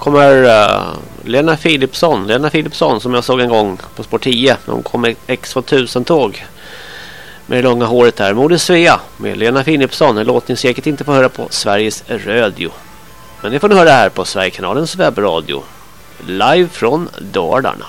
Kommer uh, Lena Philipsson. Lena Philipsson som jag såg en gång på Sport 10. Hon kom med X2000-tåg. Med det långa håret här. Moder Svea med Lena Philipsson. En låt ni säkert inte får höra på Sveriges Radio. Men det får ni höra här på Sverigekanalens webbradio. Live från Dalarna.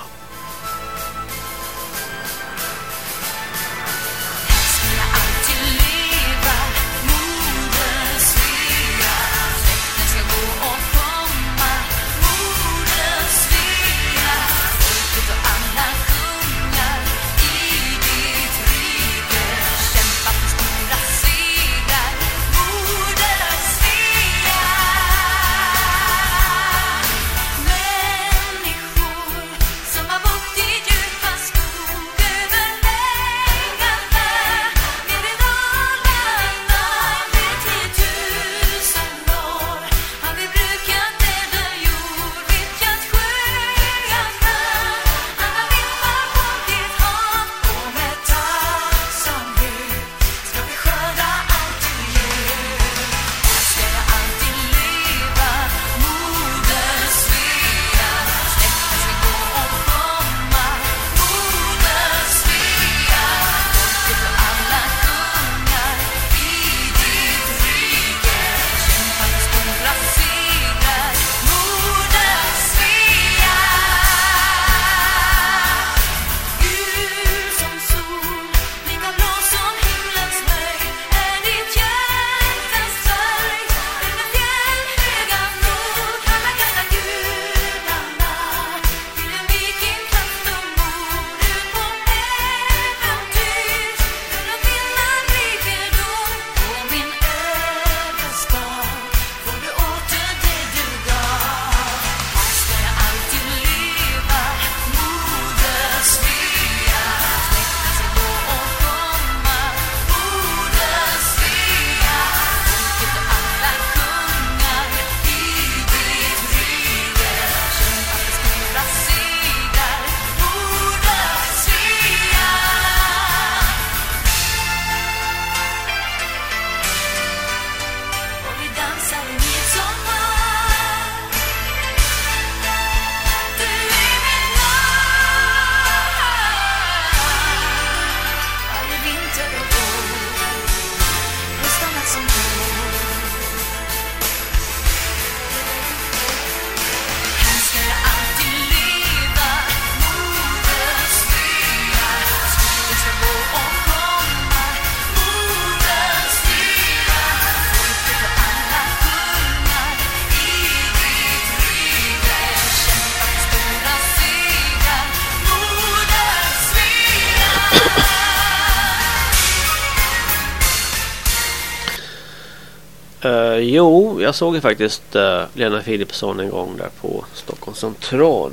Eh, jo, jag såg ju faktiskt uh, Lena Philipsson en gång där på Stockholms central.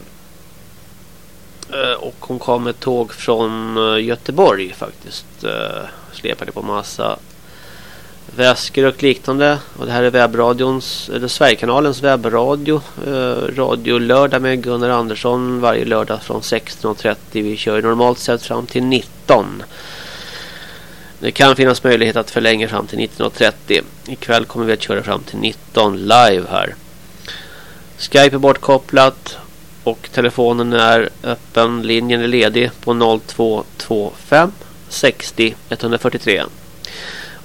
Uh, och hon kom med tåg från uh, Göteborg faktiskt. Uh, släpade på massa väskor och liknande. Och det här är webbradions, eller Sverigekanalens webbradio. radio lördag med Gunnar Andersson varje lördag från 16.30. Vi kör normalt sett fram till 19. Det kan finnas möjlighet att förlänga fram till 19.30. Ikväll kommer vi att köra fram till 19 live här. Skype är bortkopplat och telefonen är öppen. Linjen är ledig på 0225 60 143.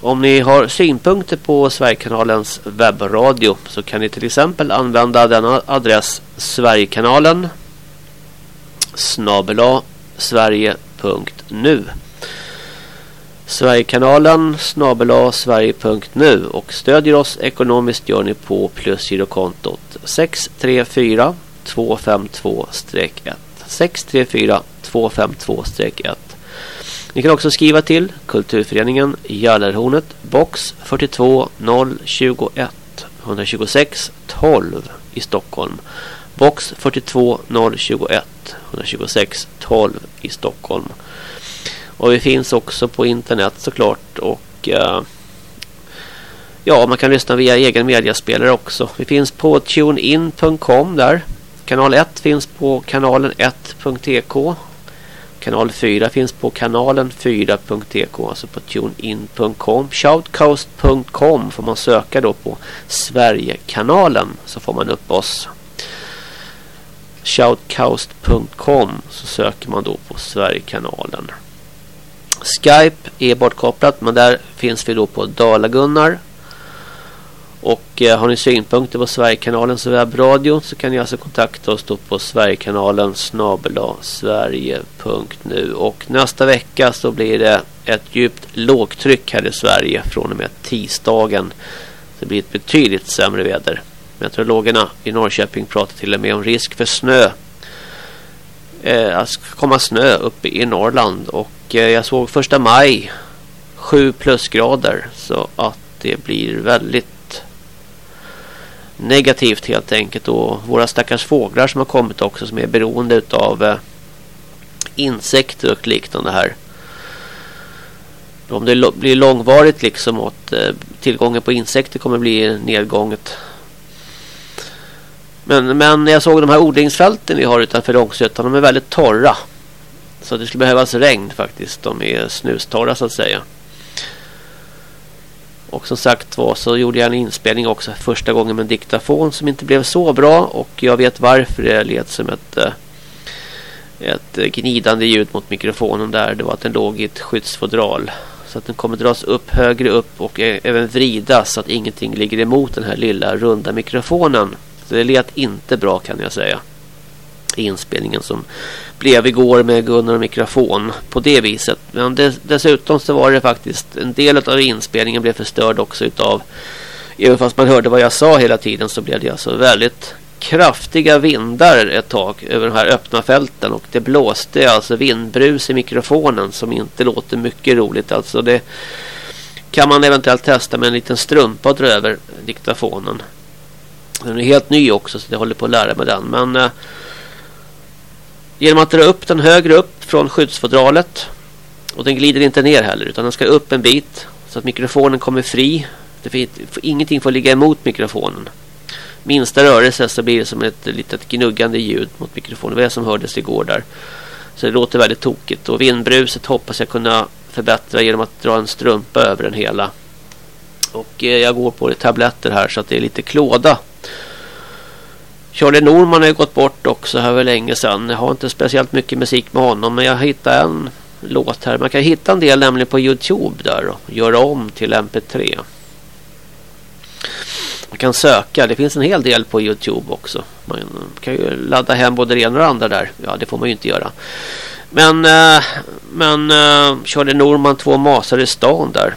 Om ni har synpunkter på Sverigekanalens webbradio så kan ni till exempel använda denna adress Sverigekanalen snabela sverige.nu Sverigekanalen snabela sverige.nu och stödjer oss ekonomiskt gör ni på plusgirokontot 634 252-1 634 252-1 Ni kan också skriva till Kulturföreningen Jallarhornet box 42 021 126 12 i Stockholm. Box 42 021 126 12 i Stockholm och vi finns också på internet såklart. Och eh, ja, man kan lyssna via egen mediaspelare också. Vi finns på tunein.com där. Kanal 1 finns på kanalen 1.tk. Kanal 4 finns på kanalen 4.tk, alltså på tunein.com. Shoutcast.com får man söka då på Sverigekanalen så får man upp oss. shoutcast.com så söker man då på Sverigekanalen. Skype är bortkopplat men där finns vi då på Dalagunnar. Och eh, har ni synpunkter på Sverigekanalens webbradio så kan ni alltså kontakta oss då på Sverigekanalen snabela sverige.nu. Och nästa vecka så blir det ett djupt lågtryck här i Sverige från och med tisdagen. Det blir ett betydligt sämre väder. Meteorologerna i Norrköping pratar till och med om risk för snö. Eh, att komma snö uppe i Norrland. Och eh, jag såg första maj 7 plusgrader. Så att det blir väldigt negativt helt enkelt. Och våra stackars fåglar som har kommit också som är beroende av eh, insekter och liknande här. Om det blir långvarigt liksom att eh, tillgången på insekter kommer bli nedgånget. Men, men jag såg de här odlingsfälten vi har utanför Långsötan. De är väldigt torra. Så det skulle behövas regn faktiskt. De är snustorra så att säga. Och som sagt var så gjorde jag en inspelning också första gången med en diktafon som inte blev så bra. Och jag vet varför det lät som ett, eh, ett gnidande ljud mot mikrofonen där. Det var att den låg i ett skyddsfodral. Så att den kommer dras upp högre upp och eh, även vridas så att ingenting ligger emot den här lilla runda mikrofonen. Så det lät inte bra kan jag säga. Inspelningen som blev igår med Gunnar och mikrofon på det viset. Men dess, dessutom så var det faktiskt en del av inspelningen blev förstörd också utav även fast man hörde vad jag sa hela tiden så blev det alltså väldigt kraftiga vindar ett tag över de här öppna fälten och det blåste alltså vindbrus i mikrofonen som inte låter mycket roligt alltså det kan man eventuellt testa med en liten strumpa och dra över diktafonen den är helt ny också så jag håller på att lära mig den. Men eh, genom att dra upp den högre upp från skyddsfodralet. Och den glider inte ner heller utan den ska upp en bit. Så att mikrofonen kommer fri. Det får, ingenting får ligga emot mikrofonen. Minsta rörelse så blir det som ett litet gnuggande ljud mot mikrofonen. Det som hördes igår där. Så det låter väldigt tokigt. Och vindbruset hoppas jag kunna förbättra genom att dra en strumpa över den hela. Och eh, jag går på tabletter här så att det är lite klåda Charlie Norman har ju gått bort också här för länge sedan. Jag har inte speciellt mycket musik med honom men jag hittade en låt här. Man kan hitta en del nämligen på Youtube där och göra om till MP3. Man kan söka. Det finns en hel del på Youtube också. Man kan ju ladda hem både det ena och det andra där. Ja, det får man ju inte göra. Men, eh, men äh, Charlie Norman två masar i stan där.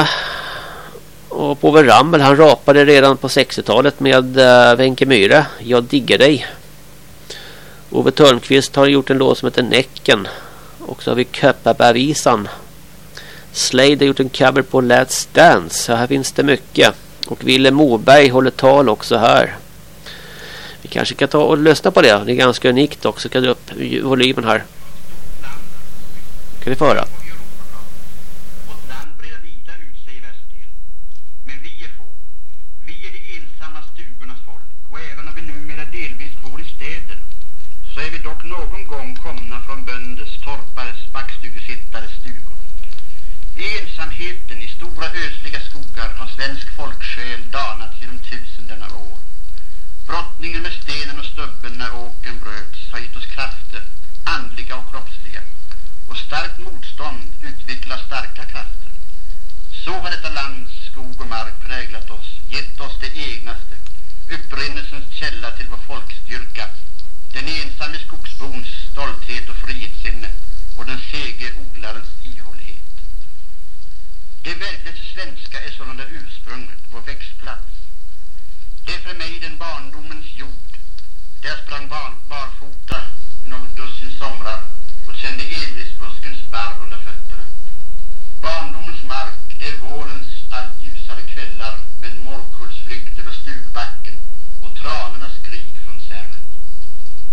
Äh, och Povel Ramel han rapade redan på 60-talet med uh, Wenche Myhre. Jag diggar dig. Ove Törnqvist har gjort en låt som heter Näcken. Och så har vi Köpabärvisan. Slade har gjort en cover på Let's Dance. Så här finns det mycket. Och Ville Moberg håller tal också här. Vi kanske kan ta och lyssna på det. Det är ganska unikt också. Kan dra upp volymen här. Kan ni få höra? så är vi dock någon gång komna från bönders, torpares, backstugesittares stugor. I ensamheten i stora ödsliga skogar har svensk folksjäl danats genom tusenden av år. Brottningen med stenen och stubben när åken bröts har gett oss krafter, andliga och kroppsliga. Och starkt motstånd utvecklar starka krafter. Så har detta lands skog och mark präglat oss, gett oss det egnaste, upprinnelsens källa till vår folkstyrka den ensamme skogsbons stolthet och frihetssinne och den sege odlarens ihållighet. Det verkligt svenska är sålunda ursprunget, vår växtplats. Det är för mig den barndomens jord. Där sprang barn barfota något dussin somrar och kände envisbuskens barr under fötterna. Barndomens mark, det är vårens allt ljusare kvällar med morkullsflykt över stugbacken och tranornas skrik från särren.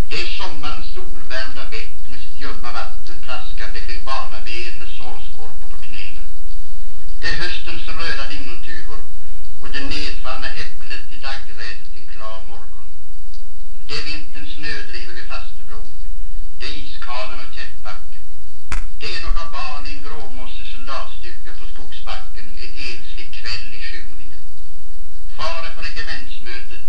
Det är sommarens solvärmda bäck med sitt ljumma vatten plaskande kring barnaben med sårskorpor på knäna. Det är höstens röda lingontuvor och det nedfallna äpplet i daggräset en klar morgon. Det är vinterns snödrivor vid Fastebron. Det är iskanen och Tättbacken. Det är några barn i en gråmossig soldatstuga på skogsbacken en enslig kväll i skymningen. Far är på regementsmötet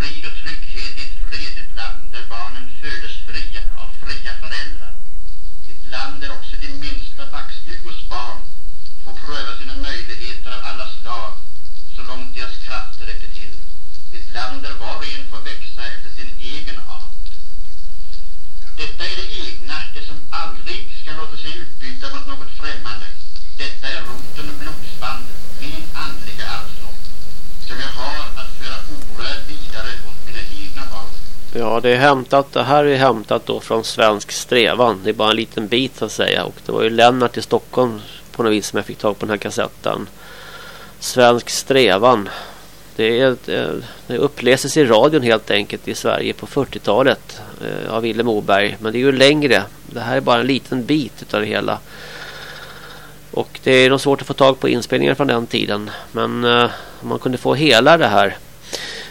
frid och trygghet i ett fredligt land där barnen födes fria av fria föräldrar. Ett land där också de minsta backstugors barn får pröva sina möjligheter av alla slag så långt deras krafter räcker till. Ett land där var och en får växa efter sin egen art. Detta är det egna, det som aldrig ska låta sig utbyta mot något främmande. Detta är roten och blodsbandet, min andliga arvslopp, som jag har att föra orörd vidare åt mina egna barn. Ja, det är hämtat. Det här är hämtat då från Svensk Strävan. Det är bara en liten bit så att säga. Och det var ju Lennart i Stockholm på något vis som jag fick tag på den här kassetten. Svensk Strävan. Det, är, det uppläses i radion helt enkelt i Sverige på 40-talet eh, av Ville Moberg. Men det är ju längre. Det här är bara en liten bit av det hela. Och det är nog svårt att få tag på inspelningar från den tiden. Men eh, om man kunde få hela det här.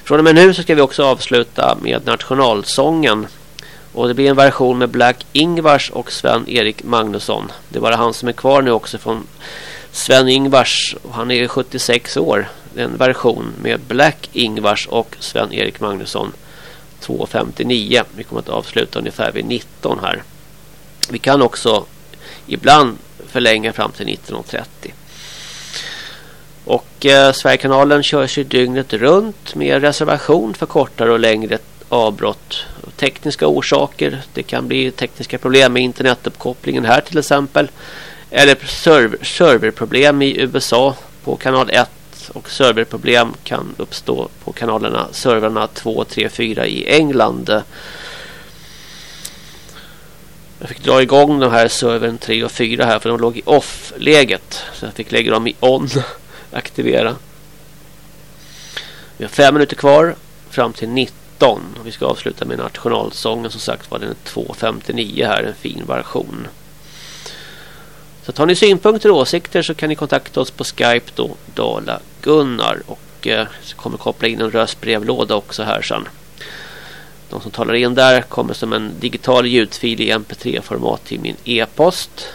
Från och med nu så ska vi också avsluta med nationalsången. Och det blir en version med Black Ingvars och Sven-Erik Magnusson. Det är bara han som är kvar nu också från Sven-Ingvars. Han är 76 år. En version med Black Ingvars och Sven-Erik Magnusson. 2.59. Vi kommer att avsluta ungefär vid 19 här. Vi kan också ibland förlänga fram till 1930. Och eh, Sverigekanalen körs ju dygnet runt med reservation för kortare och längre avbrott. Tekniska orsaker. Det kan bli tekniska problem med internetuppkopplingen här till exempel. Eller server, serverproblem i USA på kanal 1 och serverproblem kan uppstå på kanalerna servrarna 2, 3, 4 i England. Jag fick dra igång de här servern 3 och 4 här för de låg i off-läget. Så jag fick lägga dem i on. Aktivera. Vi har fem minuter kvar fram till 19. Och vi ska avsluta med nationalsången som sagt var den är 2.59 här. En fin version. Så tar ni synpunkter och åsikter så kan ni kontakta oss på Skype då. Dala Gunnar. Och eh, så kommer koppla in en röstbrevlåda också här sen. De som talar in där kommer som en digital ljudfil i mp3-format till min e-post.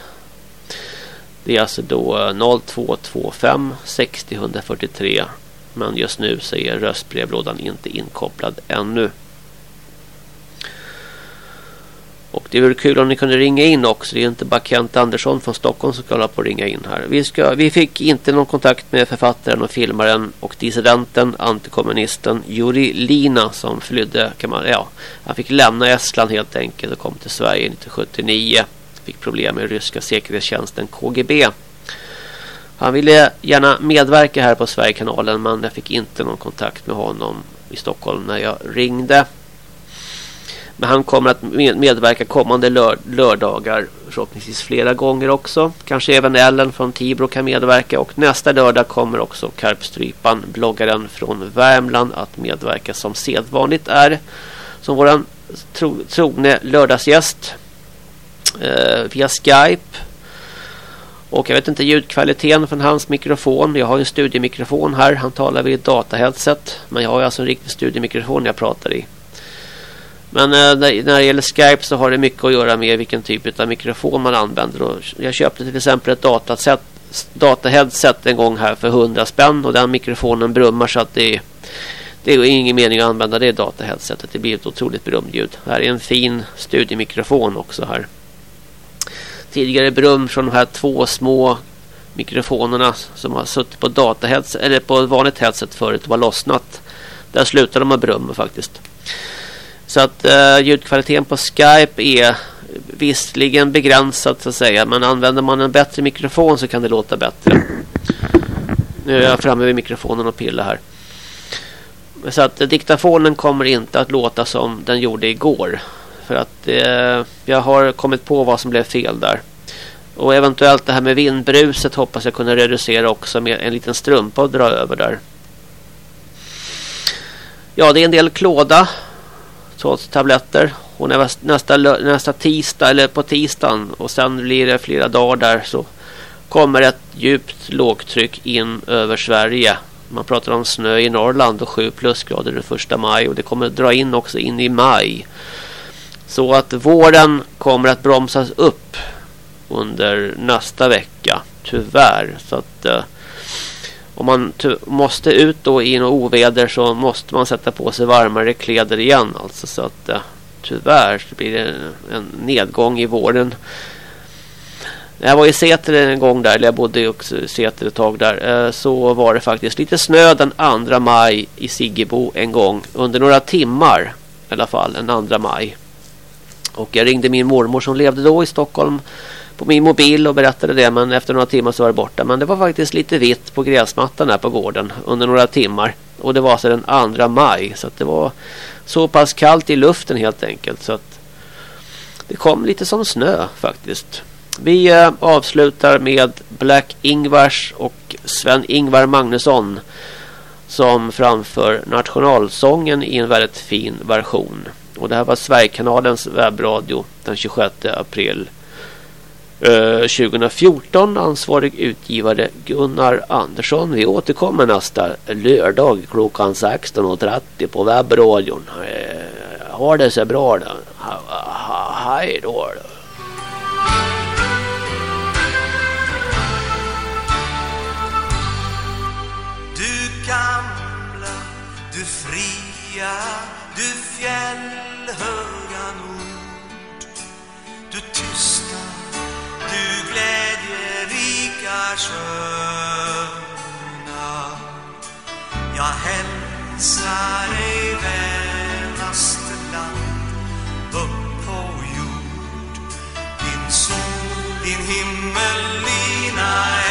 Det är alltså då 0225 60 143. Men just nu så är röstbrevlådan inte inkopplad ännu. Och det vore kul om ni kunde ringa in också. Det är inte bara Kent Andersson från Stockholm som ska hålla på att ringa in här. Vi, ska, vi fick inte någon kontakt med författaren och filmaren och dissidenten, antikommunisten Juri Lina som flydde. Kan man, ja, han fick lämna Estland helt enkelt och kom till Sverige 1979. Fick problem med ryska säkerhetstjänsten KGB. Han ville gärna medverka här på Sverigekanalen men jag fick inte någon kontakt med honom i Stockholm när jag ringde. Men han kommer att medverka kommande lör lördagar förhoppningsvis flera gånger också. Kanske även Ellen från Tibro kan medverka och nästa lördag kommer också Karpstrypan, bloggaren från Värmland att medverka som sedvanligt är. Som våran tro, trogne lördagsgäst Eh, via Skype. Och jag vet inte ljudkvaliteten från hans mikrofon. Jag har en studiemikrofon här. Han talar vid ett dataheadset. Men jag har alltså en riktig studiemikrofon jag pratar i. Men eh, när det gäller Skype så har det mycket att göra med vilken typ av mikrofon man använder. Och jag köpte till exempel ett dataset, dataheadset en gång här för 100 spänn. Och den mikrofonen brummar så att det är, det är ingen mening att använda det dataheadsetet. Det blir ett otroligt brumljud. Det här är en fin studiemikrofon också här. Tidigare brum från de här två små mikrofonerna som har suttit på dataheadset eller på ett vanligt headset förut och var lossnat. Där slutar de med brumma faktiskt. Så att eh, ljudkvaliteten på Skype är visserligen begränsad så att säga. Men använder man en bättre mikrofon så kan det låta bättre. Nu är jag framme vid mikrofonen och pillar här. Så att diktafonen kommer inte att låta som den gjorde igår. För att eh, jag har kommit på vad som blev fel där. Och eventuellt det här med vindbruset hoppas jag kunna reducera också med en liten strumpa och dra över där. Ja, det är en del klåda trots tabletter. Och nästa, nästa tisdag eller på tisdagen och sen blir det flera dagar där så kommer ett djupt lågtryck in över Sverige. Man pratar om snö i Norrland och 7 plusgrader den första maj och det kommer dra in också in i maj. Så att våren kommer att bromsas upp under nästa vecka tyvärr så att eh, om man måste ut då i något oväder så måste man sätta på sig varmare kläder igen. Alltså så att eh, tyvärr så blir det en, nedgång i våren. Jag var i Säter en gång där, eller jag bodde också i Säter ett tag där. Eh, så var det faktiskt lite snö den 2 maj i Siggebo en gång. Under några timmar i alla fall, den 2 maj. Och jag ringde min mormor som levde då i Stockholm på min mobil och berättade det. Men efter några timmar så var det borta. Men det var faktiskt lite vitt på gräsmattan här på gården under några timmar. Och det var alltså den 2 maj. Så att det var så pass kallt i luften helt enkelt. Så att det kom lite som snö faktiskt. Vi eh, avslutar med Black Ingvars och Sven-Ingvar Magnusson som framför nationalsången i en väldigt fin version. Och det här var Sverigekanalens webbradio den 26 april eh, 2014. Ansvarig utgivare Gunnar Andersson. Vi återkommer nästa lördag klockan 16.30 på webbradion. Eh, ha det så bra då. Hej då. Du gamla, du fria, du fjällhöga nord Du tysta, du glädjerika sköna. Jag hälsar dig vänaste land upp på jord. Din sol, din himmel, dina